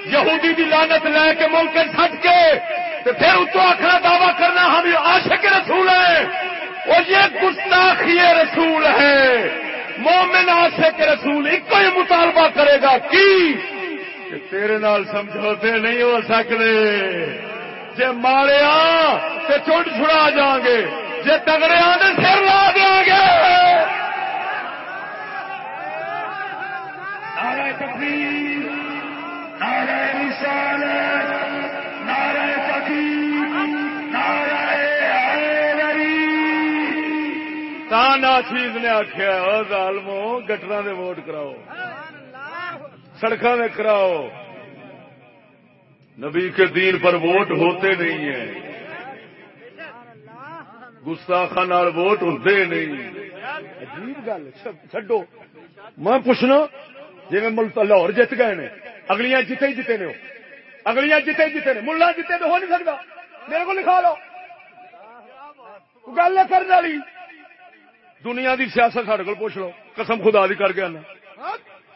یہودی دی لانت لے کے ملک سٹ کے پھر اتو آخر دعوی کرنا ہم عاشق رسول ہے وہ یہ گستاخی رسول ہے مومن عاشق رسول ایک ہی مطالبہ کرے گا، کی؟ کہ تیرے نال سمجھوتے نہیں ہو سکتے۔ جی ماریا تو چونٹ چھڑا جاؤں گے۔ جی تگڑیا تو سر لا دیا گے۔ نعرہ تقریر نعرہ رسالت نعرہ تقریر نعرہ تانا چیز نے آخیا ظالمو گٹرا دے ووٹ کراؤ۔ سڑکوں میں کراؤ۔ نبی کے دین پر ووٹ ہوتے نہیں ہیں۔ گستاخا نال ووٹ ہوتے نہیں۔ عجیب گل چڈو میں پوچھنا جی میں لاہور جیت گئے نے اگلیاں جیتے ہی جیتے نے اگلیاں جیتے ہی جیتے نے ملا جیتے تو ہو نہیں سکتا۔ میرے کو لکھا لو۔ گل کرنے والی۔ دنیا دی سیاست سارے کو پوچھ لو قسم خدا دی کر کے آنا۔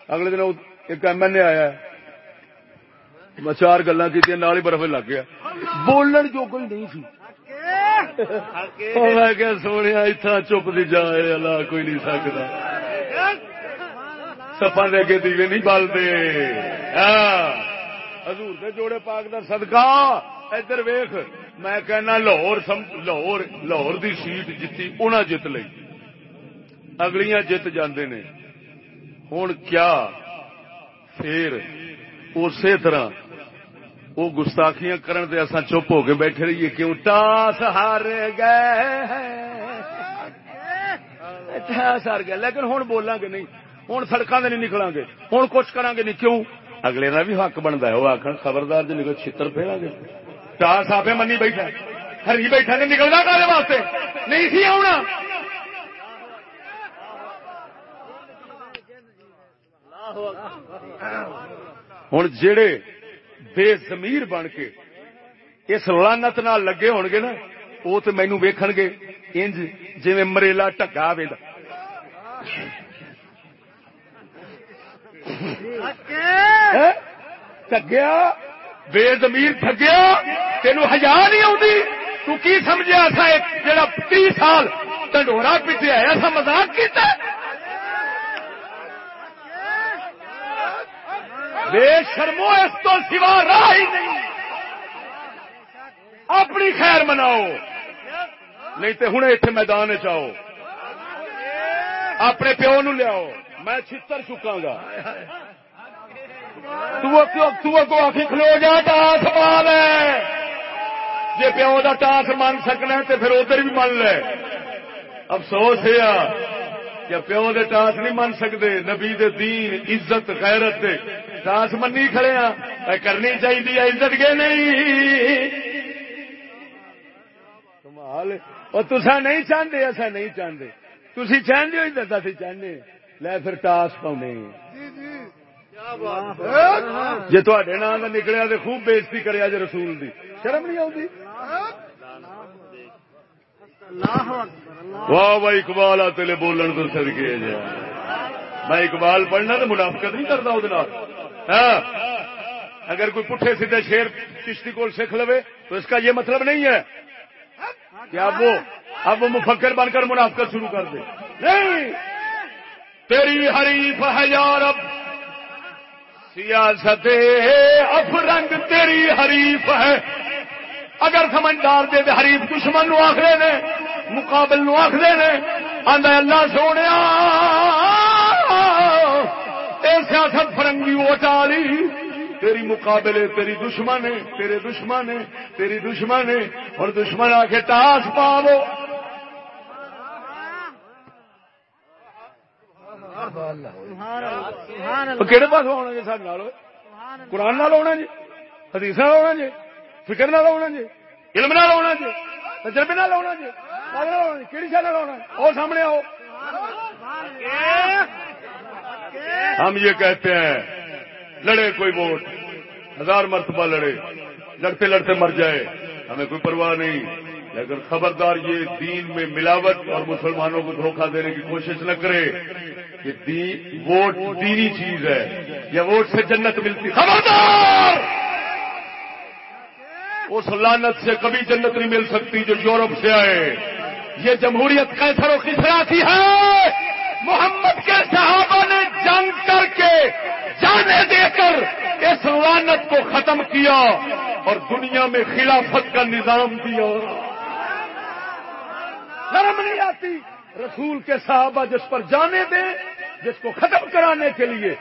اگلے دن ایک ایم ایل اے آیا میں چار گلا کی ہی برف لگ گیا۔ بولن جو کوئی نہیں سی۔ میں سونے اتنا چپ دی جائے اللہ کوئی نہیں سکتا۔ سپا دے کے دیوے نہیں بالتے حضور دے جوڑے پاک دا صدقہ ادھر ویخ میں کہنا لاہور لاہور لاہور دی سیٹ جیتی انہیں جیت لی اگلیاں جیت جاندے نے ہوں کیا پھر اسی طرح وہ گستاخیاں کرن دے اساں چپ ہو کے بیٹھے رہیے کیوں ٹاس ہار گئے ٹاس ہار گئے لیکن ہوں بولیں گے نہیں ہوں سڑکوں سے نہیں نکلیں گے۔ ہوں کچھ کریں گے نہیں، کیوں؟ اگلے کا بھی حق بنتا ہے۔ وہ آخر خبردار جی نکل چھتر پھیرا گے۔ ٹاس آپ منی بیٹھا ہری بیٹھا نہیں، نکلنا کالے واسطے۔ نہیں سی آنا ہوں جڑے بے زمیر بن کے اس لانت نال لگے ہون گے نا، وہ تو مینو ویکھ گے۔ انج جی مریلا ٹگا وے ٹگیا بے زمیر ٹگیا تین ہزار نہیں آتی تو کی سمجھا تھا جڑا تی سال ٹنڈورا پیٹیا ایسا مزاق کیتا بے شرمو، اس تو سوا راہ ہی نہیں۔ اپنی خیر مناؤ۔ نہیں تو ہوں اتنے میدان چاہو اپنے پیو نو لیاؤ۔ میں چھتر چکا گا۔ تو آخی کھلو جا؟ ٹاس مال ہے۔ جی پیو کا ٹاس من سکنا تو پھر ادھر بھی من لے۔ افسوس یہ کہ پیو دے ٹاس نہیں من سکتے نبی دے دین عزت غیرت دے۔ ٹاس منی کھڑے ہاں۔ کرنی چاہیے عزت کے نہیں۔ اور تصا نہیں چاہتے ایسا نہیں چاہتے تھی چاہتے ہو عزت اسی چاہتے لے پھر ٹاس پاؤنے جی تے نام کا نکلیا تو خوب بےزتی کرے جی رسول دی۔ شرم نہیں آتی واہ بھائی اقبال تیلے بولن تو سدکے جا میں اقبال پڑھنا تو منافقت نہیں کرتا وہ ہاں۔ اگر کوئی پٹھے سیدھے شیر چشتی کو سیکھ لو تو اس کا یہ مطلب نہیں ہے۔ کہ اب وہ اب وہ مفکر بن کر منافقت شروع کر دے۔ نہیں! تیری حریف ہے یار اب سیاست افرنگ تیری حریف ہے۔ اگر سمجھدار دے دے حریف دشمن نو آخر نے، مقابل نو آخر نے آدھا اللہ سونے سیاست فرنگی وٹالی تیری مقابلے تیری دشمن ہے، تیرے دشمن ہے، تیری دشمن ہے۔ اور دشمن آ کے ٹاس پاو کہڑے پاس ہونا جی سارے قرآن نال ہونا جی؟ حدیث نال ہونا جی؟ فکر نہ ہونا جی؟ علم نہ ہونا جی؟ تجربے نہ ہونا جی؟ کہڑی شہر ہونا اور سامنے آؤ۔ ہم یہ کہتے ہیں، لڑے کوئی ووٹ، ہزار مرتبہ لڑے، لڑتے لڑتے مر جائے، ہمیں کوئی پرواہ نہیں۔ لیکن خبردار یہ دین میں ملاوٹ اور مسلمانوں کو دھوکہ دینے کی کوشش نہ کرے کہ ووٹ دینی چیز ہے یا ووٹ سے جنت ملتی۔ خبردار! اس لانت سے کبھی جنت نہیں مل سکتی جو یورپ سے آئے۔ یہ جمہوریت کیسر و کسرا کی ہے۔ محمد کے صحابہ نے جنگ کر کے جانے دے کر اس لانت کو ختم کیا اور دنیا میں خلافت کا نظام دیا۔ شرم نہیں آتی۔ رسول کے صحابہ جس پر جانے دیں جس کو ختم کرانے کے لیے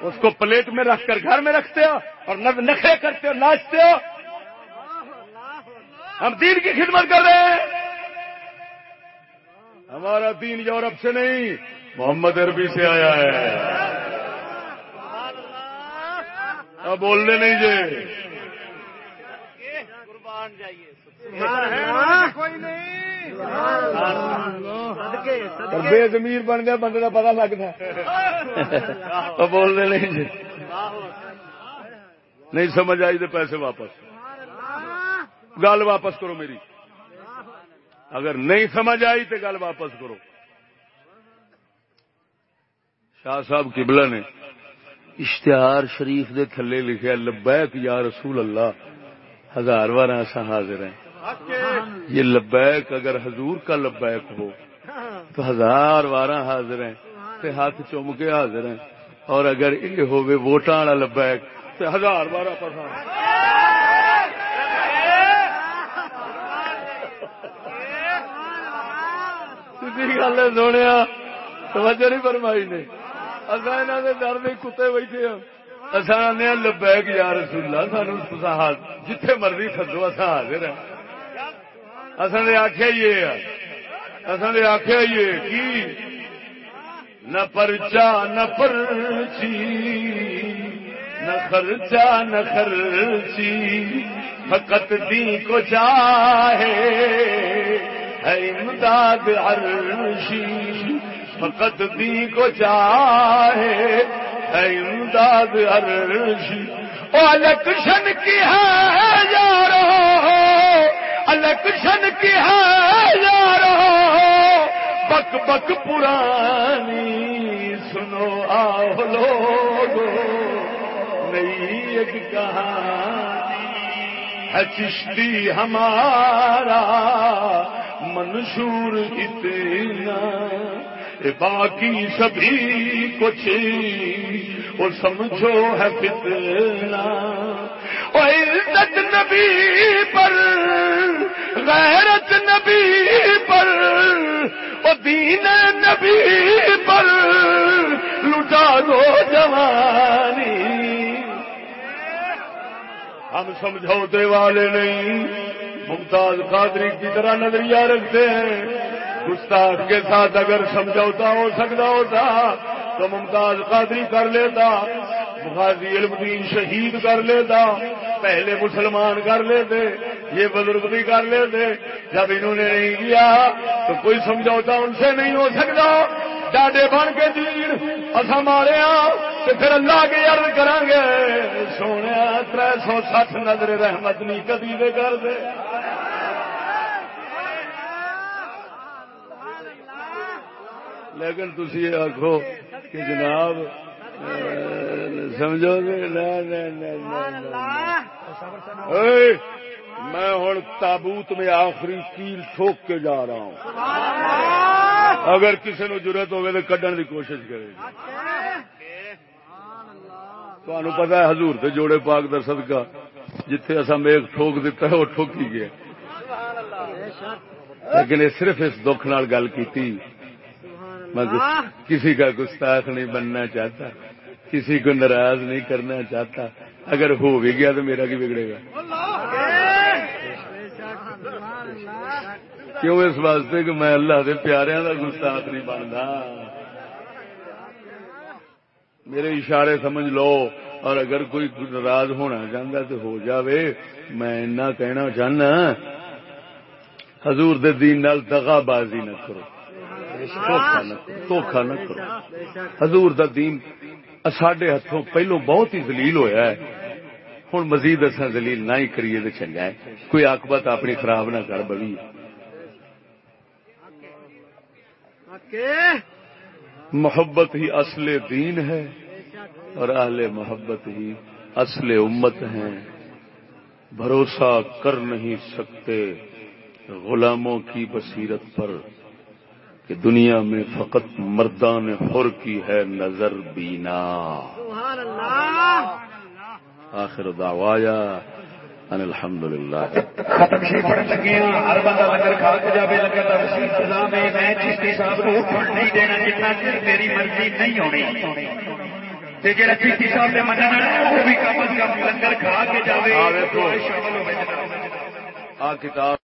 اس کو پلیٹ میں رکھ کر گھر میں رکھتے ہو اور نخے کرتے ہو ناچتے ہو۔ ہم دین کی خدمت کر رہے ہیں۔ ہمارا دین یورپ سے نہیں محمد عربی سے آیا ہے۔ اب بولنے نہیں جی قربان بے زمیر بن گیا بندے کا پتا لگتا بولنے نہیں جی۔ نہیں سمجھ آئی تو پیسے واپس۔ گل واپس کرو میری۔ اگر نہیں سمجھ آئی تو گل واپس کرو۔ شاہ صاحب کبلا نے اشتہار شریف دے تھلے لکھے لبیک یا رسول اللہ ہزار بار ایسا حاضر ہیں۔ یہ لبیک اگر حضور کا لبیک ہو تو ہزار بار حاضر ہیں تے ہاتھ چوم کے حاضر ہیں۔ اور اگر یہ ہوگی ووٹاں والا لبیک تو ہزار بارہ پسند گل سونے توجہ نہیں فرمائی نے۔ اصا یہاں کے ڈر نہیں کتے بیٹھے ہوں اصا آنے لبیک یا رسول اللہ سانو جتھے مرضی سدو اصا حاضر ہیں۔ اصل نے آخیا یہ اصل نے آخیا یہ کی نہ پرچا، نہ پرچی، نہ خرچا، نہ خرچی، فقط دی کو چاہے۔ ہے امداد عرشی فقط دی کو چاہے۔ ہے امداد عرشی او الیکشن کی ہے یارو۔ الیکشن کی ہے۔ یارو بک بک پرانی سنو آؤ لوگ نئی ایک کہانی ہے چشتی ہمارا۔ منشور اتنا باقی سبھی کچھ۔ وہ سمجھو ہے فتنہ۔ عزت نبی پر غیرت نبی پر وہ دین نبی پر لٹا دو جوانی ہم سمجھوتے والے نہیں۔ ممتاز قادری کی طرح نظریہ رکھتے ہیں۔ گستاخ کے ساتھ اگر سمجھوتا ہو سکتا ہوتا تو ممتاز قادری کر لیتا۔ غازی علم دین شہید کر لیتا۔ پہلے مسلمان کر لیتے، یہ بزرگ بھی کر لیتے۔ جب انہوں نے نہیں کیا تو کوئی سمجھوتا ان سے نہیں ہو سکتا۔ ڈاڈے بن کے دین اصا مارے پھر اللہ کے عرض کریں گے سونے تر سو سٹھ نظر رحمت نہیں کدی دے کر دے۔ لیکن تھی یہ آخو کہ جناب سمجھو گے؟ میں ہوں تابوت میں آخری کیل ٹھوک کے جا رہا ہوں۔ اگر کسی نو ضرورت ہوگی تو کڈن کی کوشش کرے تمہیں پتا ہے حضور دے جوڑے پاک در صدقہ جتھے اصا میغ ٹھوک دیتا ہے وہ ٹھوکی گیا۔ لیکن یہ صرف اس دکھ نال گل کی میں کسی کا گستاخ نہیں بننا چاہتا کسی کو ناراض نہیں کرنا چاہتا۔ اگر ہو بھی گیا تو میرا کی بگڑے گا؟ کیوں اس واسطے کہ میں اللہ کے پیاروں کا گستاخ نہیں بنتا میرے اشارے سمجھ لو، اور اگر کوئی ناراض ہونا چاہتا تو ہو جاوے، میں کہنا چاہنا حضور دے دین نال دغا بازی نہ کرو دھوکھا نہ کرو۔ حضور دا دین، ساڈے ہاتھوں پہلو بہت ہی دلیل ہویا ہے۔ ہوں مزید اصا دلیل نہ ہی کریے تو چنگا ہے۔ کوئی آکبت اپنی خراب نہ کر بڑی محبت ہی اصل دین ہے اور اہل محبت ہی اصل امت ہیں۔ بھروسہ کر نہیں سکتے غلاموں کی بصیرت پر کہ دنیا میں فقط مردان حر کی ہے نظر بینا۔ آخر دعوایا ان الحمد للہ ختم شی پڑھ لگے ہیں ہر بندہ لنگر کھا کے جاوے لگا تا وسیع انتظام ہے میں چشتی صاحب کو اٹھن نہیں دینا جتنا چر میری مرضی نہیں ہونی۔ تے جڑا چشتی صاحب نے مننا وہ بھی کم از کم لنگر کھا کے جاوے۔ شامل ہو آ کتاب